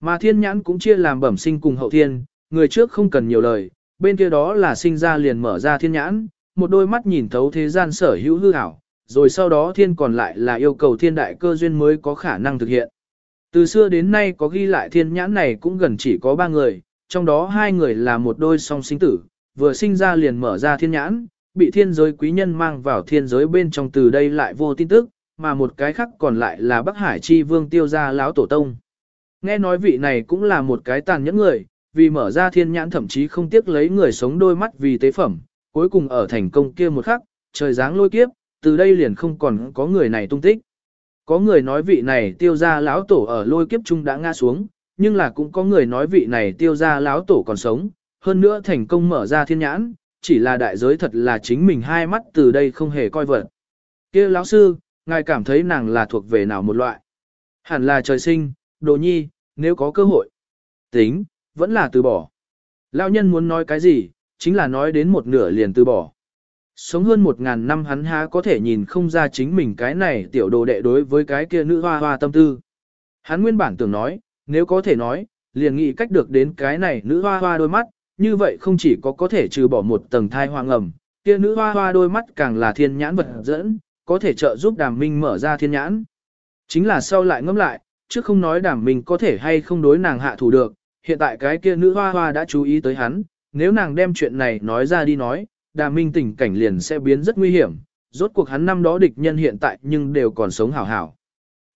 Mà thiên nhãn cũng chia làm bẩm sinh cùng hậu thiên, người trước không cần nhiều lời, bên kia đó là sinh ra liền mở ra thiên nhãn, một đôi mắt nhìn thấu thế gian sở hữu hư ảo, rồi sau đó thiên còn lại là yêu cầu thiên đại cơ duyên mới có khả năng thực hiện. Từ xưa đến nay có ghi lại thiên nhãn này cũng gần chỉ có ba người, trong đó hai người là một đôi song sinh tử, vừa sinh ra liền mở ra thiên nhãn, bị thiên giới quý nhân mang vào thiên giới bên trong từ đây lại vô tin tức, mà một cái khác còn lại là Bắc Hải chi vương tiêu gia lão tổ tông. Nghe nói vị này cũng là một cái tàn nhẫn người, vì mở ra thiên nhãn thậm chí không tiếc lấy người sống đôi mắt vì tế phẩm, cuối cùng ở thành công kia một khắc, trời giáng lôi kiếp, từ đây liền không còn có người này tung tích. Có người nói vị này tiêu gia lão tổ ở lôi kiếp trung đã ngã xuống, nhưng là cũng có người nói vị này tiêu gia lão tổ còn sống, hơn nữa thành công mở ra thiên nhãn, chỉ là đại giới thật là chính mình hai mắt từ đây không hề coi vật. kia lão sư, ngài cảm thấy nàng là thuộc về nào một loại? Hẳn là trời sinh, đồ nhi, nếu có cơ hội. Tính, vẫn là từ bỏ. Lão nhân muốn nói cái gì, chính là nói đến một nửa liền từ bỏ. Sống hơn một ngàn năm hắn há có thể nhìn không ra chính mình cái này tiểu đồ đệ đối với cái kia nữ hoa hoa tâm tư. Hắn nguyên bản tưởng nói, nếu có thể nói, liền nghĩ cách được đến cái này nữ hoa hoa đôi mắt, như vậy không chỉ có có thể trừ bỏ một tầng thai hoang ngầm, kia nữ hoa hoa đôi mắt càng là thiên nhãn vật dẫn, có thể trợ giúp đàm minh mở ra thiên nhãn. Chính là sau lại ngẫm lại, trước không nói đàm minh có thể hay không đối nàng hạ thủ được, hiện tại cái kia nữ hoa hoa đã chú ý tới hắn, nếu nàng đem chuyện này nói ra đi nói, đàm minh tình cảnh liền sẽ biến rất nguy hiểm, rốt cuộc hắn năm đó địch nhân hiện tại nhưng đều còn sống hảo hảo.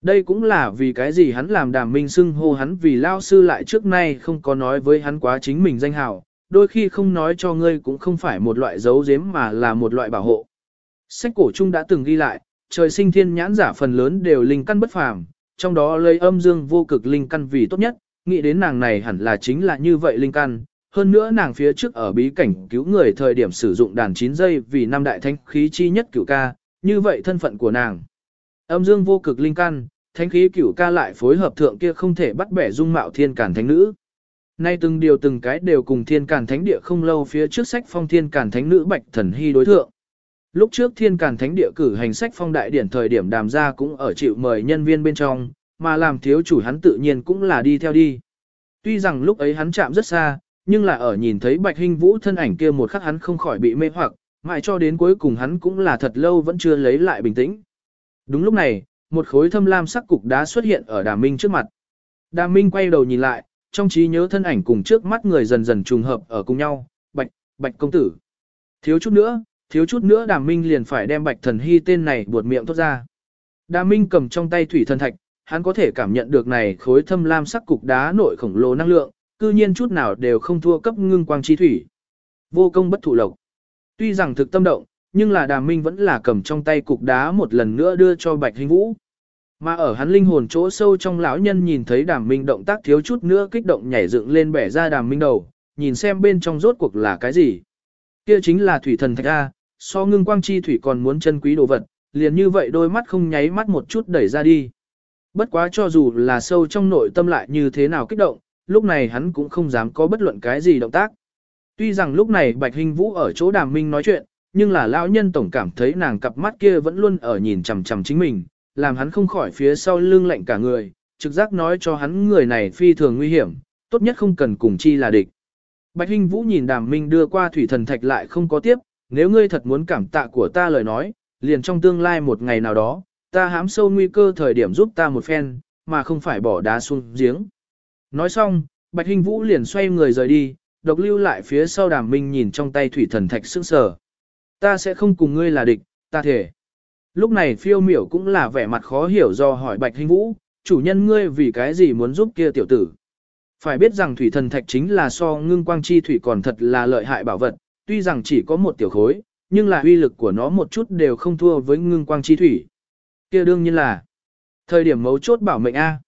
Đây cũng là vì cái gì hắn làm đàm minh xưng hô hắn vì lao sư lại trước nay không có nói với hắn quá chính mình danh hảo, đôi khi không nói cho ngươi cũng không phải một loại giấu giếm mà là một loại bảo hộ. Sách cổ chung đã từng ghi lại, trời sinh thiên nhãn giả phần lớn đều linh căn bất phàm, trong đó lấy âm dương vô cực linh căn vì tốt nhất, nghĩ đến nàng này hẳn là chính là như vậy linh căn. Hơn nữa nàng phía trước ở bí cảnh cứu người thời điểm sử dụng đàn 9 giây vì năm đại thanh khí chi nhất cửu ca, như vậy thân phận của nàng. Âm dương vô cực linh căn, thanh khí cửu ca lại phối hợp thượng kia không thể bắt bẻ dung mạo thiên cản thánh nữ. Nay từng điều từng cái đều cùng thiên cản thánh địa không lâu phía trước sách phong thiên cản thánh nữ bạch thần hy đối thượng. Lúc trước thiên cản thánh địa cử hành sách phong đại điển thời điểm đàm gia cũng ở chịu mời nhân viên bên trong, mà làm thiếu chủ hắn tự nhiên cũng là đi theo đi. Tuy rằng lúc ấy hắn chạm rất xa, nhưng là ở nhìn thấy bạch hình vũ thân ảnh kia một khắc hắn không khỏi bị mê hoặc, mãi cho đến cuối cùng hắn cũng là thật lâu vẫn chưa lấy lại bình tĩnh. Đúng lúc này, một khối thâm lam sắc cục đá xuất hiện ở đàm minh trước mặt. Đàm minh quay đầu nhìn lại, trong trí nhớ thân ảnh cùng trước mắt người dần dần trùng hợp ở cùng nhau, bạch, bạch công tử. Thiếu chút nữa, thiếu chút nữa đàm minh liền phải đem bạch thần hy tên này buột miệng thốt ra. Đàm minh cầm trong tay thủy thần thạch, hắn có thể cảm nhận được này khối thâm lam sắc cục đá nội khổng lồ năng lượng, cư nhiên chút nào đều không thua cấp ngưng quang chi thủy. Vô công bất thủ lộc. Tuy rằng thực tâm động, nhưng là đàm minh vẫn là cầm trong tay cục đá một lần nữa đưa cho bạch hình vũ. Mà ở hắn linh hồn chỗ sâu trong lão nhân nhìn thấy đàm minh động tác thiếu chút nữa kích động nhảy dựng lên bẻ ra đàm minh đầu, nhìn xem bên trong rốt cuộc là cái gì. Kia chính là thủy thần thạch A, so ngưng quang chi thủy còn muốn chân quý đồ vật, liền như vậy đôi mắt không nháy mắt một chút đẩy ra đi. Bất quá cho dù là sâu trong nội tâm lại như thế nào kích động, lúc này hắn cũng không dám có bất luận cái gì động tác. Tuy rằng lúc này Bạch Hình Vũ ở chỗ đàm minh nói chuyện, nhưng là lão nhân tổng cảm thấy nàng cặp mắt kia vẫn luôn ở nhìn chằm chằm chính mình, làm hắn không khỏi phía sau lưng lạnh cả người, trực giác nói cho hắn người này phi thường nguy hiểm, tốt nhất không cần cùng chi là địch. Bạch Hinh Vũ nhìn Đàm Minh đưa qua thủy thần thạch lại không có tiếp, nếu ngươi thật muốn cảm tạ của ta lời nói, liền trong tương lai một ngày nào đó, ta hám sâu nguy cơ thời điểm giúp ta một phen, mà không phải bỏ đá xuống giếng. Nói xong, Bạch Hinh Vũ liền xoay người rời đi, độc lưu lại phía sau Đàm Minh nhìn trong tay thủy thần thạch sững sờ. Ta sẽ không cùng ngươi là địch, ta thể. Lúc này phiêu miểu cũng là vẻ mặt khó hiểu do hỏi Bạch Hinh Vũ, chủ nhân ngươi vì cái gì muốn giúp kia tiểu tử. Phải biết rằng thủy thần thạch chính là so ngưng quang chi thủy còn thật là lợi hại bảo vật, tuy rằng chỉ có một tiểu khối, nhưng là uy lực của nó một chút đều không thua với ngưng quang chi thủy. kia đương nhiên là thời điểm mấu chốt bảo mệnh A.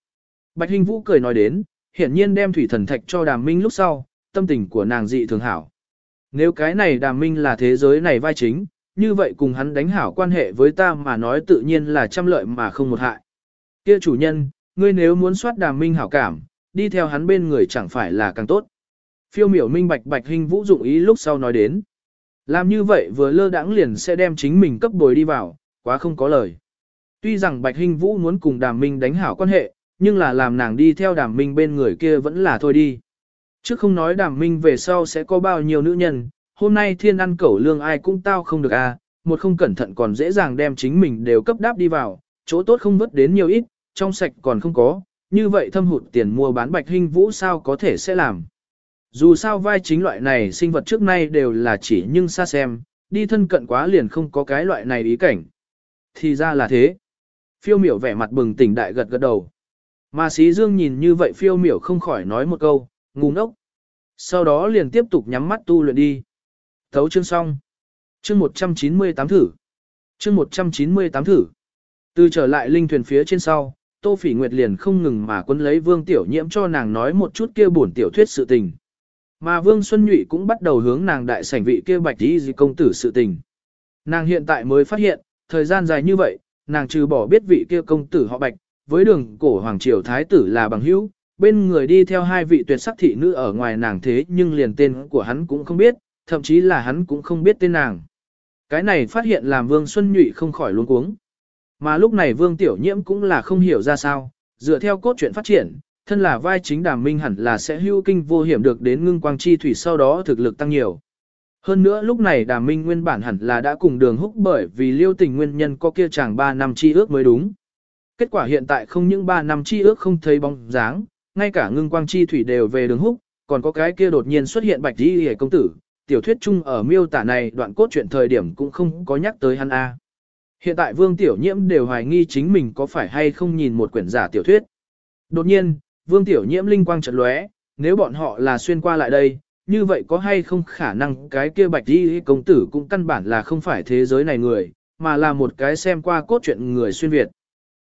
Bạch Hinh Vũ cười nói đến, hiển nhiên đem thủy thần thạch cho đàm minh lúc sau, tâm tình của nàng dị thường hảo. Nếu cái này đàm minh là thế giới này vai chính, như vậy cùng hắn đánh hảo quan hệ với ta mà nói tự nhiên là trăm lợi mà không một hại. Kia chủ nhân, ngươi nếu muốn soát đàm minh hảo cảm, đi theo hắn bên người chẳng phải là càng tốt. Phiêu miểu minh bạch bạch hình vũ dụng ý lúc sau nói đến. Làm như vậy vừa lơ đãng liền sẽ đem chính mình cấp bồi đi vào, quá không có lời. Tuy rằng bạch hình vũ muốn cùng đàm minh đánh hảo quan hệ, nhưng là làm nàng đi theo đàm minh bên người kia vẫn là thôi đi. Chứ không nói đàm minh về sau sẽ có bao nhiêu nữ nhân, hôm nay thiên ăn cẩu lương ai cũng tao không được à, một không cẩn thận còn dễ dàng đem chính mình đều cấp đáp đi vào, chỗ tốt không vất đến nhiều ít, trong sạch còn không có, như vậy thâm hụt tiền mua bán bạch hình vũ sao có thể sẽ làm. Dù sao vai chính loại này sinh vật trước nay đều là chỉ nhưng xa xem, đi thân cận quá liền không có cái loại này ý cảnh. Thì ra là thế. Phiêu miểu vẻ mặt bừng tỉnh đại gật gật đầu. Mà xí dương nhìn như vậy phiêu miểu không khỏi nói một câu, ngu ngốc. Sau đó liền tiếp tục nhắm mắt tu luyện đi. Thấu chương xong. Chương 198 thử. Chương 198 thử. Từ trở lại linh thuyền phía trên sau, Tô Phỉ Nguyệt liền không ngừng mà quấn lấy Vương Tiểu Nhiễm cho nàng nói một chút kia buồn tiểu thuyết sự tình. Mà Vương Xuân Nhụy cũng bắt đầu hướng nàng đại sảnh vị kia bạch đi di công tử sự tình. Nàng hiện tại mới phát hiện, thời gian dài như vậy, nàng trừ bỏ biết vị kia công tử họ bạch, với đường cổ hoàng triều thái tử là bằng hữu, bên người đi theo hai vị tuyệt sắc thị nữ ở ngoài nàng thế nhưng liền tên của hắn cũng không biết, thậm chí là hắn cũng không biết tên nàng. Cái này phát hiện làm Vương Xuân Nhụy không khỏi luống cuống. Mà lúc này Vương Tiểu Nhiễm cũng là không hiểu ra sao, dựa theo cốt truyện phát triển, thân là vai chính đàm minh hẳn là sẽ hưu kinh vô hiểm được đến ngưng quang chi thủy sau đó thực lực tăng nhiều. Hơn nữa lúc này đàm minh nguyên bản hẳn là đã cùng đường húc bởi vì liêu tình nguyên nhân có kia chàng 3 năm chi ước mới đúng. Kết quả hiện tại không những 3 năm chi ước không thấy bóng dáng, ngay cả ngưng quang chi thủy đều về đường húc, còn có cái kia đột nhiên xuất hiện bạch đi hề công tử. Tiểu thuyết chung ở miêu tả này đoạn cốt truyện thời điểm cũng không có nhắc tới hắn A. Hiện tại Vương Tiểu Nhiễm đều hoài nghi chính mình có phải hay không nhìn một quyển giả tiểu thuyết. Đột nhiên, Vương Tiểu Nhiễm linh quang chợt lóe, nếu bọn họ là xuyên qua lại đây, như vậy có hay không khả năng cái kia bạch đi công tử cũng căn bản là không phải thế giới này người, mà là một cái xem qua cốt truyện người xuyên Việt.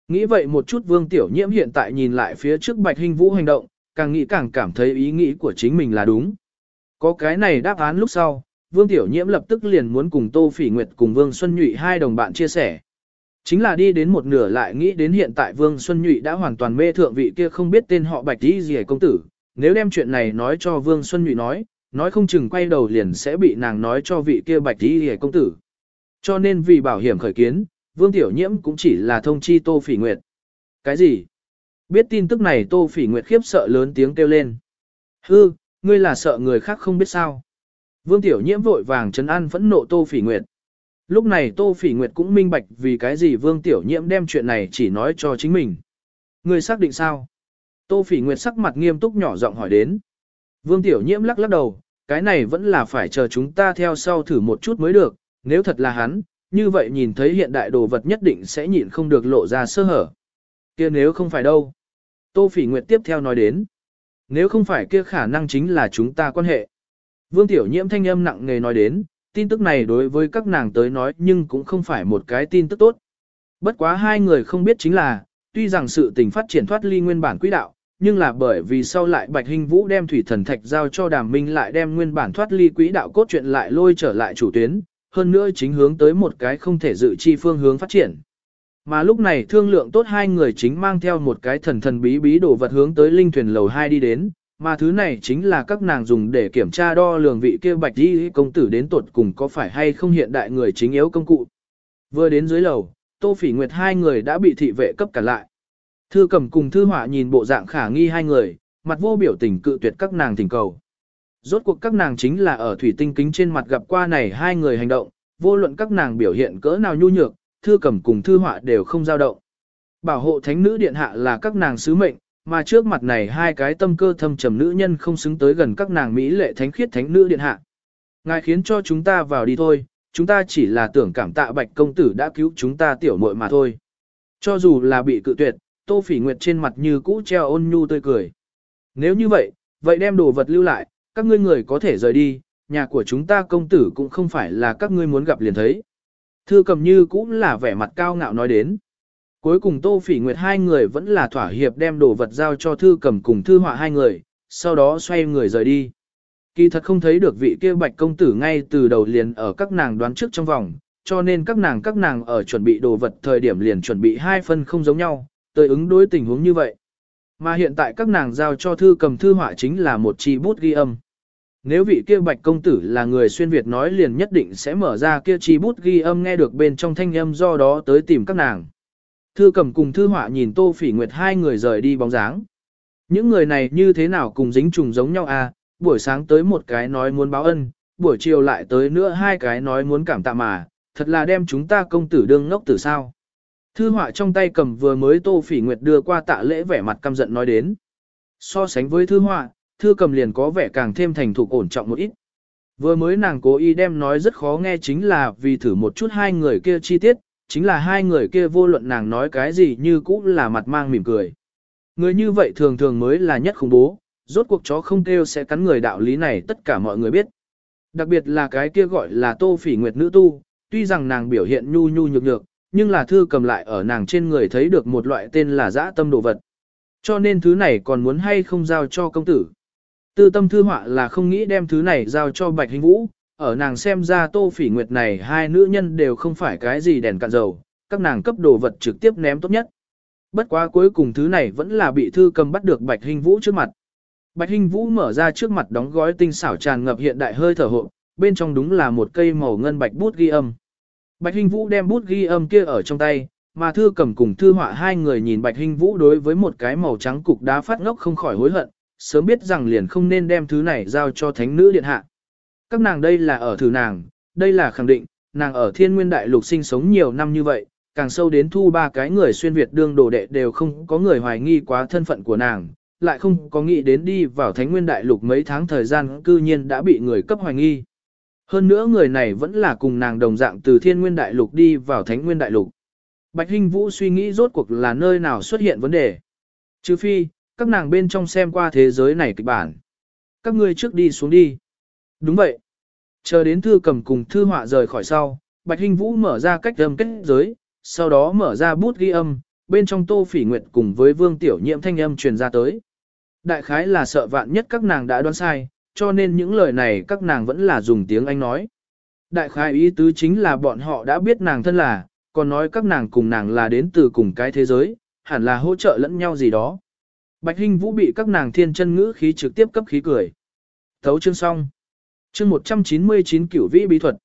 Nghĩ vậy một chút Vương Tiểu Nhiễm hiện tại nhìn lại phía trước Bạch Hình Vũ hành động, càng nghĩ càng cảm thấy ý nghĩ của chính mình là đúng. Có cái này đáp án lúc sau, Vương Tiểu Nhiễm lập tức liền muốn cùng Tô Phỉ Nguyệt cùng Vương Xuân Nhụy hai đồng bạn chia sẻ. Chính là đi đến một nửa lại nghĩ đến hiện tại Vương Xuân Nhụy đã hoàn toàn mê thượng vị kia không biết tên họ Bạch Tí gì công tử. Nếu đem chuyện này nói cho Vương Xuân Nhụy nói, nói không chừng quay đầu liền sẽ bị nàng nói cho vị kia Bạch Tí gì công tử. Cho nên vì bảo hiểm khởi kiến, Vương Tiểu Nhiễm cũng chỉ là thông chi Tô Phỉ Nguyệt. Cái gì? Biết tin tức này Tô Phỉ Nguyệt khiếp sợ lớn tiếng kêu lên. Hư, ngươi là sợ người khác không biết sao. Vương Tiểu Nhiễm vội vàng trấn an phẫn nộ Tô Phỉ Nguyệt. Lúc này Tô Phỉ Nguyệt cũng minh bạch vì cái gì Vương Tiểu Nhiễm đem chuyện này chỉ nói cho chính mình. Ngươi xác định sao? Tô Phỉ Nguyệt sắc mặt nghiêm túc nhỏ giọng hỏi đến. Vương Tiểu Nhiễm lắc lắc đầu, cái này vẫn là phải chờ chúng ta theo sau thử một chút mới được, nếu thật là hắn, như vậy nhìn thấy hiện đại đồ vật nhất định sẽ nhịn không được lộ ra sơ hở. kia nếu không phải đâu. Tô Phỉ Nguyệt tiếp theo nói đến. Nếu không phải kia khả năng chính là chúng ta quan hệ. Vương Tiểu Nhiễm thanh âm nặng nề nói đến, tin tức này đối với các nàng tới nói nhưng cũng không phải một cái tin tức tốt. Bất quá hai người không biết chính là, tuy rằng sự tình phát triển thoát ly nguyên bản quỹ đạo, nhưng là bởi vì sau lại Bạch Hình Vũ đem thủy thần thạch giao cho Đàm Minh lại đem nguyên bản thoát ly quỹ đạo cốt truyện lại lôi trở lại chủ tuyến, hơn nữa chính hướng tới một cái không thể dự chi phương hướng phát triển. Mà lúc này thương lượng tốt hai người chính mang theo một cái thần thần bí bí đồ vật hướng tới linh thuyền lầu 2 đi đến, mà thứ này chính là các nàng dùng để kiểm tra đo lường vị kia bạch đi công tử đến tuột cùng có phải hay không hiện đại người chính yếu công cụ. Vừa đến dưới lầu, Tô Phỉ Nguyệt hai người đã bị thị vệ cấp cả lại. Thư cầm cùng thư họa nhìn bộ dạng khả nghi hai người, mặt vô biểu tình cự tuyệt các nàng thỉnh cầu. Rốt cuộc các nàng chính là ở thủy tinh kính trên mặt gặp qua này hai người hành động, vô luận các nàng biểu hiện cỡ nào nhu nhược, thư cầm cùng thư họa đều không dao động. Bảo hộ thánh nữ điện hạ là các nàng sứ mệnh, mà trước mặt này hai cái tâm cơ thâm trầm nữ nhân không xứng tới gần các nàng mỹ lệ thánh khiết thánh nữ điện hạ. Ngài khiến cho chúng ta vào đi thôi, chúng ta chỉ là tưởng cảm tạ bạch công tử đã cứu chúng ta tiểu muội mà thôi. Cho dù là bị cự tuyệt, tô phỉ nguyệt trên mặt như cũ treo ôn nhu tươi cười. Nếu như vậy, vậy đem đồ vật lưu lại, các ngươi người có thể rời đi, nhà của chúng ta công tử cũng không phải là các ngươi muốn gặp liền thấy. Thư cầm như cũng là vẻ mặt cao ngạo nói đến. Cuối cùng Tô Phỉ Nguyệt hai người vẫn là thỏa hiệp đem đồ vật giao cho thư cầm cùng thư họa hai người, sau đó xoay người rời đi. Kỳ thật không thấy được vị kia bạch công tử ngay từ đầu liền ở các nàng đoán trước trong vòng, cho nên các nàng các nàng ở chuẩn bị đồ vật thời điểm liền chuẩn bị hai phân không giống nhau, tới ứng đối tình huống như vậy. Mà hiện tại các nàng giao cho thư cầm thư họa chính là một chi bút ghi âm. Nếu vị kia bạch công tử là người xuyên Việt nói liền nhất định sẽ mở ra kia chi bút ghi âm nghe được bên trong thanh âm do đó tới tìm các nàng. Thư cầm cùng thư họa nhìn tô phỉ nguyệt hai người rời đi bóng dáng. Những người này như thế nào cùng dính trùng giống nhau à, buổi sáng tới một cái nói muốn báo ân, buổi chiều lại tới nữa hai cái nói muốn cảm tạ mà, thật là đem chúng ta công tử đương ngốc tử sao. Thư họa trong tay cầm vừa mới Tô Phỉ Nguyệt đưa qua tạ lễ vẻ mặt căm giận nói đến. So sánh với thư họa, thư cầm liền có vẻ càng thêm thành thục ổn trọng một ít. Vừa mới nàng cố ý đem nói rất khó nghe chính là vì thử một chút hai người kia chi tiết, chính là hai người kia vô luận nàng nói cái gì như cũ là mặt mang mỉm cười. Người như vậy thường thường mới là nhất khủng bố, rốt cuộc chó không kêu sẽ cắn người đạo lý này tất cả mọi người biết. Đặc biệt là cái kia gọi là tô phỉ nguyệt nữ tu, tuy rằng nàng biểu hiện nhu nhu nhược nhược, nhưng là thư cầm lại ở nàng trên người thấy được một loại tên là dã tâm đồ vật. Cho nên thứ này còn muốn hay không giao cho công tử. Tư tâm thư họa là không nghĩ đem thứ này giao cho Bạch Hình Vũ, ở nàng xem ra tô phỉ nguyệt này hai nữ nhân đều không phải cái gì đèn cạn dầu, các nàng cấp đồ vật trực tiếp ném tốt nhất. Bất quá cuối cùng thứ này vẫn là bị thư cầm bắt được Bạch Hình Vũ trước mặt. Bạch Hình Vũ mở ra trước mặt đóng gói tinh xảo tràn ngập hiện đại hơi thở hộ, bên trong đúng là một cây màu ngân bạch bút ghi âm. Bạch Hình Vũ đem bút ghi âm kia ở trong tay, mà thư cầm cùng thư họa hai người nhìn Bạch Hình Vũ đối với một cái màu trắng cục đá phát ngốc không khỏi hối hận, sớm biết rằng liền không nên đem thứ này giao cho thánh nữ điện hạ. Các nàng đây là ở thử nàng, đây là khẳng định, nàng ở thiên nguyên đại lục sinh sống nhiều năm như vậy, càng sâu đến thu ba cái người xuyên Việt đương đồ đệ đều không có người hoài nghi quá thân phận của nàng, lại không có nghĩ đến đi vào thánh nguyên đại lục mấy tháng thời gian cư nhiên đã bị người cấp hoài nghi. Hơn nữa người này vẫn là cùng nàng đồng dạng từ thiên nguyên đại lục đi vào thánh nguyên đại lục. Bạch Hinh Vũ suy nghĩ rốt cuộc là nơi nào xuất hiện vấn đề. Trừ phi, các nàng bên trong xem qua thế giới này kịch bản. Các ngươi trước đi xuống đi. Đúng vậy. Chờ đến thư cầm cùng thư họa rời khỏi sau, Bạch Hinh Vũ mở ra cách âm kết giới, sau đó mở ra bút ghi âm, bên trong Tô Phỉ Nguyệt cùng với Vương Tiểu Nhiệm thanh âm truyền ra tới. Đại khái là sợ vạn nhất các nàng đã đoán sai, cho nên những lời này các nàng vẫn là dùng tiếng Anh nói. Đại khái ý tứ chính là bọn họ đã biết nàng thân là, còn nói các nàng cùng nàng là đến từ cùng cái thế giới, hẳn là hỗ trợ lẫn nhau gì đó. Bạch Hinh Vũ bị các nàng thiên chân ngữ khí trực tiếp cấp khí cười. Thấu chương xong. Chương 199 cửu vĩ bí thuật.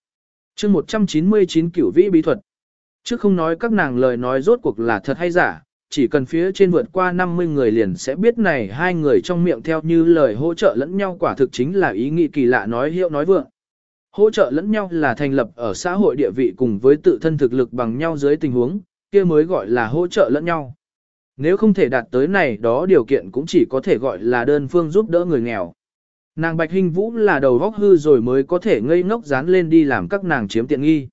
Chương 199 cửu vĩ bí thuật. Trước không nói các nàng lời nói rốt cuộc là thật hay giả, chỉ cần phía trên vượt qua 50 người liền sẽ biết này hai người trong miệng theo như lời hỗ trợ lẫn nhau quả thực chính là ý nghĩ kỳ lạ nói hiệu nói vượng. Hỗ trợ lẫn nhau là thành lập ở xã hội địa vị cùng với tự thân thực lực bằng nhau dưới tình huống, kia mới gọi là hỗ trợ lẫn nhau. Nếu không thể đạt tới này đó điều kiện cũng chỉ có thể gọi là đơn phương giúp đỡ người nghèo. Nàng Bạch Hình Vũ là đầu góc hư rồi mới có thể ngây ngốc dán lên đi làm các nàng chiếm tiện nghi.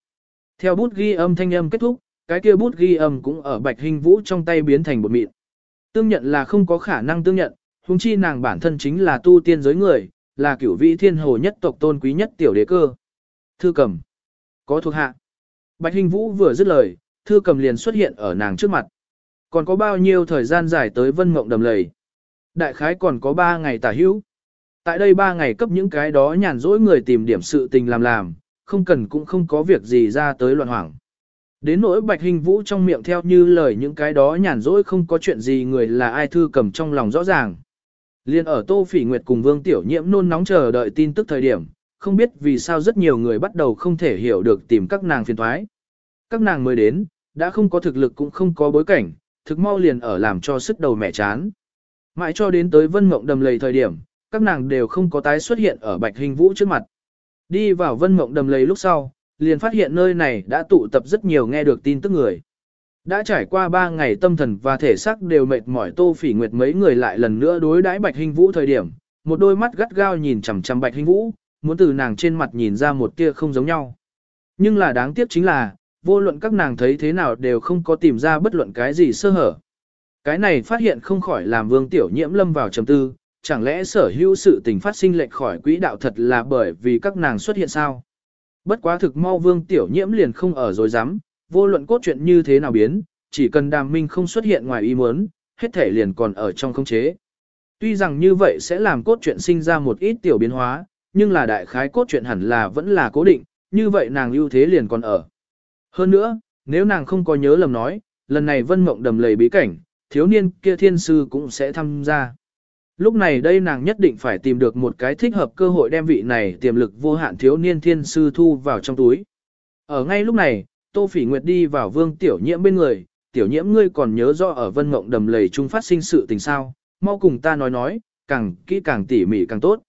Theo bút ghi âm thanh âm kết thúc, cái kia bút ghi âm cũng ở Bạch Hình Vũ trong tay biến thành bột mịn. Tương nhận là không có khả năng tương nhận, huống chi nàng bản thân chính là tu tiên giới người, là cửu vị thiên hồ nhất tộc tôn quý nhất tiểu đế cơ. Thư cầm. Có thuộc hạ. Bạch Hình Vũ vừa dứt lời, thư cầm liền xuất hiện ở nàng trước mặt. Còn có bao nhiêu thời gian dài tới vân mộng đầm lầy? Đại khái còn có 3 ngày tả hữu. Tại đây 3 ngày cấp những cái đó nhàn rỗi người tìm điểm sự tình làm làm, không cần cũng không có việc gì ra tới loạn hoảng. Đến nỗi bạch hình vũ trong miệng theo như lời những cái đó nhàn rỗi không có chuyện gì người là ai thư cầm trong lòng rõ ràng. Liên ở Tô Phỉ Nguyệt cùng Vương Tiểu Nhiễm nôn nóng chờ đợi tin tức thời điểm, không biết vì sao rất nhiều người bắt đầu không thể hiểu được tìm các nàng phiền thoái. Các nàng mới đến, đã không có thực lực cũng không có bối cảnh, thực mau liền ở làm cho sức đầu mẹ chán. Mãi cho đến tới vân mộng đầm lầy thời điểm, các nàng đều không có tái xuất hiện ở bạch hình vũ trước mặt. Đi vào vân mộng đầm lầy lúc sau, liền phát hiện nơi này đã tụ tập rất nhiều nghe được tin tức người. Đã trải qua 3 ngày tâm thần và thể xác đều mệt mỏi tô phỉ nguyệt mấy người lại lần nữa đối đãi bạch hình vũ thời điểm, một đôi mắt gắt gao nhìn chằm chằm bạch hình vũ, muốn từ nàng trên mặt nhìn ra một tia không giống nhau. Nhưng là đáng tiếc chính là, vô luận các nàng thấy thế nào đều không có tìm ra bất luận cái gì sơ hở. Cái này phát hiện không khỏi làm vương tiểu nhiễm lâm vào trầm tư, chẳng lẽ sở hữu sự tình phát sinh lệch khỏi quỹ đạo thật là bởi vì các nàng xuất hiện sao? Bất quá thực mau vương tiểu nhiễm liền không ở rồi dám, vô luận cốt truyện như thế nào biến, chỉ cần đàm minh không xuất hiện ngoài ý muốn, hết thể liền còn ở trong không chế. Tuy rằng như vậy sẽ làm cốt truyện sinh ra một ít tiểu biến hóa, nhưng là đại khái cốt truyện hẳn là vẫn là cố định, như vậy nàng ưu thế liền còn ở. Hơn nữa, nếu nàng không có nhớ lầm nói, lần này vân mộng đầm lầy bí cảnh, thiếu niên kia thiên sư cũng sẽ tham gia. Lúc này đây nàng nhất định phải tìm được một cái thích hợp cơ hội đem vị này tiềm lực vô hạn thiếu niên thiên sư thu vào trong túi. Ở ngay lúc này, Tô Phỉ Nguyệt đi vào vương tiểu nhiễm bên người, tiểu nhiễm ngươi còn nhớ rõ ở vân mộng đầm lầy trung phát sinh sự tình sao, mau cùng ta nói nói, càng kỹ càng tỉ mỉ càng tốt.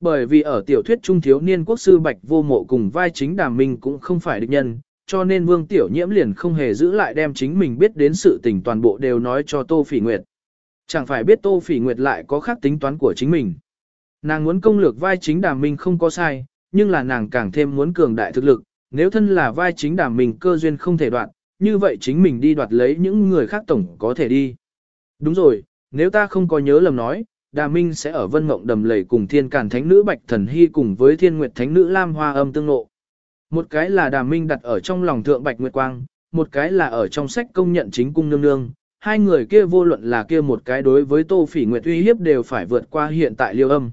Bởi vì ở tiểu thuyết trung thiếu niên quốc sư Bạch vô mộ cùng vai chính đàm minh cũng không phải địch nhân, cho nên Vương Tiểu Nhiễm liền không hề giữ lại đem chính mình biết đến sự tình toàn bộ đều nói cho Tô Phỉ Nguyệt. Chẳng phải biết Tô Phỉ Nguyệt lại có khác tính toán của chính mình. Nàng muốn công lược vai chính đàm minh không có sai, nhưng là nàng càng thêm muốn cường đại thực lực, nếu thân là vai chính đàm minh cơ duyên không thể đoạt, như vậy chính mình đi đoạt lấy những người khác tổng có thể đi. Đúng rồi, nếu ta không có nhớ lầm nói, Đà Minh sẽ ở Vân Mộng đầm lầy cùng Thiên Càn Thánh Nữ Bạch Thần Hy cùng với Thiên Nguyệt Thánh Nữ Lam Hoa Âm tương ngộ. Một cái là Đà Minh đặt ở trong lòng Thượng Bạch Nguyệt Quang, một cái là ở trong sách công nhận chính cung nương nương. Hai người kia vô luận là kia một cái đối với Tô Phỉ Nguyệt uy hiếp đều phải vượt qua hiện tại Liêu Âm.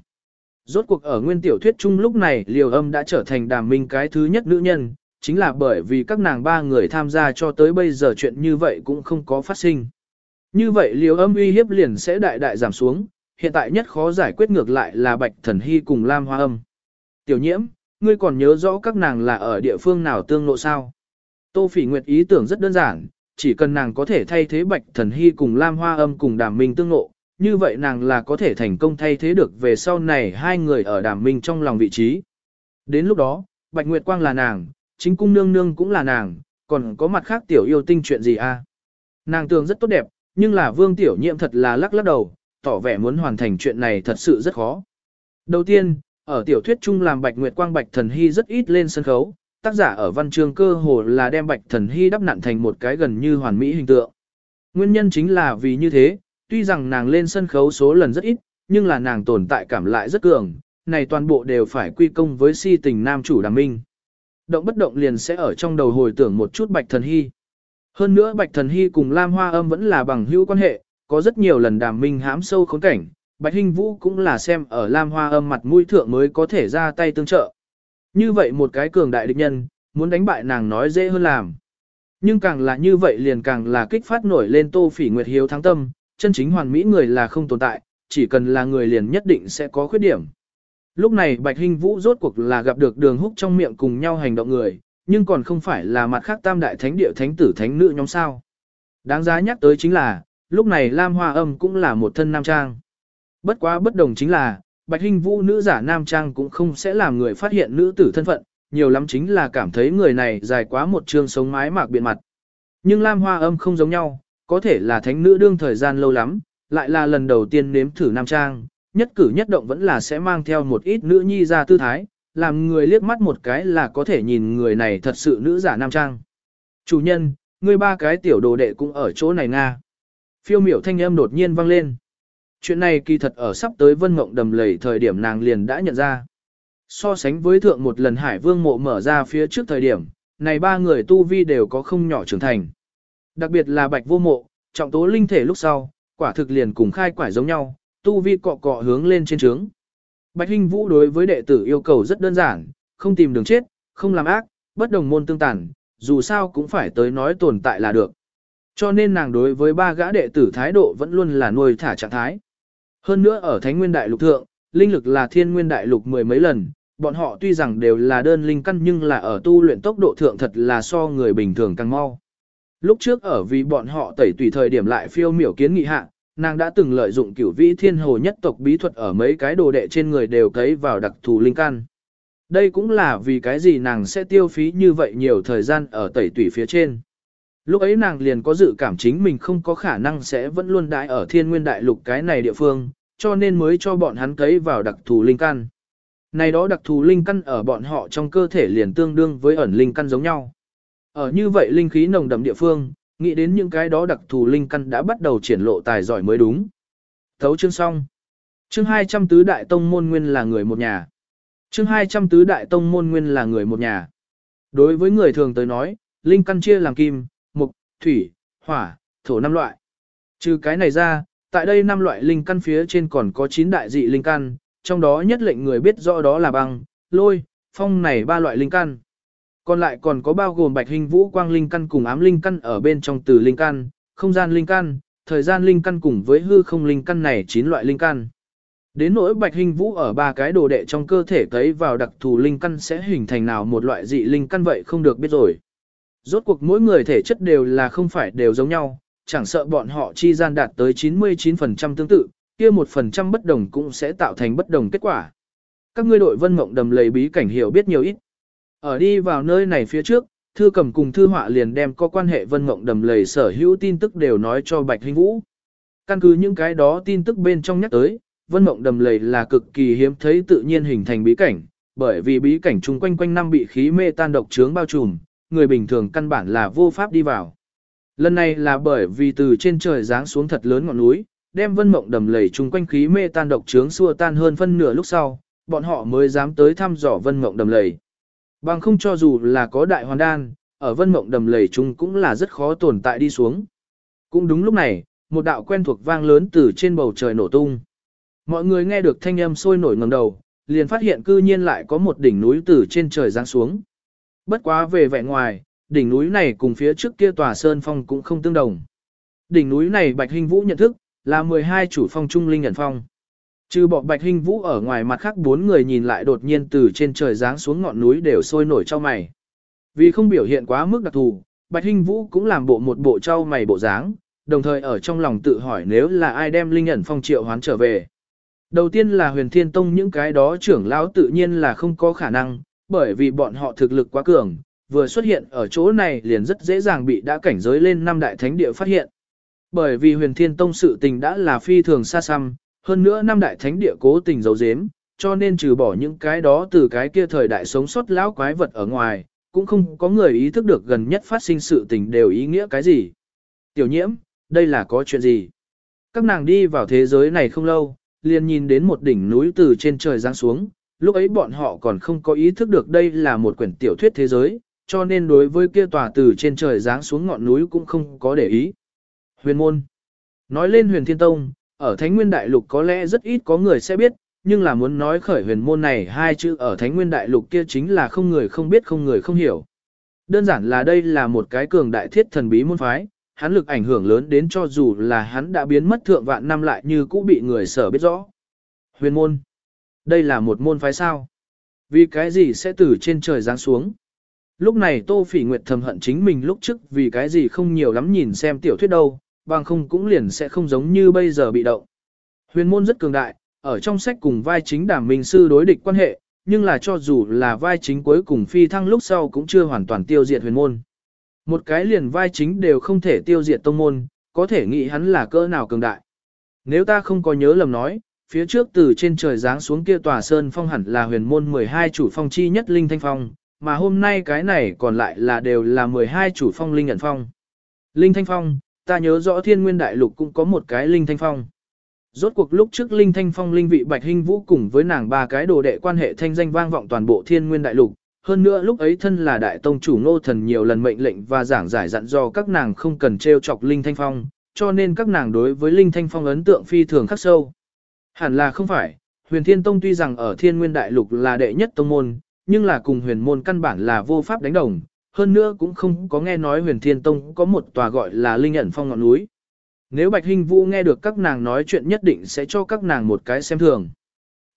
Rốt cuộc ở nguyên tiểu thuyết chung lúc này Liêu Âm đã trở thành Đà Minh cái thứ nhất nữ nhân, chính là bởi vì các nàng ba người tham gia cho tới bây giờ chuyện như vậy cũng không có phát sinh. Như vậy Liêu Âm uy hiếp liền sẽ đại đại giảm xuống, hiện tại nhất khó giải quyết ngược lại là Bạch Thần Hy cùng Lam Hoa Âm. Tiểu nhiễm, ngươi còn nhớ rõ các nàng là ở địa phương nào tương lộ sao? Tô Phỉ Nguyệt ý tưởng rất đơn giản, chỉ cần nàng có thể thay thế Bạch Thần Hy cùng Lam Hoa Âm cùng Đàm Minh tương lộ, như vậy nàng là có thể thành công thay thế được về sau này hai người ở Đàm Minh trong lòng vị trí. Đến lúc đó, Bạch Nguyệt Quang là nàng, chính cung nương nương cũng là nàng, còn có mặt khác tiểu yêu tinh chuyện gì a? À? Nàng tưởng rất tốt đẹp, nhưng là Vương Tiểu Nhiệm thật là lắc lắc đầu, tỏ vẻ muốn hoàn thành chuyện này thật sự rất khó. Đầu tiên, ở tiểu thuyết chung làm Bạch Nguyệt Quang Bạch Thần Hy rất ít lên sân khấu, tác giả ở văn chương cơ hồ là đem Bạch Thần Hy đắp nặn thành một cái gần như hoàn mỹ hình tượng. Nguyên nhân chính là vì như thế, tuy rằng nàng lên sân khấu số lần rất ít, nhưng là nàng tồn tại cảm lại rất cường, này toàn bộ đều phải quy công với si tình nam chủ đàm minh. Động bất động liền sẽ ở trong đầu hồi tưởng một chút Bạch Thần Hy. Hơn nữa Bạch Thần Hy cùng Lam Hoa Âm vẫn là bằng hữu quan hệ, có rất nhiều lần đàm minh hãm sâu khốn cảnh, Bạch Hinh Vũ cũng là xem ở Lam Hoa âm mặt mũi thượng mới có thể ra tay tương trợ. Như vậy một cái cường đại địch nhân, muốn đánh bại nàng nói dễ hơn làm. Nhưng càng là như vậy liền càng là kích phát nổi lên Tô Phỉ Nguyệt hiếu thắng tâm, chân chính hoàn mỹ người là không tồn tại, chỉ cần là người liền nhất định sẽ có khuyết điểm. Lúc này Bạch Hinh Vũ rốt cuộc là gặp được đường húc trong miệng cùng nhau hành động người, nhưng còn không phải là mặt khác tam đại thánh địa thánh tử thánh nữ nhóm sao. Đáng giá nhắc tới chính là, lúc này Lam Hoa Âm cũng là một thân nam trang. Bất quá bất đồng chính là, Bạch Hinh Vũ nữ giả nam trang cũng không sẽ làm người phát hiện nữ tử thân phận, nhiều lắm chính là cảm thấy người này dài quá một chương sống mái mạc biện mặt. Nhưng Lam Hoa Âm không giống nhau, có thể là thánh nữ đương thời gian lâu lắm, lại là lần đầu tiên nếm thử nam trang, nhất cử nhất động vẫn là sẽ mang theo một ít nữ nhi ra tư thái, làm người liếc mắt một cái là có thể nhìn người này thật sự nữ giả nam trang. Chủ nhân, người ba cái tiểu đồ đệ cũng ở chỗ này nga. Phiêu miểu thanh âm đột nhiên vang lên. Chuyện này kỳ thật ở sắp tới vân mộng đầm lầy thời điểm nàng liền đã nhận ra. So sánh với thượng một lần hải vương mộ mở ra phía trước thời điểm, này ba người tu vi đều có không nhỏ trưởng thành. Đặc biệt là bạch vô mộ, trọng tố linh thể lúc sau, quả thực liền cùng khai quải giống nhau, tu vi cọ cọ hướng lên trên trướng. Bạch Hinh Vũ đối với đệ tử yêu cầu rất đơn giản, không tìm đường chết, không làm ác, bất đồng môn tương tàn, dù sao cũng phải tới nói tồn tại là được. Cho nên nàng đối với ba gã đệ tử thái độ vẫn luôn là nuôi thả trạng thái. Hơn nữa ở Thánh Nguyên Đại Lục Thượng, linh lực là thiên nguyên đại lục mười mấy lần, bọn họ tuy rằng đều là đơn linh căn nhưng là ở tu luyện tốc độ thượng thật là so người bình thường càng mau. Lúc trước ở vì bọn họ tẩy tùy thời điểm lại phiêu miểu kiến nghị hạ, nàng đã từng lợi dụng cửu vĩ thiên hồ nhất tộc bí thuật ở mấy cái đồ đệ trên người đều cấy vào đặc thù linh căn. Đây cũng là vì cái gì nàng sẽ tiêu phí như vậy nhiều thời gian ở tẩy tùy phía trên. Lúc ấy nàng liền có dự cảm chính mình không có khả năng sẽ vẫn luôn đại ở thiên nguyên đại lục cái này địa phương, cho nên mới cho bọn hắn cấy vào đặc thù linh căn. Này đó đặc thù linh căn ở bọn họ trong cơ thể liền tương đương với ẩn linh căn giống nhau. Ở như vậy linh khí nồng đậm địa phương, nghĩ đến những cái đó đặc thù linh căn đã bắt đầu triển lộ tài giỏi mới đúng. Thấu chương xong. Chương 200 tứ đại tông môn nguyên là người một nhà. Chương 200 tứ đại tông môn nguyên là người một nhà. Đối với người thường tới nói, linh căn chia làm kim, thủy, hỏa, thổ năm loại. Trừ cái này ra, tại đây năm loại linh căn phía trên còn có 9 đại dị linh căn, trong đó nhất lệnh người biết rõ đó là băng, lôi, phong này ba loại linh căn. Còn lại còn có bao gồm bạch hình vũ quang linh căn cùng ám linh căn ở bên trong từ linh căn, không gian linh căn, thời gian linh căn cùng với hư không linh căn này 9 loại linh căn. Đến nỗi bạch hình vũ ở ba cái đồ đệ trong cơ thể cấy vào đặc thù linh căn sẽ hình thành nào một loại dị linh căn vậy không được biết rồi. Rốt cuộc mỗi người thể chất đều là không phải đều giống nhau, chẳng sợ bọn họ chi gian đạt tới 99% tương tự, kia 1% bất đồng cũng sẽ tạo thành bất đồng kết quả. Các ngươi đội vân mộng đầm lầy bí cảnh hiểu biết nhiều ít. Ở đi vào nơi này phía trước, thư cầm cùng thư họa liền đem có quan hệ vân mộng đầm lầy sở hữu tin tức đều nói cho Bạch Hinh Vũ. Căn cứ những cái đó tin tức bên trong nhắc tới, vân mộng đầm lầy là cực kỳ hiếm thấy tự nhiên hình thành bí cảnh, bởi vì bí cảnh chung quanh quanh năm bị khí mê tan độc trướng bao trùm, người bình thường căn bản là vô pháp đi vào. Lần này là bởi vì từ trên trời giáng xuống thật lớn ngọn núi, đem vân mộng đầm lầy chung quanh khí mê tan độc trướng xua tan hơn phân nửa lúc sau, bọn họ mới dám tới thăm dò vân mộng đầm lầy. Bằng không cho dù là có đại hoàn đan, ở vân mộng đầm lầy chung cũng là rất khó tồn tại đi xuống. Cũng đúng lúc này, một đạo quen thuộc vang lớn từ trên bầu trời nổ tung. Mọi người nghe được thanh âm sôi nổi ngầm đầu, liền phát hiện cư nhiên lại có một đỉnh núi từ trên trời giáng xuống. Bất quá về vẻ ngoài, đỉnh núi này cùng phía trước kia tòa sơn phong cũng không tương đồng. Đỉnh núi này Bạch Hình Vũ nhận thức, là 12 chủ phong trung linh nhận phong. Trừ bỏ Bạch Hình Vũ ở ngoài mặt khác bốn người nhìn lại đột nhiên từ trên trời giáng xuống ngọn núi đều sôi nổi cho mày. Vì không biểu hiện quá mức đặc thù, Bạch Hình Vũ cũng làm bộ một bộ trao mày bộ dáng, đồng thời ở trong lòng tự hỏi nếu là ai đem linh nhận phong triệu hoán trở về. Đầu tiên là huyền thiên tông những cái đó trưởng lão tự nhiên là không có khả năng, bởi vì bọn họ thực lực quá cường, vừa xuất hiện ở chỗ này liền rất dễ dàng bị đã cảnh giới lên năm đại thánh địa phát hiện. Bởi vì huyền thiên tông sự tình đã là phi thường xa xăm, hơn nữa năm đại thánh địa cố tình giấu giếm, cho nên trừ bỏ những cái đó từ cái kia thời đại sống sót lão quái vật ở ngoài, cũng không có người ý thức được gần nhất phát sinh sự tình đều ý nghĩa cái gì. Tiểu nhiễm, đây là có chuyện gì? Các nàng đi vào thế giới này không lâu, liền nhìn đến một đỉnh núi từ trên trời giáng xuống, lúc ấy bọn họ còn không có ý thức được đây là một quyển tiểu thuyết thế giới, cho nên đối với kia tòa từ trên trời giáng xuống ngọn núi cũng không có để ý. Huyền môn. Nói lên huyền thiên tông, ở Thánh Nguyên Đại Lục có lẽ rất ít có người sẽ biết, nhưng là muốn nói khởi huyền môn này hai chữ ở Thánh Nguyên Đại Lục kia chính là không người không biết không người không hiểu. Đơn giản là đây là một cái cường đại thiết thần bí môn phái, hắn lực ảnh hưởng lớn đến cho dù là hắn đã biến mất thượng vạn năm lại như cũ bị người sở biết rõ. Huyền môn. Đây là một môn phái sao? Vì cái gì sẽ từ trên trời giáng xuống? Lúc này Tô Phỉ Nguyệt thầm hận chính mình lúc trước vì cái gì không nhiều lắm nhìn xem tiểu thuyết đâu, bằng không cũng liền sẽ không giống như bây giờ bị động. Huyền môn rất cường đại, ở trong sách cùng vai chính đảm minh sư đối địch quan hệ, nhưng là cho dù là vai chính cuối cùng phi thăng lúc sau cũng chưa hoàn toàn tiêu diệt huyền môn. Một cái liền vai chính đều không thể tiêu diệt tông môn, có thể nghĩ hắn là cỡ nào cường đại. Nếu ta không có nhớ lầm nói, phía trước từ trên trời giáng xuống kia tòa sơn phong hẳn là huyền môn 12 chủ phong chi nhất linh thanh phong, mà hôm nay cái này còn lại là đều là 12 chủ phong linh ẩn phong. Linh thanh phong, ta nhớ rõ thiên nguyên đại lục cũng có một cái linh thanh phong. Rốt cuộc lúc trước linh thanh phong linh vị bạch hình vũ cùng với nàng ba cái đồ đệ quan hệ thanh danh vang vọng toàn bộ thiên nguyên đại lục, hơn nữa lúc ấy thân là đại tông chủ nô thần nhiều lần mệnh lệnh và giảng giải dặn do các nàng không cần trêu chọc Linh Thanh Phong, cho nên các nàng đối với Linh Thanh Phong ấn tượng phi thường khắc sâu. Hẳn là không phải, huyền thiên tông tuy rằng ở thiên nguyên đại lục là đệ nhất tông môn, nhưng là cùng huyền môn căn bản là vô pháp đánh đồng, hơn nữa cũng không có nghe nói huyền thiên tông có một tòa gọi là Linh ẩn phong ngọn núi. Nếu Bạch Hinh Vũ nghe được các nàng nói chuyện nhất định sẽ cho các nàng một cái xem thường.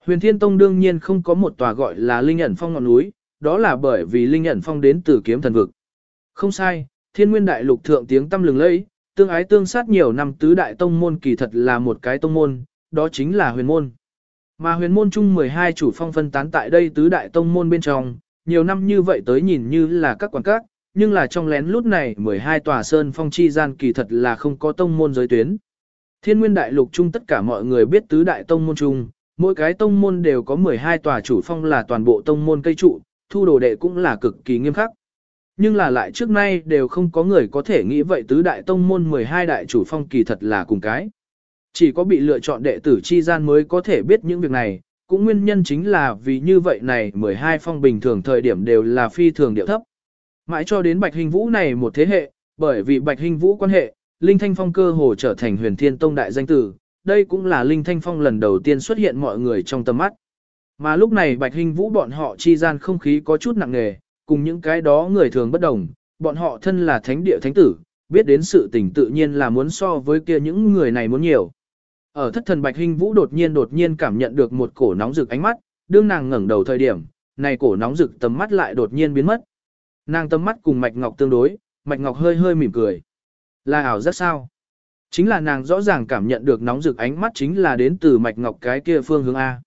Huyền Thiên Tông đương nhiên không có một tòa gọi là Linh ẩn phong ngọn núi, đó là bởi vì linh ẩn phong đến từ kiếm thần vực. Không sai, thiên nguyên đại lục thượng tiếng tâm lừng lẫy, tương ái tương sát nhiều năm tứ đại tông môn kỳ thật là một cái tông môn, đó chính là huyền môn. Mà huyền môn chung 12 chủ phong phân tán tại đây tứ đại tông môn bên trong, nhiều năm như vậy tới nhìn như là các quảng các, nhưng là trong lén lút này 12 tòa sơn phong chi gian kỳ thật là không có tông môn giới tuyến. Thiên nguyên đại lục chung tất cả mọi người biết tứ đại tông môn chung, mỗi cái tông môn đều có 12 tòa chủ phong là toàn bộ tông môn cây trụ, thu đồ đệ cũng là cực kỳ nghiêm khắc. Nhưng là lại trước nay đều không có người có thể nghĩ vậy tứ đại tông môn 12 đại chủ phong kỳ thật là cùng cái. Chỉ có bị lựa chọn đệ tử chi gian mới có thể biết những việc này, cũng nguyên nhân chính là vì như vậy này 12 phong bình thường thời điểm đều là phi thường điệu thấp. Mãi cho đến Bạch Hình Vũ này một thế hệ, bởi vì Bạch Hình Vũ quan hệ, Linh Thanh Phong cơ hồ trở thành huyền thiên tông đại danh tử, đây cũng là Linh Thanh Phong lần đầu tiên xuất hiện mọi người trong tầm mắt. Mà lúc này Bạch Hình Vũ bọn họ chi gian không khí có chút nặng nề, cùng những cái đó người thường bất đồng, bọn họ thân là thánh địa thánh tử, biết đến sự tình tự nhiên là muốn so với kia những người này muốn nhiều. Ở thất thần Bạch Hình Vũ đột nhiên đột nhiên cảm nhận được một cổ nóng rực ánh mắt, đương nàng ngẩng đầu thời điểm, này cổ nóng rực tầm mắt lại đột nhiên biến mất. Nàng tầm mắt cùng Mạch Ngọc tương đối, Mạch Ngọc hơi hơi mỉm cười. Là ảo rất sao? Chính là nàng rõ ràng cảm nhận được nóng rực ánh mắt chính là đến từ Mạch Ngọc cái kia phương hướng A.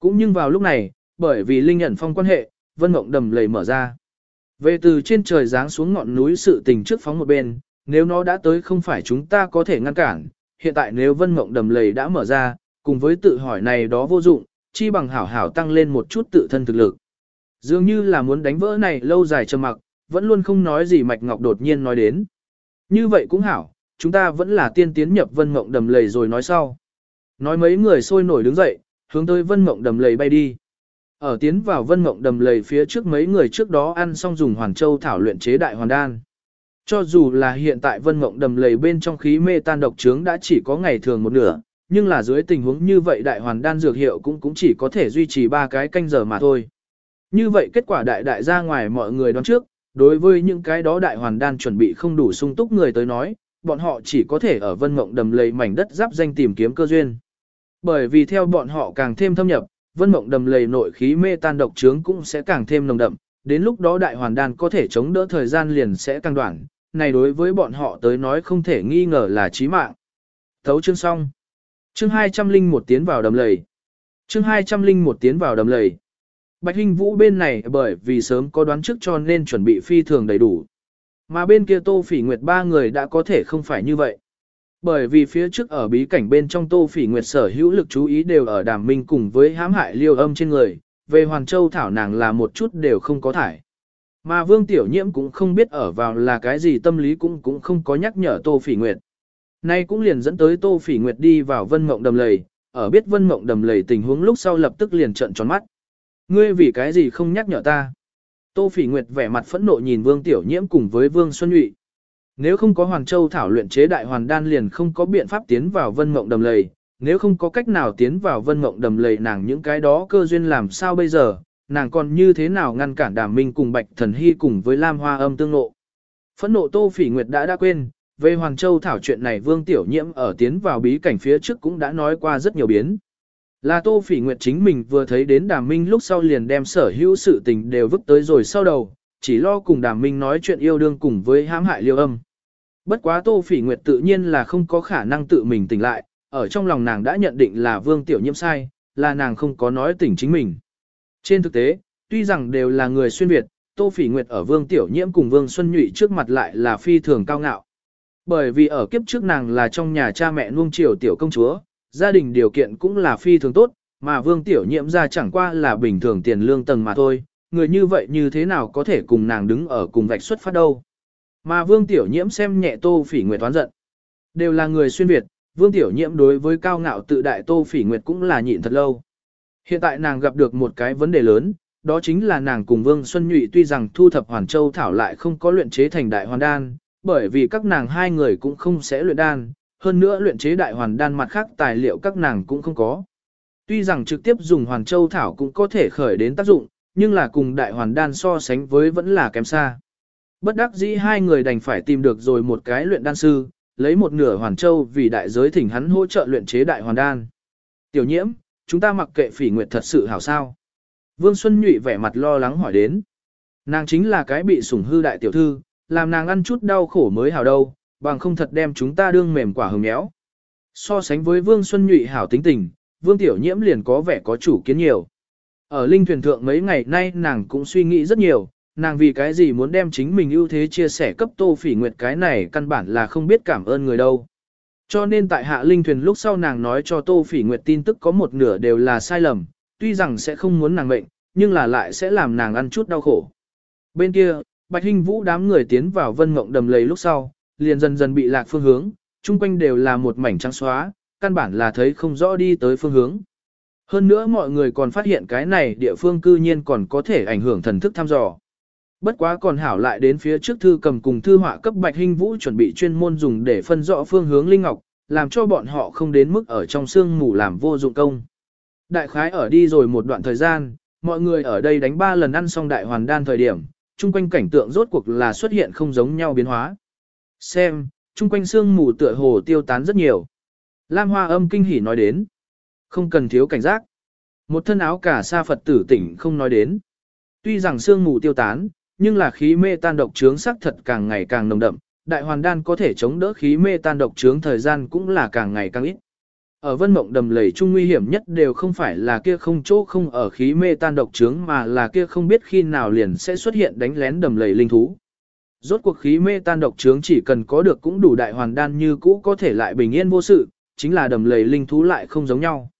Cũng nhưng vào lúc này, bởi vì Linh nhận phong quan hệ, Vân Mộng đầm lầy mở ra. Về từ trên trời giáng xuống ngọn núi sự tình trước phóng một bên, nếu nó đã tới không phải chúng ta có thể ngăn cản, hiện tại nếu vân mộng đầm lầy đã mở ra, cùng với tự hỏi này đó vô dụng, chi bằng hảo hảo tăng lên một chút tự thân thực lực. Dường như là muốn đánh vỡ này lâu dài trầm mặc, vẫn luôn không nói gì Mạch Ngọc đột nhiên nói đến. Như vậy cũng hảo, chúng ta vẫn là tiên tiến nhập vân mộng đầm lầy rồi nói sau. Nói mấy người sôi nổi đứng dậy, hướng tới vân mộng đầm lầy bay đi. Ở tiến vào vân mộng đầm lầy phía trước mấy người trước đó ăn xong dùng hoàn châu thảo luyện chế đại hoàn đan. Cho dù là hiện tại vân mộng đầm lầy bên trong khí mê tan độc trướng đã chỉ có ngày thường một nửa, nhưng là dưới tình huống như vậy đại hoàn đan dược hiệu cũng cũng chỉ có thể duy trì ba cái canh giờ mà thôi. Như vậy kết quả đại đại ra ngoài mọi người đoán trước, đối với những cái đó đại hoàn đan chuẩn bị không đủ sung túc người tới nói, bọn họ chỉ có thể ở vân mộng đầm lầy mảnh đất giáp danh tìm kiếm cơ duyên. Bởi vì theo bọn họ càng thêm thâm nhập, vân mộng đầm lầy nội khí mê tan độc trướng cũng sẽ càng thêm nồng đậm, đến lúc đó đại hoàn đan có thể chống đỡ thời gian liền sẽ càng đoạn, này đối với bọn họ tới nói không thể nghi ngờ là chí mạng. Thấu chương xong. Chương 201 tiến vào đầm lầy. Chương 201 tiến vào đầm lầy. Bạch Hinh Vũ bên này bởi vì sớm có đoán trước cho nên chuẩn bị phi thường đầy đủ. Mà bên kia Tô Phỉ Nguyệt ba người đã có thể không phải như vậy. Bởi vì phía trước ở bí cảnh bên trong Tô Phỉ Nguyệt sở hữu lực chú ý đều ở đàm minh cùng với hãm hại liêu âm trên người, về Hoàn Châu Thảo nàng là một chút đều không có thải. Mà Vương Tiểu Nhiễm cũng không biết ở vào là cái gì tâm lý cũng cũng không có nhắc nhở Tô Phỉ Nguyệt. Nay cũng liền dẫn tới Tô Phỉ Nguyệt đi vào Vân Mộng Đầm Lầy, ở biết Vân Mộng Đầm Lầy tình huống lúc sau lập tức liền trợn tròn mắt. Ngươi vì cái gì không nhắc nhở ta? Tô Phỉ Nguyệt vẻ mặt phẫn nộ nhìn Vương Tiểu Nhiễm cùng với Vương Xuân Nhụy. Nếu không có Hoàng Châu thảo luyện chế đại hoàn đan liền không có biện pháp tiến vào Vân Mộng Đầm Lầy, nếu không có cách nào tiến vào Vân Mộng Đầm Lầy nàng những cái đó cơ duyên làm sao bây giờ, nàng còn như thế nào ngăn cản Đàm Minh cùng Bạch Thần Hy cùng với Lam Hoa Âm tương nộ. Phẫn nộ Tô Phỉ Nguyệt đã đã quên, về Hoàng Châu thảo chuyện này Vương Tiểu Nhiễm ở tiến vào bí cảnh phía trước cũng đã nói qua rất nhiều biến. Là Tô Phỉ Nguyệt chính mình vừa thấy đến Đàm Minh lúc sau liền đem sở hữu sự tình đều vứt tới rồi sau đầu, chỉ lo cùng Đàm Minh nói chuyện yêu đương cùng với hãm hại liêu âm. Bất quá Tô Phỉ Nguyệt tự nhiên là không có khả năng tự mình tỉnh lại, ở trong lòng nàng đã nhận định là Vương Tiểu Nhiễm sai, là nàng không có nói tỉnh chính mình. Trên thực tế, tuy rằng đều là người xuyên Việt, Tô Phỉ Nguyệt ở Vương Tiểu Nhiễm cùng Vương Xuân Nhụy trước mặt lại là phi thường cao ngạo. Bởi vì ở kiếp trước nàng là trong nhà cha mẹ nuông chiều tiểu công chúa, gia đình điều kiện cũng là phi thường tốt, mà Vương Tiểu Nhiễm ra chẳng qua là bình thường tiền lương tầng mà thôi, người như vậy như thế nào có thể cùng nàng đứng ở cùng vạch xuất phát đâu. Mà Vương Tiểu Nhiễm xem nhẹ Tô Phỉ Nguyệt toán giận. Đều là người xuyên Việt, Vương Tiểu Nhiễm đối với cao ngạo tự đại Tô Phỉ Nguyệt cũng là nhịn thật lâu. Hiện tại nàng gặp được một cái vấn đề lớn, đó chính là nàng cùng Vương Xuân Nhụy tuy rằng thu thập Hoàn Châu Thảo lại không có luyện chế thành đại hoàn đan, bởi vì các nàng hai người cũng không sẽ luyện đan, hơn nữa luyện chế đại hoàn đan mặt khác tài liệu các nàng cũng không có. Tuy rằng trực tiếp dùng Hoàn Châu Thảo cũng có thể khởi đến tác dụng, nhưng là cùng đại hoàn đan so sánh với vẫn là kém xa. Bất đắc dĩ hai người đành phải tìm được rồi một cái luyện đan sư, lấy một nửa Hoàn Châu vì đại giới thỉnh hắn hỗ trợ luyện chế đại hoàn đan. Tiểu nhiễm, chúng ta mặc kệ phỉ nguyệt thật sự hảo sao. Vương Xuân Nhụy vẻ mặt lo lắng hỏi đến. Nàng chính là cái bị sủng hư đại tiểu thư, làm nàng ăn chút đau khổ mới hảo đâu, bằng không thật đem chúng ta đương mềm quả hồng méo. So sánh với Vương Xuân Nhụy hảo tính tình, Vương Tiểu Nhiễm liền có vẻ có chủ kiến nhiều. Ở linh thuyền thượng mấy ngày nay nàng cũng suy nghĩ rất nhiều, nàng vì cái gì muốn đem chính mình ưu thế chia sẻ cấp Tô Phỉ Nguyệt cái này căn bản là không biết cảm ơn người đâu. Cho nên tại hạ linh thuyền lúc sau nàng nói cho Tô Phỉ Nguyệt tin tức có một nửa đều là sai lầm, tuy rằng sẽ không muốn nàng mệnh, nhưng là lại sẽ làm nàng ăn chút đau khổ. Bên kia, Bạch Hinh Vũ đám người tiến vào vân mộng đầm lầy lúc sau, liền dần dần bị lạc phương hướng, chung quanh đều là một mảnh trắng xóa, căn bản là thấy không rõ đi tới phương hướng. Hơn nữa mọi người còn phát hiện cái này địa phương cư nhiên còn có thể ảnh hưởng thần thức thăm dò. Bất quá còn hảo lại đến phía trước thư cầm cùng thư họa cấp Bạch Hinh Vũ chuẩn bị chuyên môn dùng để phân rõ phương hướng linh ngọc, làm cho bọn họ không đến mức ở trong sương mù làm vô dụng công. Đại khái ở đi rồi một đoạn thời gian, mọi người ở đây đánh ba lần ăn xong đại hoàn đan thời điểm, chung quanh cảnh tượng rốt cuộc là xuất hiện không giống nhau biến hóa. Xem, chung quanh sương mù tựa hồ tiêu tán rất nhiều. Lam Hoa âm kinh hỉ nói đến. Không cần thiếu cảnh giác. Một thân áo cả sa Phật tử tỉnh không nói đến. Tuy rằng sương mù tiêu tán, nhưng là khí mê tan độc trướng sắc thật càng ngày càng nồng đậm, đại hoàn đan có thể chống đỡ khí mê tan độc trướng thời gian cũng là càng ngày càng ít. Ở vân mộng đầm lầy chung nguy hiểm nhất đều không phải là kia không chỗ không ở khí mê tan độc trướng mà là kia không biết khi nào liền sẽ xuất hiện đánh lén đầm lầy linh thú. Rốt cuộc khí mê tan độc trướng chỉ cần có được cũng đủ đại hoàn đan như cũ có thể lại bình yên vô sự, chính là đầm lầy linh thú lại không giống nhau.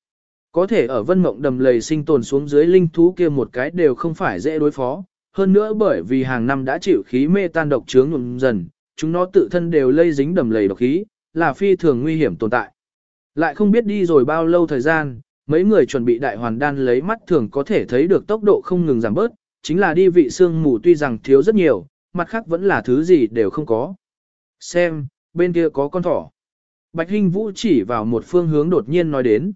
Có thể ở vân mộng đầm lầy sinh tồn xuống dưới linh thú kia một cái đều không phải dễ đối phó, hơn nữa bởi vì hàng năm đã chịu khí mê tan độc chướng nhuộm dần, chúng nó tự thân đều lây dính đầm lầy độc khí, là phi thường nguy hiểm tồn tại. Lại không biết đi rồi bao lâu thời gian, mấy người chuẩn bị đại hoàn đan lấy mắt thường có thể thấy được tốc độ không ngừng giảm bớt, chính là đi vị xương mù tuy rằng thiếu rất nhiều, mặt khác vẫn là thứ gì đều không có. Xem, bên kia có con thỏ. Bạch Hinh Vũ chỉ vào một phương hướng đột nhiên nói đến.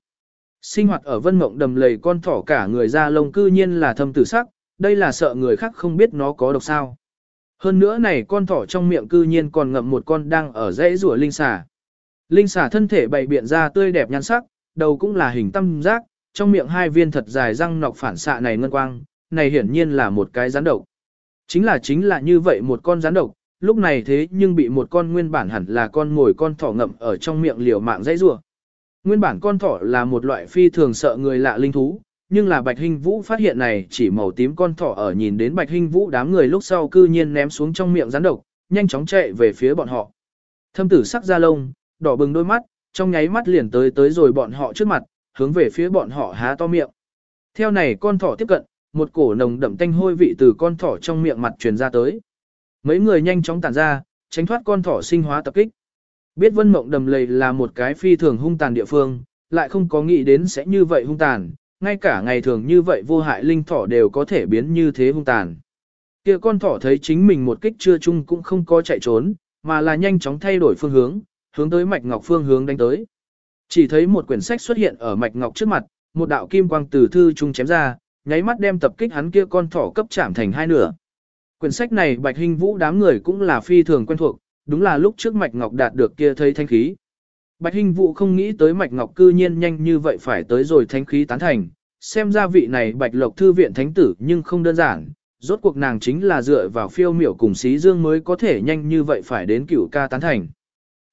Sinh hoạt ở vân mộng đầm lầy con thỏ cả người da lông cư nhiên là thâm tử sắc, đây là sợ người khác không biết nó có độc sao. Hơn nữa này con thỏ trong miệng cư nhiên còn ngậm một con đang ở dãy rùa linh xà. Linh xà thân thể bày biện ra tươi đẹp nhan sắc, đầu cũng là hình tam giác, trong miệng hai viên thật dài răng nọc phản xạ này ngân quang, này hiển nhiên là một cái rắn độc. Chính là chính là như vậy một con rắn độc, lúc này thế nhưng bị một con nguyên bản hẳn là con ngồi con thỏ ngậm ở trong miệng liều mạng dãy rùa. Nguyên bản con thỏ là một loại phi thường sợ người lạ linh thú, nhưng là Bạch Hinh Vũ phát hiện này chỉ màu tím con thỏ ở nhìn đến Bạch Hinh Vũ đám người lúc sau cư nhiên ném xuống trong miệng rắn độc, nhanh chóng chạy về phía bọn họ. Thâm tử sắc da lông, đỏ bừng đôi mắt, trong nháy mắt liền tới tới rồi bọn họ trước mặt, hướng về phía bọn họ há to miệng. Theo này con thỏ tiếp cận, một cổ nồng đậm tanh hôi vị từ con thỏ trong miệng mặt truyền ra tới. Mấy người nhanh chóng tản ra, tránh thoát con thỏ sinh hóa tập kích. Biết vân mộng đầm lầy là một cái phi thường hung tàn địa phương, lại không có nghĩ đến sẽ như vậy hung tàn, ngay cả ngày thường như vậy vô hại linh thỏ đều có thể biến như thế hung tàn. Kia con thỏ thấy chính mình một kích chưa chung cũng không có chạy trốn, mà là nhanh chóng thay đổi phương hướng, hướng tới mạch ngọc phương hướng đánh tới. Chỉ thấy một quyển sách xuất hiện ở mạch ngọc trước mặt, một đạo kim quang từ thư trung chém ra, nháy mắt đem tập kích hắn kia con thỏ cấp chạm thành hai nửa. Quyển sách này Bạch Hinh Vũ đám người cũng là phi thường quen thuộc, đúng là lúc trước Mạch Ngọc đạt được kia thấy thanh khí. Bạch Hinh Vũ không nghĩ tới Mạch Ngọc cư nhiên nhanh như vậy phải tới rồi Thánh khí tán thành, xem ra vị này Bạch Lộc thư viện thánh tử nhưng không đơn giản, rốt cuộc nàng chính là dựa vào phiêu miểu cùng xí dương mới có thể nhanh như vậy phải đến cửu ca tán thành.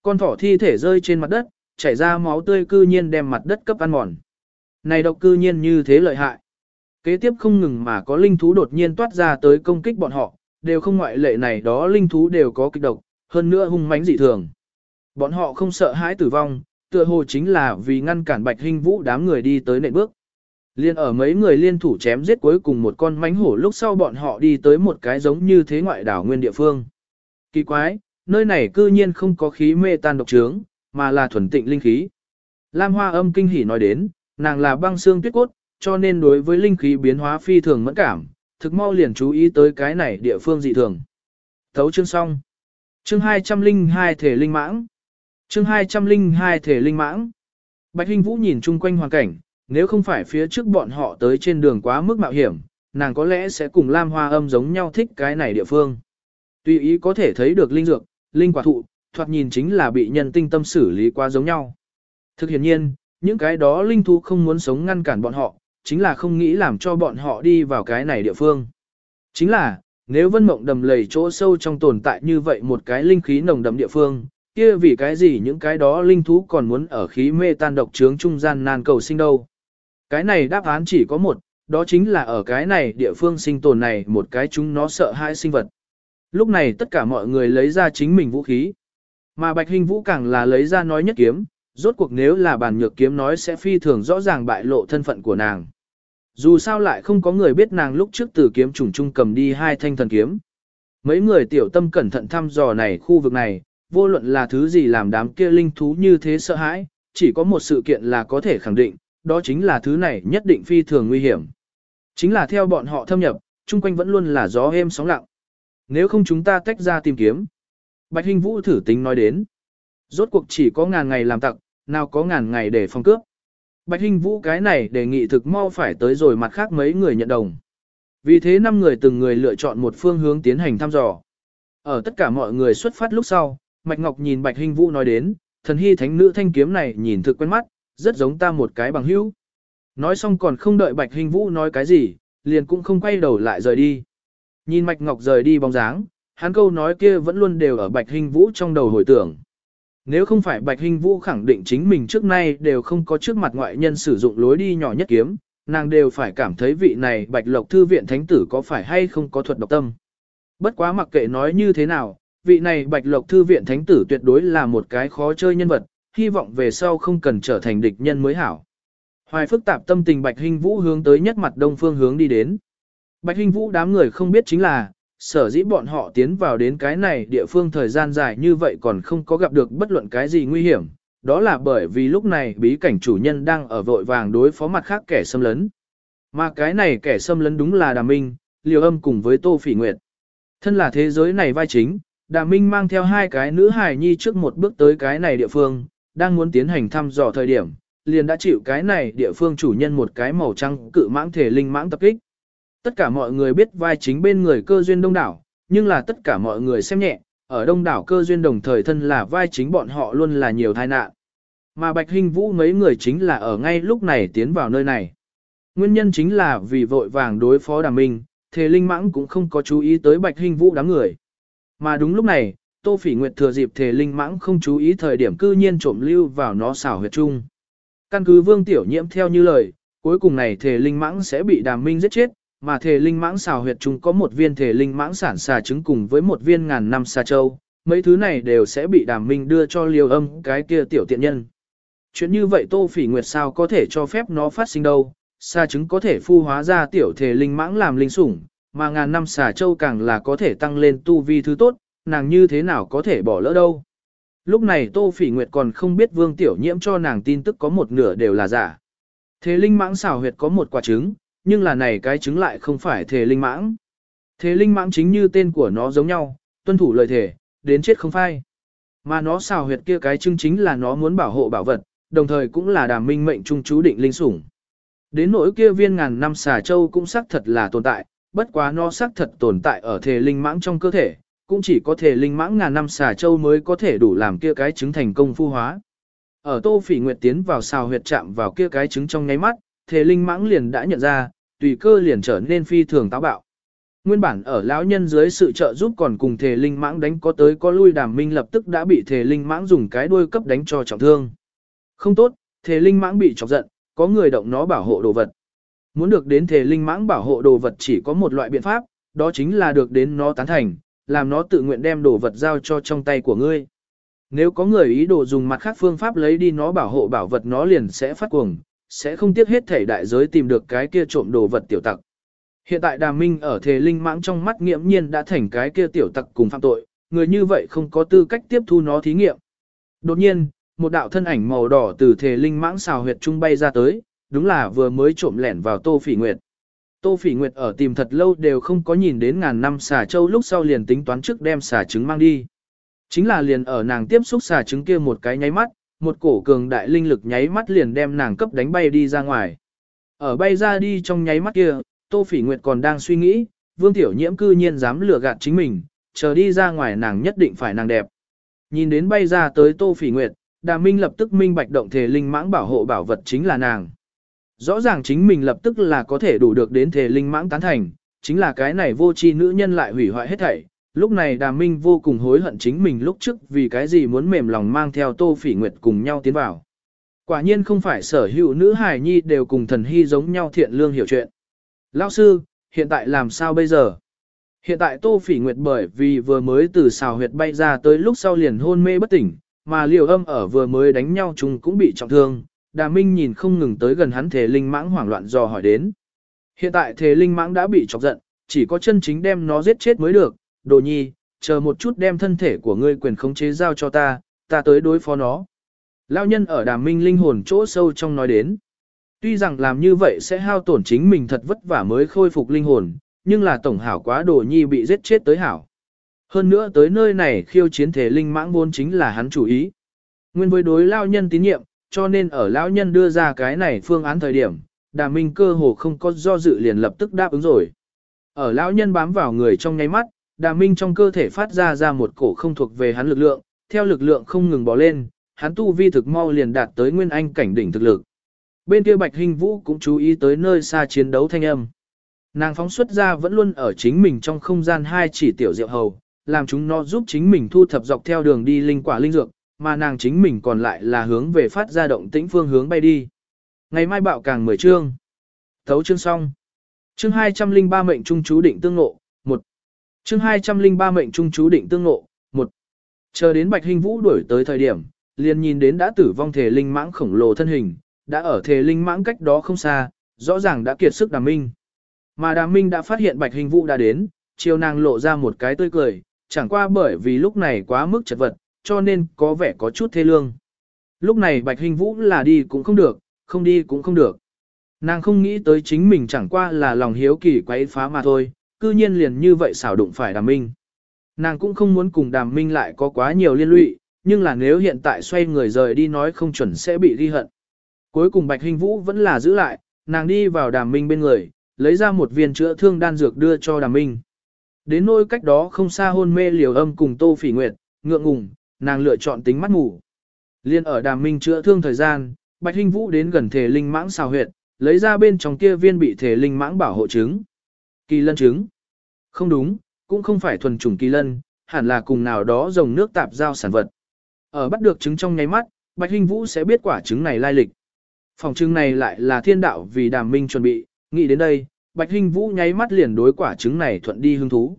Con thỏ thi thể rơi trên mặt đất, chảy ra máu tươi cư nhiên đem mặt đất cấp ăn mòn. Này độc cư nhiên như thế lợi hại. Kế tiếp không ngừng mà có linh thú đột nhiên toát ra tới công kích bọn họ, đều không ngoại lệ này đó linh thú đều có kịch độc, hơn nữa hung mãnh dị thường. Bọn họ không sợ hãi tử vong, tựa hồ chính là vì ngăn cản Bạch Hinh Vũ đám người đi tới nệm bước. Liên ở mấy người liên thủ chém giết cuối cùng một con mãnh hổ lúc sau bọn họ đi tới một cái giống như thế ngoại đảo nguyên địa phương. Kỳ quái, nơi này cư nhiên không có khí mê tan độc trướng, mà là thuần tịnh linh khí. Lam Hoa âm kinh hỉ nói đến, nàng là băng xương tuyết cốt, cho nên đối với linh khí biến hóa phi thường mẫn cảm, thực mau liền chú ý tới cái này địa phương dị thường. Thấu chương xong. Chương 202 thể linh mãng. Chương 202 thể linh mãng. Bạch Hinh Vũ nhìn chung quanh hoàn cảnh, nếu không phải phía trước bọn họ tới trên đường quá mức mạo hiểm, nàng có lẽ sẽ cùng Lam Hoa âm giống nhau thích cái này địa phương. Tuy ý có thể thấy được linh dược, linh quả thụ, thoạt nhìn chính là bị nhân tinh tâm xử lý quá giống nhau. Thực hiện nhiên, những cái đó linh thú không muốn sống ngăn cản bọn họ, chính là không nghĩ làm cho bọn họ đi vào cái này địa phương. Chính là, nếu vân mộng đầm lầy chỗ sâu trong tồn tại như vậy một cái linh khí nồng đậm địa phương, kia vì cái gì những cái đó linh thú còn muốn ở khí mê tan độc trướng trung gian nan cầu sinh đâu. Cái này đáp án chỉ có một, đó chính là ở cái này địa phương sinh tồn này một cái chúng nó sợ hãi sinh vật. Lúc này tất cả mọi người lấy ra chính mình vũ khí. Mà Bạch Hình Vũ càng là lấy ra nói nhất kiếm, rốt cuộc nếu là bàn nhược kiếm nói sẽ phi thường rõ ràng bại lộ thân phận của nàng. Dù sao lại không có người biết nàng lúc trước từ kiếm trùng trung cầm đi hai thanh thần kiếm. Mấy người tiểu tâm cẩn thận thăm dò này khu vực này, vô luận là thứ gì làm đám kia linh thú như thế sợ hãi, chỉ có một sự kiện là có thể khẳng định, đó chính là thứ này nhất định phi thường nguy hiểm. Chính là theo bọn họ thâm nhập, chung quanh vẫn luôn là gió êm sóng lặng. Nếu không chúng ta tách ra tìm kiếm. Bạch Hinh Vũ thử tính nói đến. Rốt cuộc chỉ có ngàn ngày làm tặc, nào có ngàn ngày để phong cướp. Bạch Hinh Vũ cái này đề nghị thực mau phải tới rồi mặt khác mấy người nhận đồng. Vì thế năm người từng người lựa chọn một phương hướng tiến hành thăm dò. Ở tất cả mọi người xuất phát lúc sau, Mạch Ngọc nhìn Bạch Hinh Vũ nói đến, thần hy thánh nữ thanh kiếm này nhìn thực quen mắt, rất giống ta một cái bằng hữu. Nói xong còn không đợi Bạch Hinh Vũ nói cái gì, liền cũng không quay đầu lại rời đi. Nhìn Mạch Ngọc rời đi bóng dáng, hắn câu nói kia vẫn luôn đều ở Bạch Hinh Vũ trong đầu hồi tưởng. Nếu không phải Bạch Hinh Vũ khẳng định chính mình trước nay đều không có trước mặt ngoại nhân sử dụng lối đi nhỏ nhất kiếm, nàng đều phải cảm thấy vị này Bạch Lộc Thư viện Thánh Tử có phải hay không có thuật độc tâm. Bất quá mặc kệ nói như thế nào, vị này Bạch Lộc Thư viện Thánh Tử tuyệt đối là một cái khó chơi nhân vật, hy vọng về sau không cần trở thành địch nhân mới hảo. Hoài phức tạp tâm tình Bạch Hinh Vũ hướng tới nhất mặt đông phương hướng đi đến. Bạch Hinh Vũ đám người không biết chính là, sở dĩ bọn họ tiến vào đến cái này địa phương thời gian dài như vậy còn không có gặp được bất luận cái gì nguy hiểm, đó là bởi vì lúc này bí cảnh chủ nhân đang ở vội vàng đối phó mặt khác kẻ xâm lấn. Mà cái này kẻ xâm lấn đúng là đàm Minh, Liều Âm cùng với Tô Phỉ Nguyệt. Thân là thế giới này vai chính, Đà Minh mang theo hai cái nữ hài nhi trước một bước tới cái này địa phương, đang muốn tiến hành thăm dò thời điểm, liền đã chịu cái này địa phương chủ nhân một cái màu trắng cự mãng thể linh mãng tập kích. Tất cả mọi người biết vai chính bên người cơ duyên đông đảo, nhưng là tất cả mọi người xem nhẹ, ở đông đảo cơ duyên đồng thời thân là vai chính bọn họ luôn là nhiều tai nạn. Mà Bạch Hinh Vũ mấy người chính là ở ngay lúc này tiến vào nơi này. Nguyên nhân chính là vì vội vàng đối phó đàm minh, thể linh mãng cũng không có chú ý tới Bạch Hinh Vũ đám người. Mà đúng lúc này, Tô Phỉ Nguyệt thừa dịp thể linh mãng không chú ý thời điểm cư nhiên trộm lưu vào nó xảo huyệt chung. Căn cứ Vương Tiểu Nhiễm theo như lời, cuối cùng này thể linh mãng sẽ bị đàm minh giết chết, mà thể linh mãng xào huyệt chung có một viên thể linh mãng sản xà trứng cùng với một viên ngàn năm xà châu, mấy thứ này đều sẽ bị đàm minh đưa cho liều âm cái kia tiểu tiện nhân. Chuyện như vậy Tô Phỉ Nguyệt sao có thể cho phép nó phát sinh đâu, xà trứng có thể phu hóa ra tiểu thể linh mãng làm linh sủng, mà ngàn năm xà châu càng là có thể tăng lên tu vi thứ tốt, nàng như thế nào có thể bỏ lỡ đâu. Lúc này Tô Phỉ Nguyệt còn không biết Vương Tiểu Nhiễm cho nàng tin tức có một nửa đều là giả. Thế linh mãng xào huyệt có một quả trứng, nhưng là này cái trứng lại không phải thể linh mãng. Thế linh mãng chính như tên của nó giống nhau, tuân thủ lời thể, đến chết không phai. Mà nó xào huyệt kia cái trứng chính là nó muốn bảo hộ bảo vật, đồng thời cũng là đàm minh mệnh trung chú định linh sủng. Đến nỗi kia viên ngàn năm xà châu cũng xác thật là tồn tại, bất quá nó xác thật tồn tại ở thể linh mãng trong cơ thể, cũng chỉ có thể linh mãng ngàn năm xà châu mới có thể đủ làm kia cái trứng thành công phu hóa. Ở Tô Phỉ Nguyệt tiến vào xào huyệt chạm vào kia cái trứng trong nháy mắt, thể linh mãng liền đã nhận ra, tùy cơ liền trở nên phi thường táo bạo. Nguyên bản ở lão nhân dưới sự trợ giúp còn cùng thể linh mãng đánh có tới có lui đàm minh lập tức đã bị thể linh mãng dùng cái đuôi cấp đánh cho trọng thương. Không tốt, thể linh mãng bị chọc giận, có người động nó bảo hộ đồ vật. Muốn được đến thể linh mãng bảo hộ đồ vật chỉ có một loại biện pháp, đó chính là được đến nó tán thành, làm nó tự nguyện đem đồ vật giao cho trong tay của ngươi. Nếu có người ý đồ dùng mặt khác phương pháp lấy đi nó bảo hộ bảo vật nó liền sẽ phát cuồng, sẽ không tiếc hết thể đại giới tìm được cái kia trộm đồ vật tiểu tặc. Hiện tại Đàm Minh ở thể linh mãng trong mắt nghiễm nhiên đã thành cái kia tiểu tặc cùng phạm tội, người như vậy không có tư cách tiếp thu nó thí nghiệm. Đột nhiên, một đạo thân ảnh màu đỏ từ thể linh mãng xào huyệt trung bay ra tới, đúng là vừa mới trộm lẻn vào Tô Phỉ Nguyệt. Tô Phỉ Nguyệt ở tìm thật lâu đều không có nhìn đến ngàn năm xà châu lúc sau liền tính toán trước đem xà trứng mang đi. Chính là liền ở nàng tiếp xúc xà trứng kia một cái nháy mắt, một cổ cường đại linh lực nháy mắt liền đem nàng cấp đánh bay đi ra ngoài. Ở bay ra đi trong nháy mắt kia, Tô Phỉ Nguyệt còn đang suy nghĩ, Vương Tiểu Nhiễm cư nhiên dám lừa gạt chính mình, chờ đi ra ngoài nàng nhất định phải nàng đẹp. Nhìn đến bay ra tới Tô Phỉ Nguyệt, Đà Minh lập tức minh bạch động thể linh mãng bảo hộ bảo vật chính là nàng. Rõ ràng chính mình lập tức là có thể đủ được đến thể linh mãng tán thành, chính là cái này vô tri nữ nhân lại hủy hoại hết thảy. Lúc này Đà Minh vô cùng hối hận chính mình lúc trước vì cái gì muốn mềm lòng mang theo Tô Phỉ Nguyệt cùng nhau tiến vào. Quả nhiên không phải sở hữu nữ hài nhi đều cùng thần hy giống nhau thiện lương hiểu chuyện. Lão sư, hiện tại làm sao bây giờ? Hiện tại Tô Phỉ Nguyệt bởi vì vừa mới từ xào huyệt bay ra tới lúc sau liền hôn mê bất tỉnh, mà liều âm ở vừa mới đánh nhau chúng cũng bị trọng thương, Đà Minh nhìn không ngừng tới gần hắn thể linh mãng hoảng loạn dò hỏi đến. Hiện tại thế linh mãng đã bị chọc giận, chỉ có chân chính đem nó giết chết mới được, đồ nhi, chờ một chút đem thân thể của ngươi quyền khống chế giao cho ta, ta tới đối phó nó. Lão nhân ở Đà Minh linh hồn chỗ sâu trong nói đến. Tuy rằng làm như vậy sẽ hao tổn chính mình thật vất vả mới khôi phục linh hồn, nhưng là tổng hảo quá đồ nhi bị giết chết tới hảo. Hơn nữa tới nơi này khiêu chiến thể linh mãng vốn chính là hắn chủ ý. Nguyên với đối lao nhân tín nhiệm, cho nên ở lão nhân đưa ra cái này phương án thời điểm, đàm minh cơ hồ không có do dự liền lập tức đáp ứng rồi. Ở lão nhân bám vào người trong nháy mắt, đàm minh trong cơ thể phát ra ra một cổ không thuộc về hắn lực lượng, theo lực lượng không ngừng bò lên, hắn tu vi thực mau liền đạt tới nguyên anh cảnh đỉnh thực lực. Bên kia Bạch Hình Vũ cũng chú ý tới nơi xa chiến đấu thanh âm. Nàng phóng xuất ra vẫn luôn ở chính mình trong không gian hai chỉ tiểu diệu hầu, làm chúng nó giúp chính mình thu thập dọc theo đường đi linh quả linh dược, mà nàng chính mình còn lại là hướng về phát ra động tĩnh phương hướng bay đi. Ngày mai bạo càng 10 chương. Thấu chương xong. Chương 203 mệnh trung chú định tương ngộ, 1. Chương 203 mệnh trung chú định tương ngộ, 1. Chờ đến Bạch Hình Vũ đuổi tới thời điểm, liền nhìn đến đã tử vong thể linh mãng khổng lồ thân hình, đã ở thể linh mãng cách đó không xa, rõ ràng đã kiệt sức đàm minh. Mà đàm minh đã phát hiện Bạch Hình Vũ đã đến, chiều nàng lộ ra một cái tươi cười, chẳng qua bởi vì lúc này quá mức chật vật, cho nên có vẻ có chút thê lương. Lúc này Bạch Hình Vũ là đi cũng không được, không đi cũng không được. Nàng không nghĩ tới chính mình chẳng qua là lòng hiếu kỳ quấy phá mà thôi, cư nhiên liền như vậy xảo đụng phải đàm minh. Nàng cũng không muốn cùng đàm minh lại có quá nhiều liên lụy, nhưng là nếu hiện tại xoay người rời đi nói không chuẩn sẽ bị ghi hận. Cuối cùng Bạch Hình Vũ vẫn là giữ lại, nàng đi vào đàm minh bên người, lấy ra một viên chữa thương đan dược đưa cho đàm minh. Đến nỗi cách đó không xa hôn mê liều âm cùng Tô Phỉ Nguyệt, ngượng ngùng, nàng lựa chọn tính mắt ngủ. Liên ở đàm minh chữa thương thời gian, Bạch Hinh Vũ đến gần thể linh mãng xào huyệt, lấy ra bên trong kia viên bị thể linh mãng bảo hộ trứng. Kỳ lân trứng. Không đúng, cũng không phải thuần chủng kỳ lân, hẳn là cùng nào đó dòng nước tạp giao sản vật. Ở bắt được trứng trong nháy mắt, Bạch Hinh Vũ sẽ biết quả trứng này lai lịch. Phòng trứng này lại là thiên đạo vì đàm minh chuẩn bị, nghĩ đến đây, Bạch Hinh Vũ nháy mắt liền đối quả trứng này thuận đi hứng thú.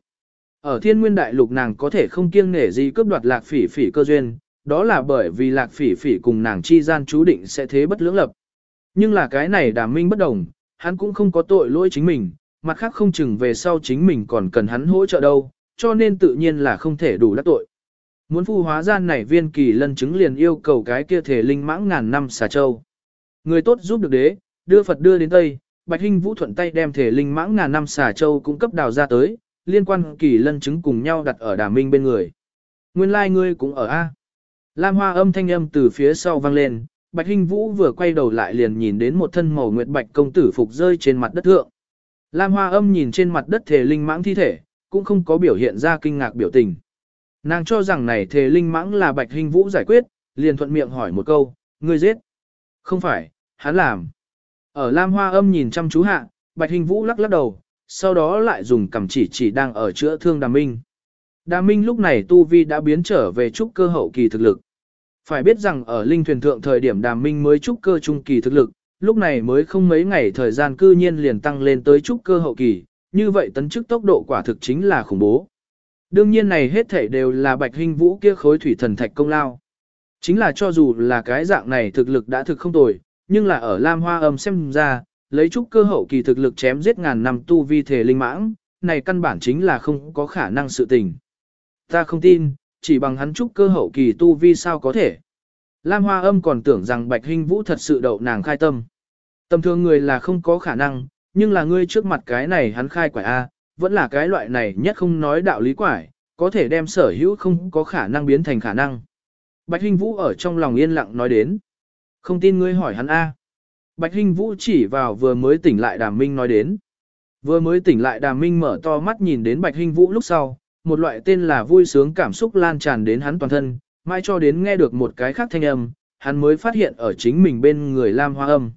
Ở thiên nguyên đại lục nàng có thể không kiêng nể gì cướp đoạt lạc phỉ phỉ cơ duyên, đó là bởi vì lạc phỉ phỉ cùng nàng chi gian chú định sẽ thế bất lưỡng lập. Nhưng là cái này đàm minh bất đồng, hắn cũng không có tội lỗi chính mình, mặt khác không chừng về sau chính mình còn cần hắn hỗ trợ đâu, cho nên tự nhiên là không thể đủ đắc tội. Muốn phu hóa gian này viên kỳ lân chứng liền yêu cầu cái kia thể linh mãng ngàn năm xà châu. Người tốt giúp được đế, đưa Phật đưa đến Tây, Bạch Hinh Vũ thuận tay đem thể linh mãng ngàn năm xà châu cung cấp đào ra tới, liên quan kỳ lân chứng cùng nhau đặt ở đàm minh bên người. Nguyên lai like ngươi cũng ở A. Lam hoa âm thanh âm từ phía sau vang lên, Bạch Hinh Vũ vừa quay đầu lại liền nhìn đến một thân màu nguyệt bạch công tử phục rơi trên mặt đất thượng. Lam hoa âm nhìn trên mặt đất thể linh mãng thi thể, cũng không có biểu hiện ra kinh ngạc biểu tình. Nàng cho rằng này thể linh mãng là Bạch Hinh Vũ giải quyết, liền thuận miệng hỏi một câu, ngươi giết. Không phải, hắn làm. Ở Lam hoa âm nhìn chăm chú hạ, Bạch Hinh Vũ lắc lắc đầu, sau đó lại dùng cầm chỉ chỉ đang ở chữa thương đàm minh. Đàm minh lúc này tu vi đã biến trở về trúc cơ hậu kỳ thực lực. Phải biết rằng ở linh thuyền thượng thời điểm đàm minh mới trúc cơ trung kỳ thực lực, lúc này mới không mấy ngày thời gian cư nhiên liền tăng lên tới trúc cơ hậu kỳ, như vậy tấn chức tốc độ quả thực chính là khủng bố. Đương nhiên này hết thể đều là bạch hình vũ kia khối thủy thần thạch công lao. Chính là cho dù là cái dạng này thực lực đã thực không tồi, nhưng là ở Lam Hoa âm xem ra, lấy trúc cơ hậu kỳ thực lực chém giết ngàn năm tu vi thể linh mãng, này căn bản chính là không có khả năng sự tình. Ta không tin, chỉ bằng hắn trúc cơ hậu kỳ tu vi sao có thể. Lam Hoa âm còn tưởng rằng Bạch Hinh Vũ thật sự đậu nàng khai tâm. Tầm thường người là không có khả năng, nhưng là ngươi trước mặt cái này hắn khai quải A, vẫn là cái loại này nhất không nói đạo lý quải, có thể đem sở hữu không có khả năng biến thành khả năng. Bạch Hinh Vũ ở trong lòng yên lặng nói đến. Không tin ngươi hỏi hắn A. Bạch Hinh Vũ chỉ vào vừa mới tỉnh lại Đàm Minh nói đến. Vừa mới tỉnh lại Đàm Minh mở to mắt nhìn đến Bạch Hinh Vũ lúc sau, một loại tên là vui sướng cảm xúc lan tràn đến hắn toàn thân, mai cho đến nghe được một cái khác thanh âm, hắn mới phát hiện ở chính mình bên người Lam Hoa Âm.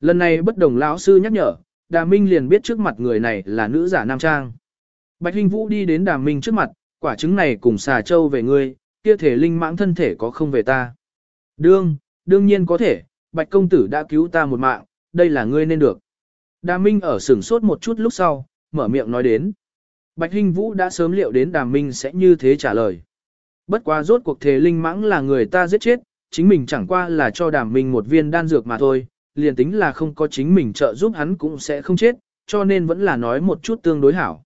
Lần này bất đồng lão sư nhắc nhở, Đàm Minh liền biết trước mặt người này là nữ giả nam trang. Bạch Hinh Vũ đi đến Đàm Minh trước mặt, quả trứng này cùng xà châu về ngươi, kia thể linh mãng thân thể có không về ta. Đương, đương nhiên có thể, Bạch công tử đã cứu ta một mạng, đây là ngươi nên được. Đà Minh ở sửng sốt một chút lúc sau, mở miệng nói đến. Bạch Hinh Vũ đã sớm liệu đến Đà Minh sẽ như thế trả lời. Bất quá rốt cuộc Thề linh mãng là người ta giết chết, chính mình chẳng qua là cho Đàm Minh một viên đan dược mà thôi, liền tính là không có chính mình trợ giúp hắn cũng sẽ không chết, cho nên vẫn là nói một chút tương đối hảo.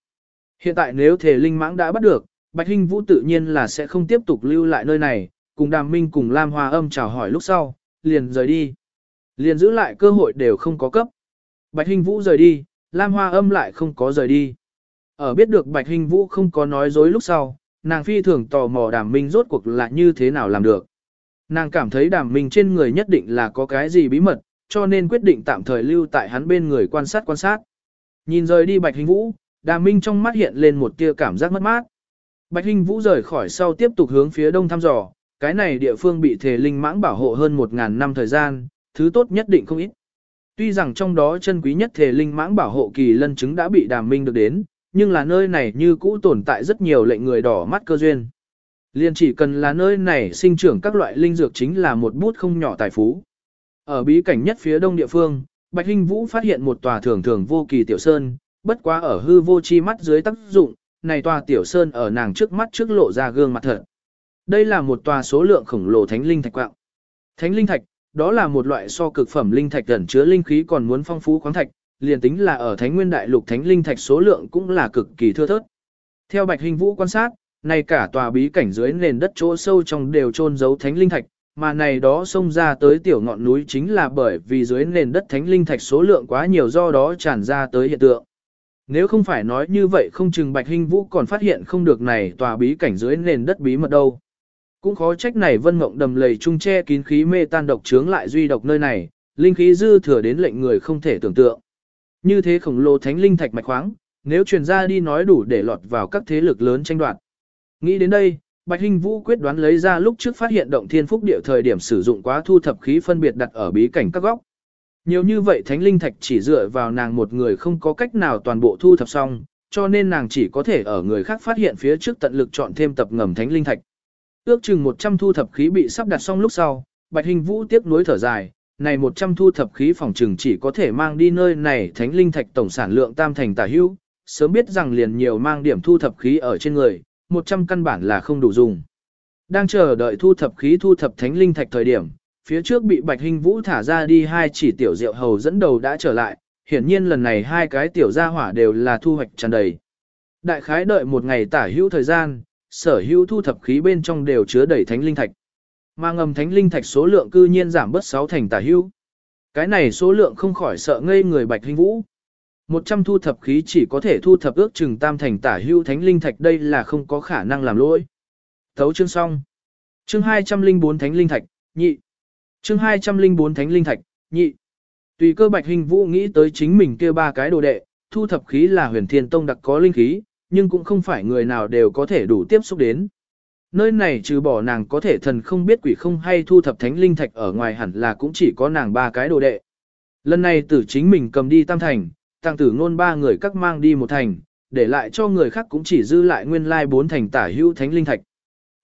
Hiện tại nếu thể linh mãng đã bắt được, Bạch Hinh Vũ tự nhiên là sẽ không tiếp tục lưu lại nơi này, cùng Đàm Minh cùng Lam Hoa Âm chào hỏi lúc sau, liền rời đi. Liền giữ lại cơ hội đều không có cấp. Bạch Hinh Vũ rời đi, Lam Hoa Âm lại không có rời đi. Ở biết được Bạch Hinh Vũ không có nói dối lúc sau, nàng phi thường tò mò Đàm Minh rốt cuộc là như thế nào làm được. Nàng cảm thấy Đàm Minh trên người nhất định là có cái gì bí mật, cho nên quyết định tạm thời lưu tại hắn bên người quan sát quan sát. Nhìn rời đi Bạch Hình Vũ, Đàm Minh trong mắt hiện lên một tia cảm giác mất mát. Bạch Hình Vũ rời khỏi sau tiếp tục hướng phía đông thăm dò, cái này địa phương bị thể linh mãng bảo hộ hơn 1.000 năm thời gian, thứ tốt nhất định không ít. Tuy rằng trong đó chân quý nhất thể linh mãng bảo hộ kỳ lân chứng đã bị Đàm Minh được đến, nhưng là nơi này như cũ tồn tại rất nhiều lệnh người đỏ mắt cơ duyên. Liên chỉ cần là nơi này sinh trưởng các loại linh dược chính là một bút không nhỏ tài phú. Ở bí cảnh nhất phía đông địa phương, Bạch Hinh Vũ phát hiện một tòa thường thường vô kỳ tiểu sơn, bất quá ở hư vô chi mắt dưới tác dụng, này tòa tiểu sơn ở nàng trước mắt trước lộ ra gương mặt thật. Đây là một tòa số lượng khổng lồ thánh linh thạch quạng. Thánh linh thạch, đó là một loại so cực phẩm linh thạch ẩn chứa linh khí còn muốn phong phú khoáng thạch, liền tính là ở Thánh Nguyên Đại Lục thánh linh thạch số lượng cũng là cực kỳ thưa thớt. Theo Bạch Hình Vũ quan sát, này cả tòa bí cảnh dưới nền đất chỗ sâu trong đều trôn giấu thánh linh thạch, mà này đó xông ra tới tiểu ngọn núi chính là bởi vì dưới nền đất thánh linh thạch số lượng quá nhiều do đó tràn ra tới hiện tượng. Nếu không phải nói như vậy không chừng Bạch hình Vũ còn phát hiện không được này tòa bí cảnh dưới nền đất bí mật đâu. Cũng khó trách này vân mộng đầm lầy trung che kín khí mê tan độc chướng lại duy độc nơi này, linh khí dư thừa đến lệnh người không thể tưởng tượng. Như thế khổng lồ thánh linh thạch mạch khoáng, nếu truyền ra đi nói đủ để lọt vào các thế lực lớn tranh đoạt. Nghĩ đến đây, Bạch Hinh Vũ quyết đoán lấy ra lúc trước phát hiện động thiên phúc địa thời điểm sử dụng quá thu thập khí phân biệt đặt ở bí cảnh các góc. Nhiều như vậy thánh linh thạch chỉ dựa vào nàng một người không có cách nào toàn bộ thu thập xong, cho nên nàng chỉ có thể ở người khác phát hiện phía trước tận lực chọn thêm tập ngầm thánh linh thạch. Ước chừng 100 thu thập khí bị sắp đặt xong lúc sau, Bạch Hình Vũ tiếp nối thở dài, này 100 thu thập khí phòng trừng chỉ có thể mang đi nơi này thánh linh thạch tổng sản lượng tam thành tả hữu, sớm biết rằng liền nhiều mang điểm thu thập khí ở trên người, 100 căn bản là không đủ dùng. Đang chờ đợi thu thập khí thu thập thánh linh thạch thời điểm, phía trước bị Bạch Hình Vũ thả ra đi hai chỉ tiểu rượu hầu dẫn đầu đã trở lại, hiển nhiên lần này hai cái tiểu gia hỏa đều là thu hoạch tràn đầy. Đại khái đợi một ngày tả hữu thời gian, sở hữu thu thập khí bên trong đều chứa đầy thánh linh thạch. Mà ngầm thánh linh thạch số lượng cư nhiên giảm bớt 6 thành tả hữu. Cái này số lượng không khỏi sợ ngây người Bạch hinh Vũ. 100 thu thập khí chỉ có thể thu thập ước chừng tam thành tả hữu thánh linh thạch đây là không có khả năng làm lỗi. Thấu chương xong. Chương 204 thánh linh thạch, nhị. Chương 204 thánh linh thạch, nhị. Tùy cơ Bạch Hình Vũ nghĩ tới chính mình kia ba cái đồ đệ, thu thập khí là huyền thiên tông đặc có linh khí, nhưng cũng không phải người nào đều có thể đủ tiếp xúc đến. Nơi này trừ bỏ nàng có thể thần không biết quỷ không hay thu thập thánh linh thạch ở ngoài hẳn là cũng chỉ có nàng ba cái đồ đệ. Lần này tử chính mình cầm đi tam thành, tăng tử ngôn ba người các mang đi một thành, để lại cho người khác cũng chỉ dư lại nguyên lai like bốn thành tả hữu thánh linh thạch.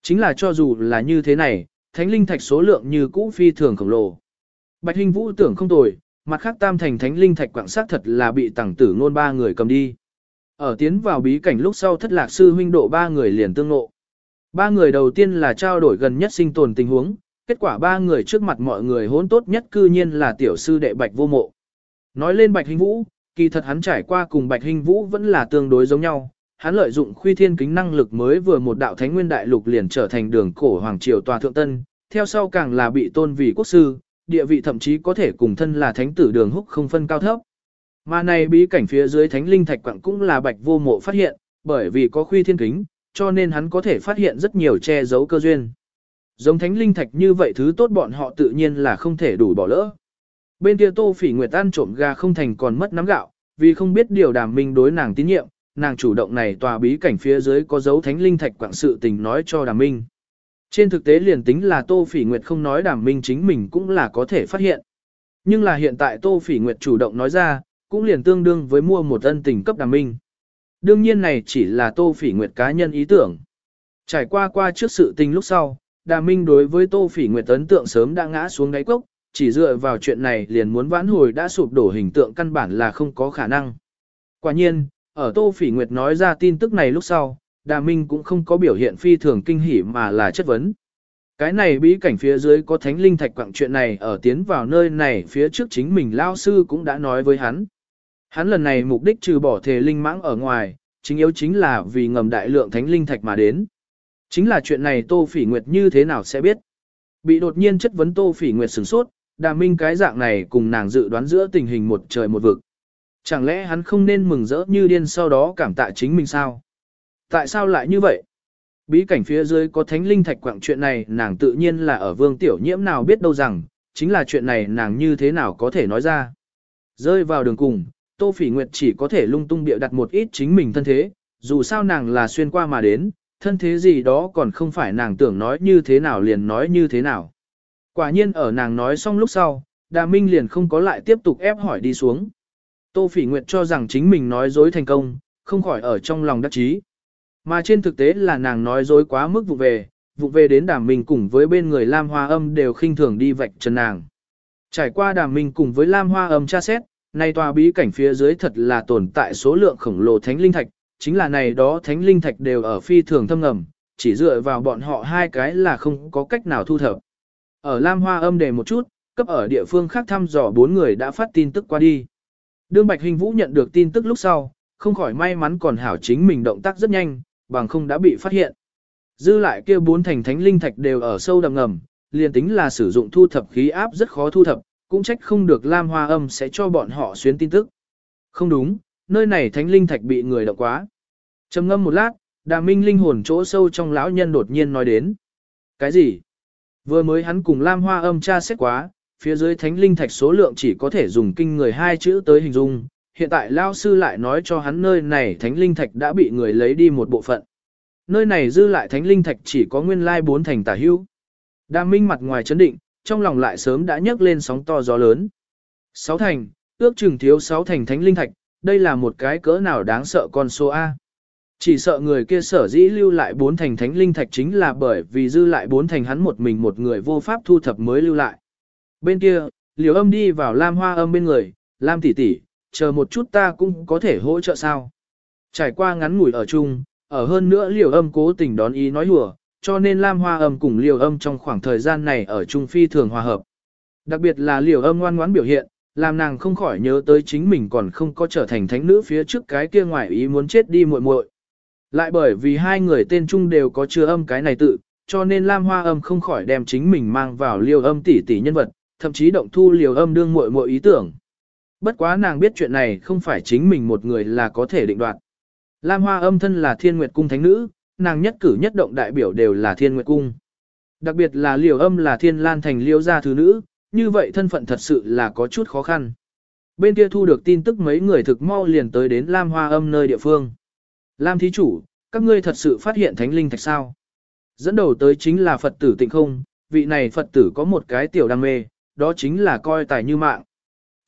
Chính là cho dù là như thế này, thánh linh thạch số lượng như cũ phi thường khổng lồ. Bạch hinh Vũ tưởng không tồi, mặt khác tam thành thánh linh thạch quảng sát thật là bị tàng tử ngôn ba người cầm đi. Ở tiến vào bí cảnh lúc sau thất lạc sư huynh độ ba người liền tương ngộ. Ba người đầu tiên là trao đổi gần nhất sinh tồn tình huống, kết quả ba người trước mặt mọi người hỗn tốt nhất cư nhiên là tiểu sư đệ Bạch Vô Mộ. Nói lên Bạch Hình Vũ, kỳ thật hắn trải qua cùng Bạch Hình Vũ vẫn là tương đối giống nhau, hắn lợi dụng khuy thiên kính năng lực mới vừa một đạo thánh nguyên đại lục liền trở thành đường cổ hoàng triều tòa thượng tân, theo sau càng là bị tôn vì quốc sư, địa vị thậm chí có thể cùng thân là thánh tử đường húc không phân cao thấp. Mà này bí cảnh phía dưới thánh linh thạch quặng cũng là bạch vô mộ phát hiện, bởi vì có khuy thiên kính, cho nên hắn có thể phát hiện rất nhiều che giấu cơ duyên. Giống thánh linh thạch như vậy thứ tốt bọn họ tự nhiên là không thể đủ bỏ lỡ. Bên kia tô phỉ nguyệt ăn trộm gà không thành còn mất nắm gạo, vì không biết điều đàm minh đối nàng tín nhiệm, nàng chủ động này tòa bí cảnh phía dưới có dấu thánh linh thạch quặng sự tình nói cho đàm minh. Trên thực tế liền tính là tô phỉ nguyệt không nói đàm minh chính mình cũng là có thể phát hiện. Nhưng là hiện tại tô phỉ nguyệt chủ động nói ra, cũng liền tương đương với mua một ân tình cấp đàm minh. Đương nhiên này chỉ là Tô Phỉ Nguyệt cá nhân ý tưởng. Trải qua qua trước sự tình lúc sau, đàm minh đối với Tô Phỉ Nguyệt ấn tượng sớm đã ngã xuống đáy cốc, chỉ dựa vào chuyện này liền muốn vãn hồi đã sụp đổ hình tượng căn bản là không có khả năng. Quả nhiên, ở Tô Phỉ Nguyệt nói ra tin tức này lúc sau, Đàm Minh cũng không có biểu hiện phi thường kinh hỉ mà là chất vấn. Cái này bí cảnh phía dưới có thánh linh thạch quặng chuyện này ở tiến vào nơi này phía trước chính mình lao sư cũng đã nói với hắn. Hắn lần này mục đích trừ bỏ thể linh mãng ở ngoài, chính yếu chính là vì ngầm đại lượng thánh linh thạch mà đến. Chính là chuyện này Tô Phỉ Nguyệt như thế nào sẽ biết. Bị đột nhiên chất vấn Tô Phỉ Nguyệt sửng sốt, Đàm minh cái dạng này cùng nàng dự đoán giữa tình hình một trời một vực. Chẳng lẽ hắn không nên mừng rỡ như điên sau đó cảm tạ chính mình sao? Tại sao lại như vậy? Bí cảnh phía dưới có thánh linh thạch quạng chuyện này nàng tự nhiên là ở vương tiểu nhiễm nào biết đâu rằng, chính là chuyện này nàng như thế nào có thể nói ra. Rơi vào đường cùng, Tô Phỉ Nguyệt chỉ có thể lung tung bịa đặt một ít chính mình thân thế, dù sao nàng là xuyên qua mà đến, thân thế gì đó còn không phải nàng tưởng nói như thế nào liền nói như thế nào. Quả nhiên ở nàng nói xong lúc sau, Đà Minh liền không có lại tiếp tục ép hỏi đi xuống. Tô Phỉ Nguyệt cho rằng chính mình nói dối thành công, không khỏi ở trong lòng đắc chí. Mà trên thực tế là nàng nói dối quá mức vụ về, vụ về đến đàm minh cùng với bên người Lam Hoa âm đều khinh thường đi vạch trần nàng. Trải qua đàm minh cùng với Lam Hoa âm tra xét, nay tòa bí cảnh phía dưới thật là tồn tại số lượng khổng lồ thánh linh thạch, chính là này đó thánh linh thạch đều ở phi thường thâm ngầm, chỉ dựa vào bọn họ hai cái là không có cách nào thu thập. Ở Lam Hoa âm đề một chút, cấp ở địa phương khác thăm dò bốn người đã phát tin tức qua đi. Đương Bạch Hình Vũ nhận được tin tức lúc sau, không khỏi may mắn còn hảo chính mình động tác rất nhanh, bằng không đã bị phát hiện. Dư lại kia bốn thành thánh linh thạch đều ở sâu đầm ngầm, liền tính là sử dụng thu thập khí áp rất khó thu thập, cũng trách không được Lam Hoa Âm sẽ cho bọn họ xuyến tin tức. Không đúng, nơi này thánh linh thạch bị người động quá. Trầm ngâm một lát, Đà Minh linh hồn chỗ sâu trong lão nhân đột nhiên nói đến. Cái gì? Vừa mới hắn cùng Lam Hoa Âm tra xét quá, phía dưới thánh linh thạch số lượng chỉ có thể dùng kinh người hai chữ tới hình dung. Hiện tại Lao sư lại nói cho hắn nơi này thánh linh thạch đã bị người lấy đi một bộ phận. Nơi này dư lại thánh linh thạch chỉ có nguyên lai bốn thành tả hưu. Đa minh mặt ngoài chấn định, trong lòng lại sớm đã nhấc lên sóng to gió lớn. Sáu thành, ước chừng thiếu sáu thành thánh linh thạch, đây là một cái cỡ nào đáng sợ con số A. Chỉ sợ người kia sở dĩ lưu lại bốn thành thánh linh thạch chính là bởi vì dư lại bốn thành hắn một mình một người vô pháp thu thập mới lưu lại. Bên kia, liều âm đi vào Lam Hoa âm bên người, Lam tỷ tỷ, chờ một chút ta cũng có thể hỗ trợ sao. Trải qua ngắn ngủi ở chung, ở hơn nữa liều âm cố tình đón ý nói hùa, cho nên Lam Hoa âm cùng liều âm trong khoảng thời gian này ở Trung Phi thường hòa hợp. Đặc biệt là liều âm ngoan ngoãn biểu hiện, làm nàng không khỏi nhớ tới chính mình còn không có trở thành thánh nữ phía trước cái kia ngoài ý muốn chết đi muội muội. Lại bởi vì hai người tên Trung đều có chứa âm cái này tự, cho nên Lam Hoa âm không khỏi đem chính mình mang vào liều âm tỷ tỷ nhân vật, thậm chí động thu liều âm đương muội muội ý tưởng. Bất quá nàng biết chuyện này không phải chính mình một người là có thể định đoạt. Lam Hoa âm thân là thiên nguyệt cung thánh nữ, nàng nhất cử nhất động đại biểu đều là thiên nguyệt cung. Đặc biệt là liều âm là thiên lan thành liêu gia thứ nữ, như vậy thân phận thật sự là có chút khó khăn. Bên kia thu được tin tức mấy người thực mau liền tới đến Lam Hoa âm nơi địa phương. Lam thí chủ, các ngươi thật sự phát hiện thánh linh thạch sao? Dẫn đầu tới chính là Phật tử tịnh không, vị này Phật tử có một cái tiểu đam mê, đó chính là coi tài như mạng.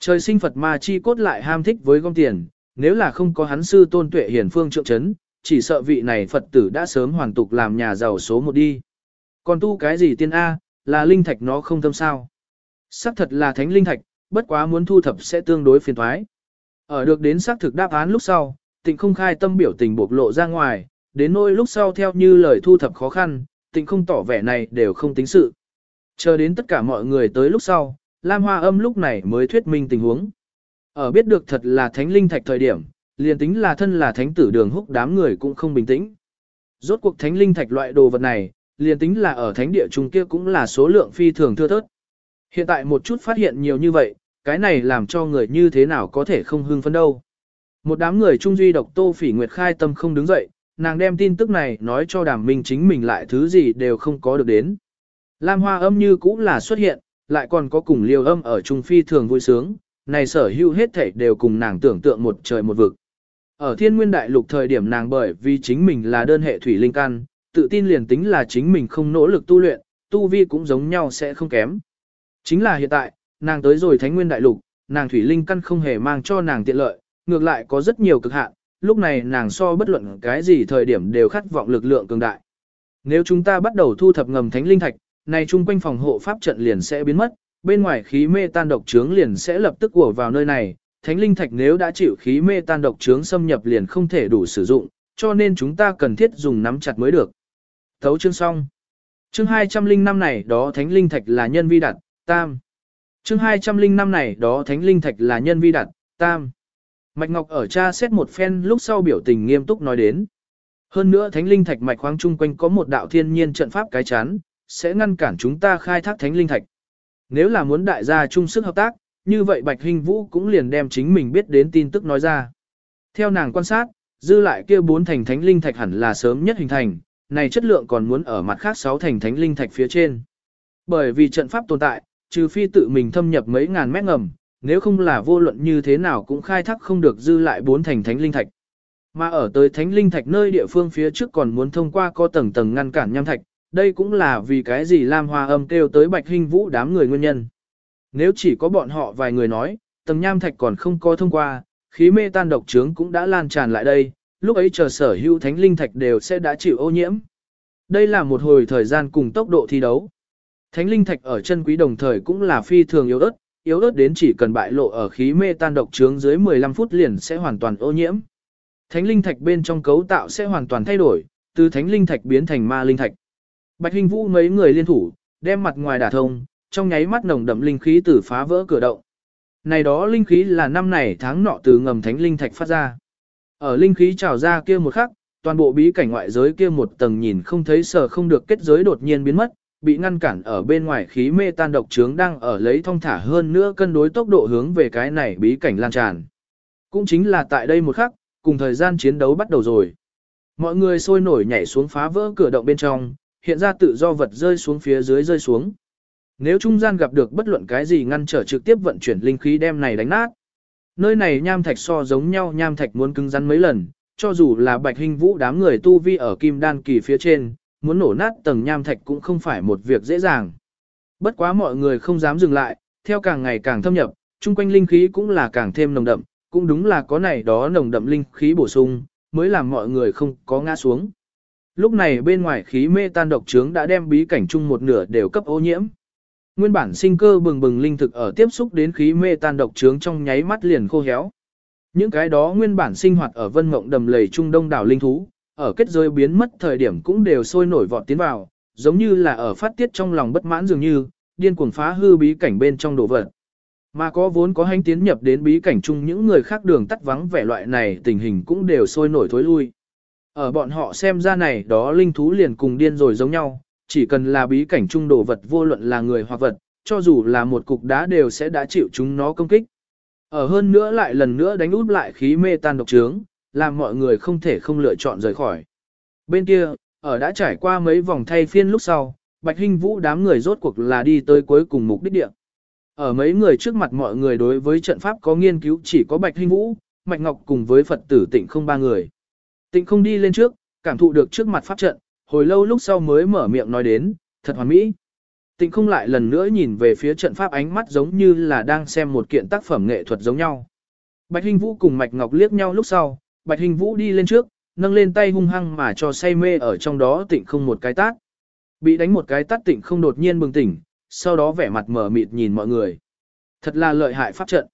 Trời sinh Phật ma chi cốt lại ham thích với gom tiền, nếu là không có hắn sư tôn tuệ hiển phương trượng chấn, chỉ sợ vị này Phật tử đã sớm hoàn tục làm nhà giàu số một đi. Còn tu cái gì tiên A, là linh thạch nó không thâm sao. Sắc thật là thánh linh thạch, bất quá muốn thu thập sẽ tương đối phiền thoái. Ở được đến xác thực đáp án lúc sau, tịnh không khai tâm biểu tình bộc lộ ra ngoài, đến nỗi lúc sau theo như lời thu thập khó khăn, tịnh không tỏ vẻ này đều không tính sự. Chờ đến tất cả mọi người tới lúc sau, Lam Hoa âm lúc này mới thuyết minh tình huống. Ở biết được thật là thánh linh thạch thời điểm, liền tính là thân là thánh tử đường húc đám người cũng không bình tĩnh. Rốt cuộc thánh linh thạch loại đồ vật này, liền tính là ở thánh địa trung kia cũng là số lượng phi thường thưa thớt. Hiện tại một chút phát hiện nhiều như vậy, cái này làm cho người như thế nào có thể không hưng phấn đâu. Một đám người trung duy độc tô phỉ nguyệt khai tâm không đứng dậy, nàng đem tin tức này nói cho đàm minh chính mình lại thứ gì đều không có được đến. Lam hoa âm như cũng là xuất hiện, lại còn có cùng liều âm ở trung phi thường vui sướng, này sở hữu hết thảy đều cùng nàng tưởng tượng một trời một vực. Ở thiên nguyên đại lục thời điểm nàng bởi vì chính mình là đơn hệ thủy linh căn, tự tin liền tính là chính mình không nỗ lực tu luyện, tu vi cũng giống nhau sẽ không kém. Chính là hiện tại, nàng tới rồi thánh nguyên đại lục, nàng thủy linh căn không hề mang cho nàng tiện lợi, ngược lại có rất nhiều cực hạn, lúc này nàng so bất luận cái gì thời điểm đều khát vọng lực lượng cường đại. Nếu chúng ta bắt đầu thu thập ngầm thánh linh thạch, này chung quanh phòng hộ pháp trận liền sẽ biến mất, bên ngoài khí mê tan độc trướng liền sẽ lập tức ùa vào nơi này, thánh linh thạch nếu đã chịu khí mê tan độc trướng xâm nhập liền không thể đủ sử dụng, cho nên chúng ta cần thiết dùng nắm chặt mới được. Thấu chương xong. Chương 205 này đó thánh linh thạch là nhân vi đặt, tam. Chương 205 này đó thánh linh thạch là nhân vi đặt, tam. Mạch Ngọc ở cha xét một phen lúc sau biểu tình nghiêm túc nói đến. Hơn nữa thánh linh thạch mạch khoáng chung quanh có một đạo thiên nhiên trận pháp cái chắn, sẽ ngăn cản chúng ta khai thác thánh linh thạch. Nếu là muốn đại gia chung sức hợp tác, như vậy Bạch Hình Vũ cũng liền đem chính mình biết đến tin tức nói ra. Theo nàng quan sát, dư lại kia bốn thành thánh linh thạch hẳn là sớm nhất hình thành, này chất lượng còn muốn ở mặt khác sáu thành thánh linh thạch phía trên. Bởi vì trận pháp tồn tại, trừ phi tự mình thâm nhập mấy ngàn mét ngầm, nếu không là vô luận như thế nào cũng khai thác không được dư lại bốn thành thánh linh thạch. Mà ở tới thánh linh thạch nơi địa phương phía trước còn muốn thông qua có tầng tầng ngăn cản nham thạch, đây cũng là vì cái gì Lam Hoa âm kêu tới Bạch Hinh Vũ đám người nguyên nhân. Nếu chỉ có bọn họ vài người nói, tầng nham thạch còn không có thông qua, khí mê tan độc trướng cũng đã lan tràn lại đây, lúc ấy chờ sở hữu thánh linh thạch đều sẽ đã chịu ô nhiễm. Đây là một hồi thời gian cùng tốc độ thi đấu. Thánh linh thạch ở chân quý đồng thời cũng là phi thường yếu ớt, yếu ớt đến chỉ cần bại lộ ở khí mê tan độc trướng dưới 15 phút liền sẽ hoàn toàn ô nhiễm. Thánh linh thạch bên trong cấu tạo sẽ hoàn toàn thay đổi, từ thánh linh thạch biến thành ma linh thạch. Bạch Hình Vũ mấy người liên thủ, đem mặt ngoài đả thông, trong nháy mắt nồng đậm linh khí từ phá vỡ cửa động. Này đó linh khí là năm này tháng nọ từ ngầm thánh linh thạch phát ra. Ở linh khí trào ra kia một khắc, toàn bộ bí cảnh ngoại giới kia một tầng nhìn không thấy sở không được kết giới đột nhiên biến mất, bị ngăn cản ở bên ngoài khí mê tan độc trướng đang ở lấy thông thả hơn nữa cân đối tốc độ hướng về cái này bí cảnh lan tràn. Cũng chính là tại đây một khắc, cùng thời gian chiến đấu bắt đầu rồi. Mọi người sôi nổi nhảy xuống phá vỡ cửa động bên trong, hiện ra tự do vật rơi xuống phía dưới rơi xuống. Nếu trung gian gặp được bất luận cái gì ngăn trở trực tiếp vận chuyển linh khí đem này đánh nát. Nơi này nham thạch so giống nhau nham thạch muốn cứng rắn mấy lần, cho dù là bạch hình vũ đám người tu vi ở kim đan kỳ phía trên, muốn nổ nát tầng nham thạch cũng không phải một việc dễ dàng. Bất quá mọi người không dám dừng lại, theo càng ngày càng thâm nhập, chung quanh linh khí cũng là càng thêm nồng đậm, cũng đúng là có này đó nồng đậm linh khí bổ sung, mới làm mọi người không có ngã xuống. Lúc này bên ngoài khí mê tan độc trướng đã đem bí cảnh chung một nửa đều cấp ô nhiễm. Nguyên bản sinh cơ bừng bừng linh thực ở tiếp xúc đến khí mê tan độc trướng trong nháy mắt liền khô héo. Những cái đó nguyên bản sinh hoạt ở vân mộng đầm lầy trung đông đảo linh thú, ở kết giới biến mất thời điểm cũng đều sôi nổi vọt tiến vào, giống như là ở phát tiết trong lòng bất mãn dường như, điên cuồng phá hư bí cảnh bên trong đồ vật. Mà có vốn có hành tiến nhập đến bí cảnh chung những người khác đường tắt vắng vẻ loại này tình hình cũng đều sôi nổi thối lui. Ở bọn họ xem ra này đó linh thú liền cùng điên rồi giống nhau, chỉ cần là bí cảnh trung đồ vật vô luận là người hoặc vật, cho dù là một cục đá đều sẽ đã chịu chúng nó công kích. Ở hơn nữa lại lần nữa đánh út lại khí mê tan độc trướng, làm mọi người không thể không lựa chọn rời khỏi. Bên kia, ở đã trải qua mấy vòng thay phiên lúc sau, Bạch Hinh Vũ đám người rốt cuộc là đi tới cuối cùng mục đích địa. Ở mấy người trước mặt mọi người đối với trận pháp có nghiên cứu chỉ có Bạch Hinh Vũ, Mạch Ngọc cùng với Phật tử tịnh không ba người. Tịnh không đi lên trước, cảm thụ được trước mặt pháp trận, hồi lâu lúc sau mới mở miệng nói đến, thật hoàn mỹ. Tịnh không lại lần nữa nhìn về phía trận pháp ánh mắt giống như là đang xem một kiện tác phẩm nghệ thuật giống nhau. Bạch Hinh Vũ cùng Mạch Ngọc liếc nhau lúc sau, Bạch Hình Vũ đi lên trước, nâng lên tay hung hăng mà cho say mê ở trong đó tịnh không một cái tát. Bị đánh một cái tát tịnh không đột nhiên bừng tỉnh, sau đó vẻ mặt mở mịt nhìn mọi người. Thật là lợi hại pháp trận.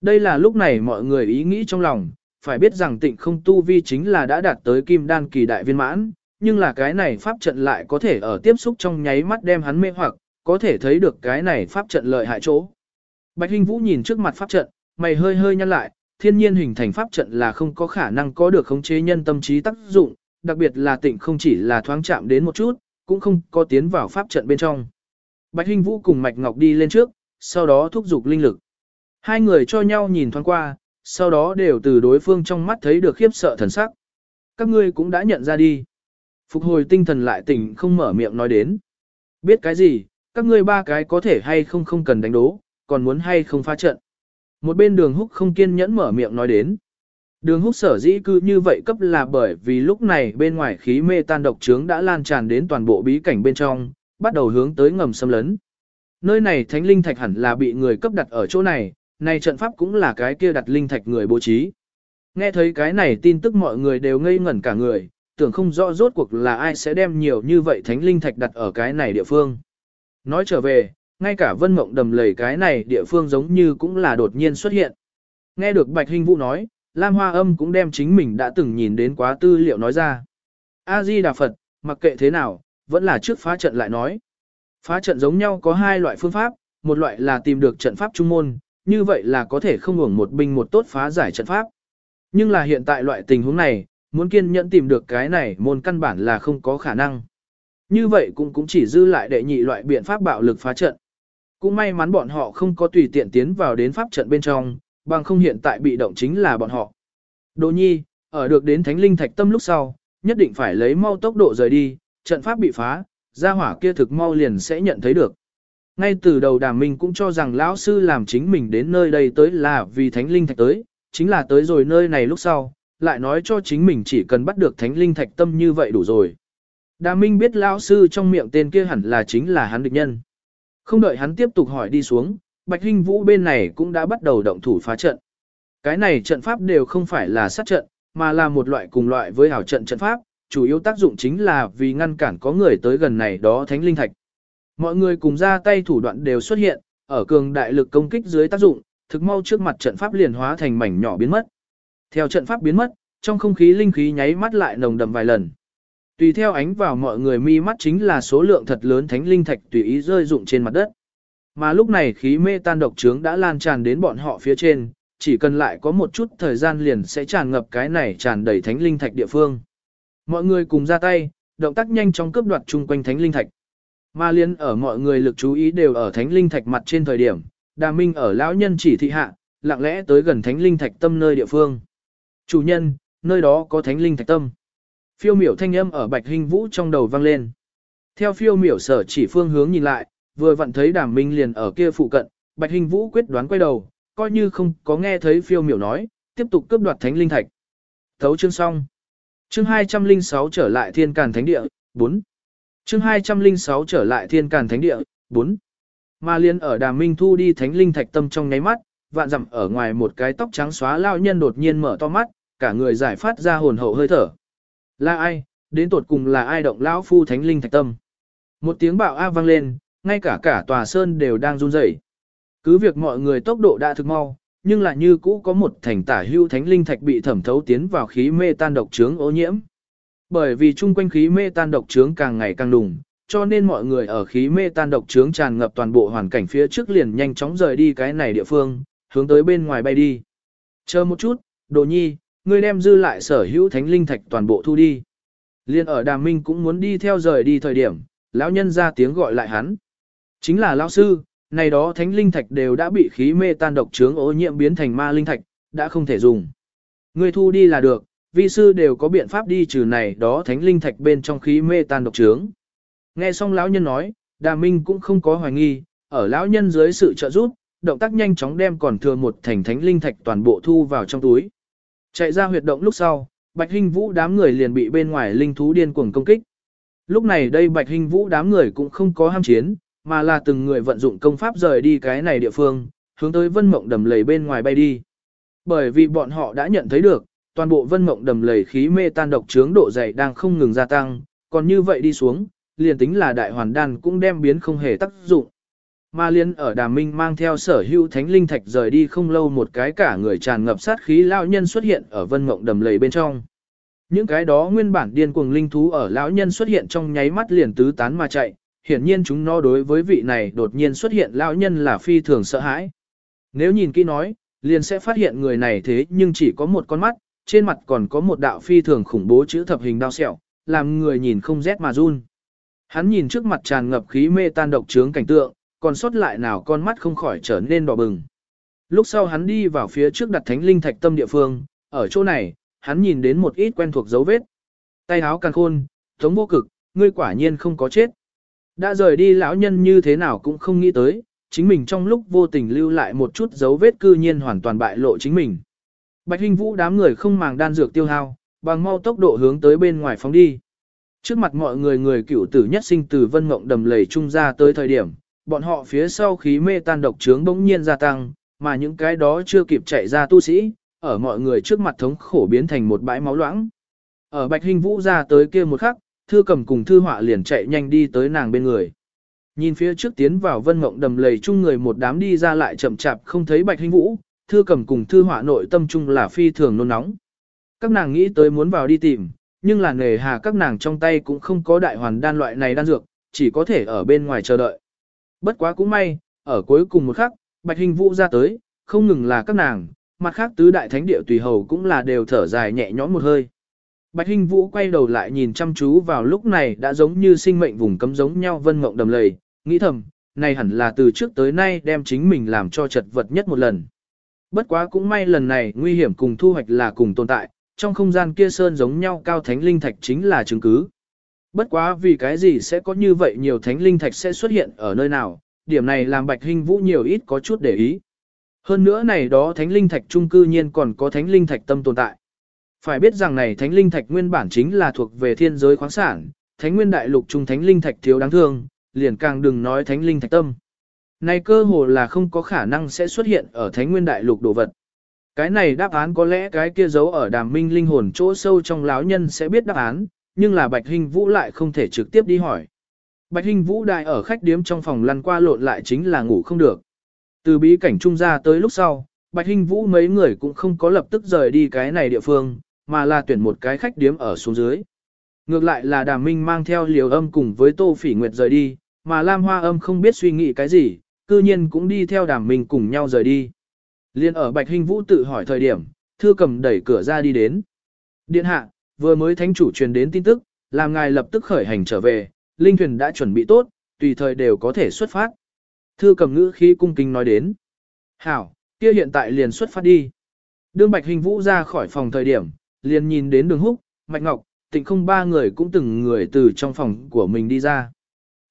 Đây là lúc này mọi người ý nghĩ trong lòng, phải biết rằng tịnh không tu vi chính là đã đạt tới kim đan kỳ đại viên mãn, nhưng là cái này pháp trận lại có thể ở tiếp xúc trong nháy mắt đem hắn mê hoặc, có thể thấy được cái này pháp trận lợi hại chỗ. Bạch Hinh Vũ nhìn trước mặt pháp trận, mày hơi hơi nhăn lại, thiên nhiên hình thành pháp trận là không có khả năng có được khống chế nhân tâm trí tác dụng, đặc biệt là tịnh không chỉ là thoáng chạm đến một chút, cũng không có tiến vào pháp trận bên trong. Bạch Hinh Vũ cùng Mạch Ngọc đi lên trước, sau đó thúc giục linh lực. Hai người cho nhau nhìn thoáng qua, sau đó đều từ đối phương trong mắt thấy được khiếp sợ thần sắc. Các ngươi cũng đã nhận ra đi. Phục hồi tinh thần lại tỉnh không mở miệng nói đến. Biết cái gì, các ngươi ba cái có thể hay không không cần đánh đố, còn muốn hay không phá trận. Một bên đường húc không kiên nhẫn mở miệng nói đến. Đường húc sở dĩ cư như vậy cấp là bởi vì lúc này bên ngoài khí mê tan độc trướng đã lan tràn đến toàn bộ bí cảnh bên trong, bắt đầu hướng tới ngầm xâm lấn. Nơi này thánh linh thạch hẳn là bị người cấp đặt ở chỗ này, này trận pháp cũng là cái kia đặt linh thạch người bố trí. Nghe thấy cái này tin tức mọi người đều ngây ngẩn cả người, tưởng không rõ rốt cuộc là ai sẽ đem nhiều như vậy thánh linh thạch đặt ở cái này địa phương. Nói trở về, ngay cả vân mộng đầm lầy cái này địa phương giống như cũng là đột nhiên xuất hiện. Nghe được Bạch Hinh Vũ nói, Lam Hoa Âm cũng đem chính mình đã từng nhìn đến quá tư liệu nói ra. A-di Đà Phật, mặc kệ thế nào, vẫn là trước phá trận lại nói. Phá trận giống nhau có hai loại phương pháp, một loại là tìm được trận pháp trung môn, như vậy là có thể không hưởng một binh một tốt phá giải trận pháp. Nhưng là hiện tại loại tình huống này, muốn kiên nhẫn tìm được cái này môn căn bản là không có khả năng. Như vậy cũng cũng chỉ dư lại đệ nhị loại biện pháp bạo lực phá trận. Cũng may mắn bọn họ không có tùy tiện tiến vào đến pháp trận bên trong, bằng không hiện tại bị động chính là bọn họ. Đồ nhi, ở được đến thánh linh thạch tâm lúc sau, nhất định phải lấy mau tốc độ rời đi, trận pháp bị phá, gia hỏa kia thực mau liền sẽ nhận thấy được. Ngay từ đầu đàm minh cũng cho rằng lão sư làm chính mình đến nơi đây tới là vì thánh linh thạch tới, chính là tới rồi nơi này lúc sau, lại nói cho chính mình chỉ cần bắt được thánh linh thạch tâm như vậy đủ rồi. Đà minh biết lão sư trong miệng tên kia hẳn là chính là hắn địch nhân. Không đợi hắn tiếp tục hỏi đi xuống, Bạch Hinh Vũ bên này cũng đã bắt đầu động thủ phá trận. Cái này trận pháp đều không phải là sát trận, mà là một loại cùng loại với hảo trận trận pháp, chủ yếu tác dụng chính là vì ngăn cản có người tới gần này đó thánh linh thạch. Mọi người cùng ra tay thủ đoạn đều xuất hiện, ở cường đại lực công kích dưới tác dụng, thực mau trước mặt trận pháp liền hóa thành mảnh nhỏ biến mất. Theo trận pháp biến mất, trong không khí linh khí nháy mắt lại nồng đậm vài lần. Tùy theo ánh vào mọi người mi mắt chính là số lượng thật lớn thánh linh thạch tùy ý rơi rụng trên mặt đất. Mà lúc này khí mê tan độc trướng đã lan tràn đến bọn họ phía trên, chỉ cần lại có một chút thời gian liền sẽ tràn ngập cái này tràn đầy thánh linh thạch địa phương. Mọi người cùng ra tay, động tác nhanh chóng cướp đoạt chung quanh thánh linh thạch. Mà liên ở mọi người lực chú ý đều ở thánh linh thạch mặt trên thời điểm, Đà Minh ở lão nhân chỉ thị hạ, lặng lẽ tới gần thánh linh thạch tâm nơi địa phương. Chủ nhân, nơi đó có thánh linh thạch tâm. Phiêu miểu thanh âm ở bạch hình vũ trong đầu vang lên. Theo phiêu miểu sở chỉ phương hướng nhìn lại, vừa vặn thấy đàm minh liền ở kia phụ cận, bạch hình vũ quyết đoán quay đầu, coi như không có nghe thấy phiêu miểu nói, tiếp tục cướp đoạt thánh linh thạch. Thấu chương xong. Chương 206 trở lại thiên càn thánh địa, 4. Chương 206 trở lại thiên càn thánh địa, 4. Mà liên ở đàm minh thu đi thánh linh thạch tâm trong nháy mắt, vạn dặm ở ngoài một cái tóc trắng xóa lao nhân đột nhiên mở to mắt, cả người giải phát ra hồn hậu hơi thở. Là ai, đến tột cùng là ai động lão phu thánh linh thạch tâm. Một tiếng bạo a vang lên, ngay cả cả tòa sơn đều đang run rẩy. Cứ việc mọi người tốc độ đã thực mau, nhưng lại như cũ có một thành tả hưu thánh linh thạch bị thẩm thấu tiến vào khí mê tan độc trướng ô nhiễm. Bởi vì chung quanh khí mê tan độc trướng càng ngày càng đùng, cho nên mọi người ở khí mê tan độc trướng tràn ngập toàn bộ hoàn cảnh phía trước liền nhanh chóng rời đi cái này địa phương, hướng tới bên ngoài bay đi. Chờ một chút, đồ nhi, ngươi đem dư lại sở hữu thánh linh thạch toàn bộ thu đi. Liên ở đàm minh cũng muốn đi theo rời đi thời điểm, lão nhân ra tiếng gọi lại hắn. Chính là lão sư, này đó thánh linh thạch đều đã bị khí mê tan độc trướng ô nhiễm biến thành ma linh thạch, đã không thể dùng. Ngươi thu đi là được, vi sư đều có biện pháp đi trừ này đó thánh linh thạch bên trong khí mê tan độc trướng. Nghe xong lão nhân nói, Đà Minh cũng không có hoài nghi, ở lão nhân dưới sự trợ giúp, động tác nhanh chóng đem còn thừa một thành thánh linh thạch toàn bộ thu vào trong túi. Chạy ra huyệt động lúc sau, Bạch Hinh Vũ đám người liền bị bên ngoài linh thú điên cuồng công kích. Lúc này đây Bạch Hinh Vũ đám người cũng không có ham chiến, mà là từng người vận dụng công pháp rời đi cái này địa phương, hướng tới vân mộng đầm lầy bên ngoài bay đi. Bởi vì bọn họ đã nhận thấy được, toàn bộ vân mộng đầm lầy khí mê tan độc trướng độ dày đang không ngừng gia tăng, còn như vậy đi xuống, liền tính là đại hoàn đan cũng đem biến không hề tác dụng. Ma liên ở Đàm Minh mang theo sở hữu thánh linh thạch rời đi không lâu một cái cả người tràn ngập sát khí lão nhân xuất hiện ở vân mộng đầm lầy bên trong. Những cái đó nguyên bản điên cuồng linh thú ở lão nhân xuất hiện trong nháy mắt liền tứ tán mà chạy, hiển nhiên chúng nó đối với vị này đột nhiên xuất hiện lão nhân là phi thường sợ hãi. Nếu nhìn kỹ nói, liền sẽ phát hiện người này thế nhưng chỉ có một con mắt, trên mặt còn có một đạo phi thường khủng bố chữ thập hình đao sẹo, làm người nhìn không rét mà run. Hắn nhìn trước mặt tràn ngập khí mê tan độc trướng cảnh tượng, còn sót lại nào con mắt không khỏi trở nên đỏ bừng. Lúc sau hắn đi vào phía trước đặt thánh linh thạch tâm địa phương, ở chỗ này, hắn nhìn đến một ít quen thuộc dấu vết. Tay áo càng khôn, thống vô cực, ngươi quả nhiên không có chết. Đã rời đi lão nhân như thế nào cũng không nghĩ tới, chính mình trong lúc vô tình lưu lại một chút dấu vết cư nhiên hoàn toàn bại lộ chính mình. Bạch Hinh Vũ đám người không màng đan dược tiêu hao, bằng mau tốc độ hướng tới bên ngoài phóng đi. Trước mặt mọi người người cựu tử nhất sinh từ vân mộng đầm lầy trung ra tới thời điểm, bọn họ phía sau khí mê tan độc trướng bỗng nhiên gia tăng, mà những cái đó chưa kịp chạy ra tu sĩ, ở mọi người trước mặt thống khổ biến thành một bãi máu loãng. Ở Bạch Hình Vũ ra tới kia một khắc, thư cầm cùng thư họa liền chạy nhanh đi tới nàng bên người. Nhìn phía trước tiến vào vân mộng đầm lầy chung người một đám đi ra lại chậm chạp không thấy Bạch Hình Vũ, thư cầm cùng thư họa nội tâm chung là phi thường nôn nóng. Các nàng nghĩ tới muốn vào đi tìm, nhưng là nghề hà các nàng trong tay cũng không có đại hoàn đan loại này đan dược, chỉ có thể ở bên ngoài chờ đợi. Bất quá cũng may, ở cuối cùng một khắc, Bạch Hình Vũ ra tới, không ngừng là các nàng, mặt khác tứ đại thánh địa tùy hầu cũng là đều thở dài nhẹ nhõm một hơi. Bạch Hình Vũ quay đầu lại nhìn chăm chú vào lúc này đã giống như sinh mệnh vùng cấm giống nhau vân mộng đầm lầy, nghĩ thầm, này hẳn là từ trước tới nay đem chính mình làm cho chật vật nhất một lần. Bất quá cũng may lần này nguy hiểm cùng thu hoạch là cùng tồn tại, trong không gian kia sơn giống nhau cao thánh linh thạch chính là chứng cứ. Bất quá vì cái gì sẽ có như vậy nhiều thánh linh thạch sẽ xuất hiện ở nơi nào, điểm này làm bạch hinh vũ nhiều ít có chút để ý. Hơn nữa này đó thánh linh thạch trung cư nhiên còn có thánh linh thạch tâm tồn tại. Phải biết rằng này thánh linh thạch nguyên bản chính là thuộc về thiên giới khoáng sản, thánh nguyên đại lục trung thánh linh thạch thiếu đáng thương, liền càng đừng nói thánh linh thạch tâm. Này cơ hồ là không có khả năng sẽ xuất hiện ở thánh nguyên đại lục đồ vật. Cái này đáp án có lẽ cái kia giấu ở đàm minh linh hồn chỗ sâu trong lão nhân sẽ biết đáp án, nhưng là Bạch Hinh Vũ lại không thể trực tiếp đi hỏi. Bạch Hinh Vũ đại ở khách điếm trong phòng lăn qua lộn lại chính là ngủ không được. Từ bí cảnh trung ra tới lúc sau, Bạch Hinh Vũ mấy người cũng không có lập tức rời đi cái này địa phương, mà là tuyển một cái khách điếm ở xuống dưới. Ngược lại là Đàm Minh mang theo liều âm cùng với Tô Phỉ Nguyệt rời đi, mà Lam Hoa âm không biết suy nghĩ cái gì, cư nhiên cũng đi theo Đàm Minh cùng nhau rời đi. Liên ở Bạch Hinh Vũ tự hỏi thời điểm, thư cầm đẩy cửa ra đi đến. Điện hạ, vừa mới thánh chủ truyền đến tin tức, làm ngài lập tức khởi hành trở về, linh thuyền đã chuẩn bị tốt, tùy thời đều có thể xuất phát. Thư cầm ngữ khi cung kính nói đến. Hảo, kia hiện tại liền xuất phát đi. Đương Bạch Hình Vũ ra khỏi phòng thời điểm, liền nhìn đến đường húc, Mạch Ngọc, tịnh không ba người cũng từng người từ trong phòng của mình đi ra.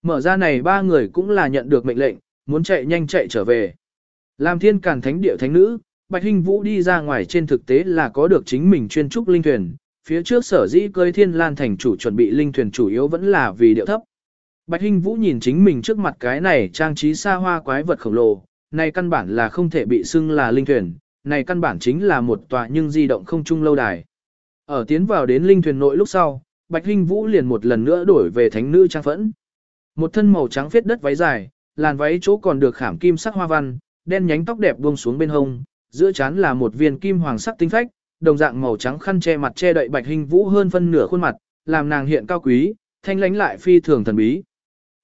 Mở ra này ba người cũng là nhận được mệnh lệnh, muốn chạy nhanh chạy trở về. Làm thiên càn thánh địa thánh nữ, Bạch Hình Vũ đi ra ngoài trên thực tế là có được chính mình chuyên trúc linh thuyền, phía trước sở dĩ cơi thiên lan thành chủ chuẩn bị linh thuyền chủ yếu vẫn là vì điệu thấp. Bạch Hinh Vũ nhìn chính mình trước mặt cái này trang trí xa hoa quái vật khổng lồ, này căn bản là không thể bị xưng là linh thuyền, này căn bản chính là một tòa nhưng di động không chung lâu đài. Ở tiến vào đến linh thuyền nội lúc sau, Bạch Hinh Vũ liền một lần nữa đổi về thánh nữ trang phẫn. Một thân màu trắng phết đất váy dài, làn váy chỗ còn được khảm kim sắc hoa văn, đen nhánh tóc đẹp buông xuống bên hông, giữa trán là một viên kim hoàng sắc tinh phách, đồng dạng màu trắng khăn che mặt che đậy Bạch hình Vũ hơn phân nửa khuôn mặt, làm nàng hiện cao quý, thanh lãnh lại phi thường thần bí.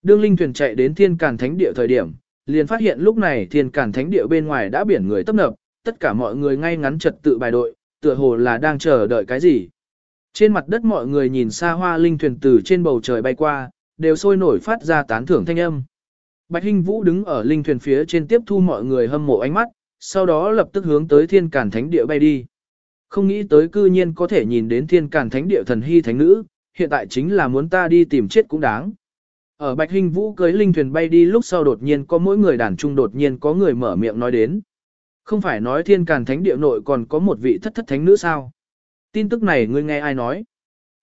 Đương linh thuyền chạy đến thiên càn thánh địa thời điểm, liền phát hiện lúc này thiên càn thánh địa bên ngoài đã biển người tấp nập, tất cả mọi người ngay ngắn trật tự bài đội, tựa hồ là đang chờ đợi cái gì. Trên mặt đất mọi người nhìn xa hoa linh thuyền từ trên bầu trời bay qua, đều sôi nổi phát ra tán thưởng thanh âm. Bạch Hinh Vũ đứng ở linh thuyền phía trên tiếp thu mọi người hâm mộ ánh mắt, sau đó lập tức hướng tới thiên càn thánh địa bay đi. Không nghĩ tới cư nhiên có thể nhìn đến thiên càn thánh địa thần hy thánh nữ, hiện tại chính là muốn ta đi tìm chết cũng đáng. Ở Bạch Hinh Vũ cưới linh thuyền bay đi lúc sau đột nhiên có mỗi người đàn trung đột nhiên có người mở miệng nói đến. Không phải nói thiên càn thánh địa nội còn có một vị thất thất thánh nữ sao? Tin tức này ngươi nghe ai nói?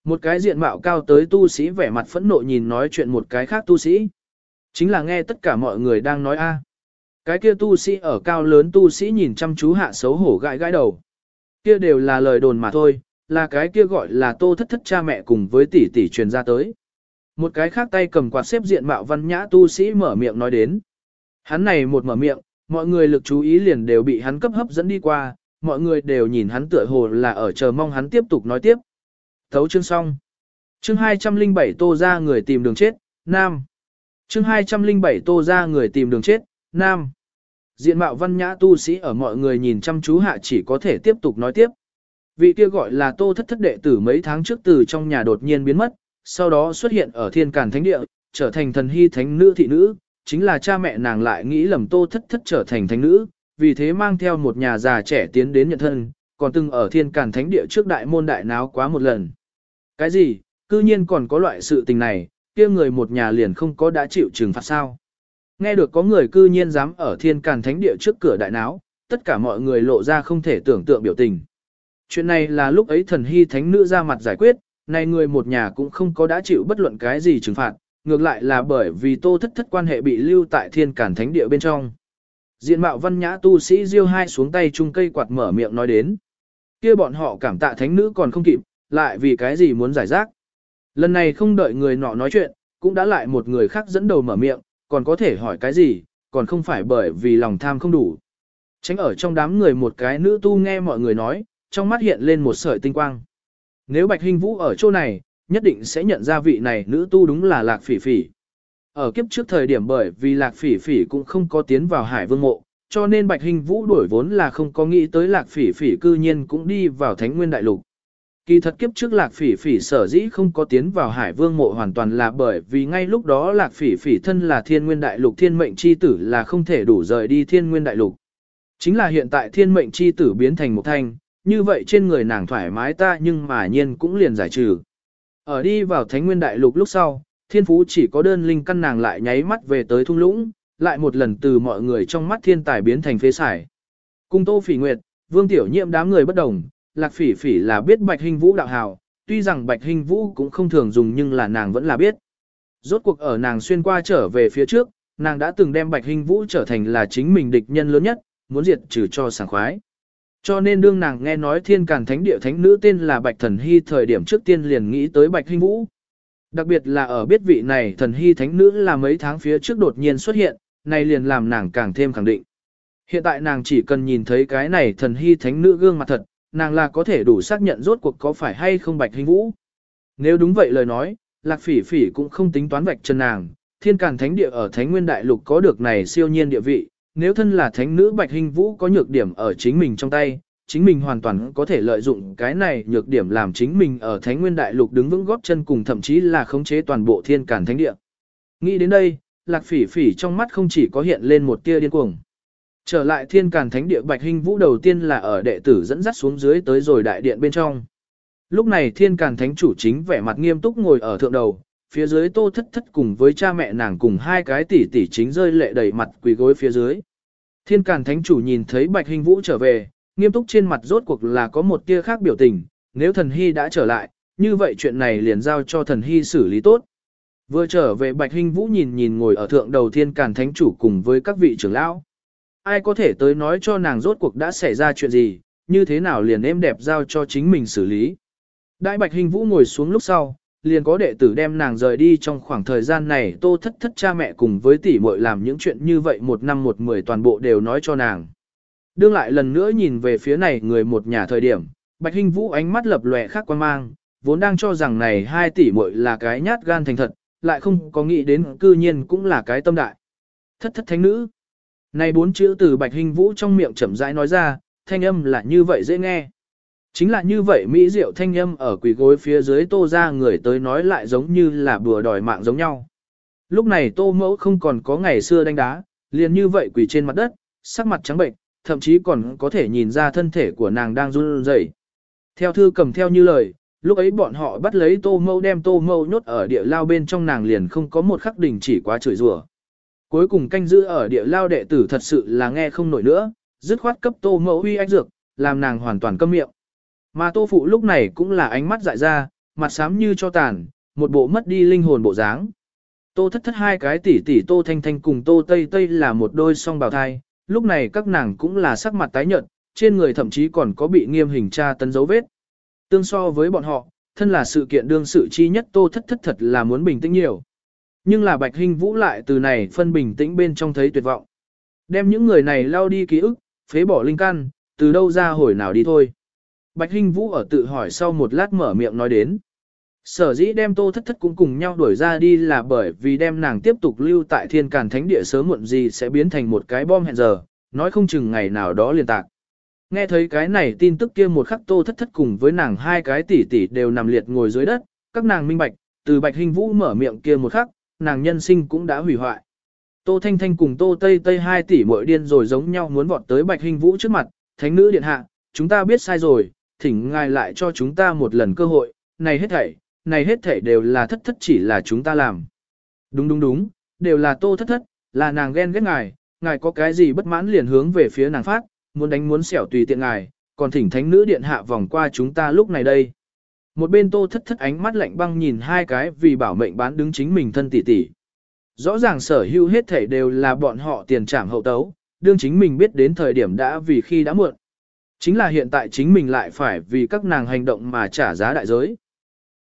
Một cái diện mạo cao tới tu sĩ vẻ mặt phẫn nộ nhìn nói chuyện một cái khác tu sĩ. Chính là nghe tất cả mọi người đang nói a. Cái kia tu sĩ ở cao lớn tu sĩ nhìn chăm chú hạ xấu hổ gãi gãi đầu. Kia đều là lời đồn mà thôi, là cái kia gọi là tô thất thất cha mẹ cùng với tỷ tỷ truyền ra tới. Một cái khác tay cầm quạt xếp diện mạo văn nhã tu sĩ mở miệng nói đến. Hắn này một mở miệng, mọi người lực chú ý liền đều bị hắn cấp hấp dẫn đi qua, mọi người đều nhìn hắn tựa hồ là ở chờ mong hắn tiếp tục nói tiếp. Thấu chương xong. Chương 207 tô ra người tìm đường chết, Nam. Chương 207 tô ra người tìm đường chết, Nam. Diện mạo văn nhã tu sĩ ở mọi người nhìn chăm chú hạ chỉ có thể tiếp tục nói tiếp. Vị kia gọi là tô thất thất đệ tử mấy tháng trước từ trong nhà đột nhiên biến mất, sau đó xuất hiện ở thiên càn thánh địa, trở thành thần hy thánh nữ thị nữ, chính là cha mẹ nàng lại nghĩ lầm tô thất thất trở thành thánh nữ, vì thế mang theo một nhà già trẻ tiến đến nhận thân, còn từng ở thiên càn thánh địa trước đại môn đại náo quá một lần. Cái gì, cư nhiên còn có loại sự tình này, kia người một nhà liền không có đã chịu trừng phạt sao. Nghe được có người cư nhiên dám ở thiên càn thánh địa trước cửa đại náo, tất cả mọi người lộ ra không thể tưởng tượng biểu tình. Chuyện này là lúc ấy thần hy thánh nữ ra mặt giải quyết, này người một nhà cũng không có đã chịu bất luận cái gì trừng phạt, ngược lại là bởi vì tô thất thất quan hệ bị lưu tại thiên cản thánh địa bên trong. Diện mạo văn nhã tu sĩ diêu hai xuống tay chung cây quạt mở miệng nói đến. kia bọn họ cảm tạ thánh nữ còn không kịp, lại vì cái gì muốn giải rác. Lần này không đợi người nọ nói chuyện, cũng đã lại một người khác dẫn đầu mở miệng, còn có thể hỏi cái gì, còn không phải bởi vì lòng tham không đủ. Tránh ở trong đám người một cái nữ tu nghe mọi người nói, trong mắt hiện lên một sợi tinh quang. Nếu Bạch Hinh Vũ ở chỗ này, nhất định sẽ nhận ra vị này nữ tu đúng là Lạc Phỉ Phỉ. Ở kiếp trước thời điểm bởi vì Lạc Phỉ Phỉ cũng không có tiến vào Hải Vương mộ, cho nên Bạch Hinh Vũ đổi vốn là không có nghĩ tới Lạc Phỉ Phỉ cư nhiên cũng đi vào Thánh Nguyên Đại Lục. Kỳ thật kiếp trước Lạc Phỉ Phỉ sở dĩ không có tiến vào Hải Vương mộ hoàn toàn là bởi vì ngay lúc đó Lạc Phỉ Phỉ thân là Thiên Nguyên Đại Lục thiên mệnh chi tử là không thể đủ rời đi Thiên Nguyên Đại Lục. Chính là hiện tại thiên mệnh chi tử biến thành một thanh, như vậy trên người nàng thoải mái ta nhưng mà nhiên cũng liền giải trừ. Ở đi vào Thánh Nguyên Đại Lục lúc sau, thiên phú chỉ có đơn linh căn nàng lại nháy mắt về tới thung lũng, lại một lần từ mọi người trong mắt thiên tài biến thành phế sải. Cung Tô Phỉ Nguyệt, Vương Tiểu Nhiệm đám người bất đồng, Lạc Phỉ Phỉ là biết Bạch Hình Vũ đạo hào, tuy rằng Bạch Hình Vũ cũng không thường dùng nhưng là nàng vẫn là biết. Rốt cuộc ở nàng xuyên qua trở về phía trước, nàng đã từng đem Bạch Hình Vũ trở thành là chính mình địch nhân lớn nhất, muốn diệt trừ cho sảng khoái. Cho nên đương nàng nghe nói thiên càn thánh địa thánh nữ tên là Bạch Thần Hy thời điểm trước tiên liền nghĩ tới Bạch Hinh Vũ. Đặc biệt là ở biết vị này thần hy thánh nữ là mấy tháng phía trước đột nhiên xuất hiện, này liền làm nàng càng thêm khẳng định. Hiện tại nàng chỉ cần nhìn thấy cái này thần hy thánh nữ gương mặt thật, nàng là có thể đủ xác nhận rốt cuộc có phải hay không bạch hình vũ. Nếu đúng vậy lời nói, lạc phỉ phỉ cũng không tính toán vạch chân nàng, thiên càn thánh địa ở thánh nguyên đại lục có được này siêu nhiên địa vị, nếu thân là thánh nữ bạch hình vũ có nhược điểm ở chính mình trong tay, chính mình hoàn toàn có thể lợi dụng cái này nhược điểm làm chính mình ở Thánh Nguyên Đại Lục đứng vững góp chân cùng thậm chí là khống chế toàn bộ thiên càn thánh địa. Nghĩ đến đây, Lạc Phỉ Phỉ trong mắt không chỉ có hiện lên một tia điên cuồng. Trở lại thiên càn thánh địa Bạch Hinh Vũ đầu tiên là ở đệ tử dẫn dắt xuống dưới tới rồi đại điện bên trong. Lúc này thiên càn thánh chủ chính vẻ mặt nghiêm túc ngồi ở thượng đầu, phía dưới tô thất thất cùng với cha mẹ nàng cùng hai cái tỷ tỷ chính rơi lệ đầy mặt quỳ gối phía dưới. Thiên càn thánh chủ nhìn thấy Bạch Hinh Vũ trở về, nghiêm túc trên mặt rốt cuộc là có một tia khác biểu tình, nếu thần hy đã trở lại, như vậy chuyện này liền giao cho thần hy xử lý tốt. Vừa trở về Bạch Hinh Vũ nhìn nhìn ngồi ở thượng đầu thiên càn thánh chủ cùng với các vị trưởng lão. Ai có thể tới nói cho nàng rốt cuộc đã xảy ra chuyện gì, như thế nào liền êm đẹp giao cho chính mình xử lý. Đại Bạch hình Vũ ngồi xuống lúc sau, liền có đệ tử đem nàng rời đi trong khoảng thời gian này tô thất thất cha mẹ cùng với tỷ muội làm những chuyện như vậy một năm một mười toàn bộ đều nói cho nàng. Đương lại lần nữa nhìn về phía này người một nhà thời điểm, Bạch hình Vũ ánh mắt lập lòe khác quan mang, vốn đang cho rằng này hai tỷ muội là cái nhát gan thành thật, lại không có nghĩ đến cư nhiên cũng là cái tâm đại. Thất thất thánh nữ. Này bốn chữ từ Bạch hình Vũ trong miệng chậm rãi nói ra, thanh âm là như vậy dễ nghe. Chính là như vậy Mỹ Diệu thanh âm ở quỷ gối phía dưới tô ra người tới nói lại giống như là bùa đòi mạng giống nhau. Lúc này tô mẫu không còn có ngày xưa đánh đá, liền như vậy quỷ trên mặt đất, sắc mặt trắng bệnh, thậm chí còn có thể nhìn ra thân thể của nàng đang run rẩy. Theo thư cầm theo như lời, lúc ấy bọn họ bắt lấy tô mẫu đem tô mẫu nhốt ở địa lao bên trong nàng liền không có một khắc đình chỉ quá chửi rủa. Cuối cùng canh giữ ở địa lao đệ tử thật sự là nghe không nổi nữa, dứt khoát cấp tô mẫu huy ách dược, làm nàng hoàn toàn câm miệng. Mà tô phụ lúc này cũng là ánh mắt dại ra, mặt xám như cho tàn, một bộ mất đi linh hồn bộ dáng. Tô thất thất hai cái tỷ tỷ tô thanh thanh cùng tô tây tây là một đôi song bào thai, lúc này các nàng cũng là sắc mặt tái nhợt, trên người thậm chí còn có bị nghiêm hình tra tấn dấu vết. Tương so với bọn họ, thân là sự kiện đương sự chi nhất tô thất thất thật là muốn bình tĩnh nhiều. Nhưng là Bạch Hinh Vũ lại từ này phân bình tĩnh bên trong thấy tuyệt vọng. Đem những người này lao đi ký ức, phế bỏ linh căn, từ đâu ra hồi nào đi thôi. Bạch Hinh Vũ ở tự hỏi sau một lát mở miệng nói đến. Sở dĩ đem tô thất thất cũng cùng nhau đuổi ra đi là bởi vì đem nàng tiếp tục lưu tại thiên càn thánh địa sớm muộn gì sẽ biến thành một cái bom hẹn giờ, nói không chừng ngày nào đó liền tạc. Nghe thấy cái này tin tức kia một khắc tô thất thất cùng với nàng hai cái tỷ tỷ đều nằm liệt ngồi dưới đất, các nàng minh bạch, từ bạch hình vũ mở miệng kia một khắc, nàng nhân sinh cũng đã hủy hoại. Tô Thanh Thanh cùng Tô Tây Tây hai tỷ muội điên rồi giống nhau muốn vọt tới bạch hình vũ trước mặt, thánh nữ điện hạ, chúng ta biết sai rồi, thỉnh ngài lại cho chúng ta một lần cơ hội, này hết thảy, này hết thảy đều là thất thất chỉ là chúng ta làm. Đúng đúng đúng, đều là tô thất thất, là nàng ghen ghét ngài, ngài có cái gì bất mãn liền hướng về phía nàng phát, muốn đánh muốn xẻo tùy tiện ngài, còn thỉnh thánh nữ điện hạ vòng qua chúng ta lúc này đây. Một bên tô thất thất ánh mắt lạnh băng nhìn hai cái vì bảo mệnh bán đứng chính mình thân tỷ tỷ. Rõ ràng sở hữu hết thể đều là bọn họ tiền trảm hậu tấu, đương chính mình biết đến thời điểm đã vì khi đã muộn. Chính là hiện tại chính mình lại phải vì các nàng hành động mà trả giá đại giới.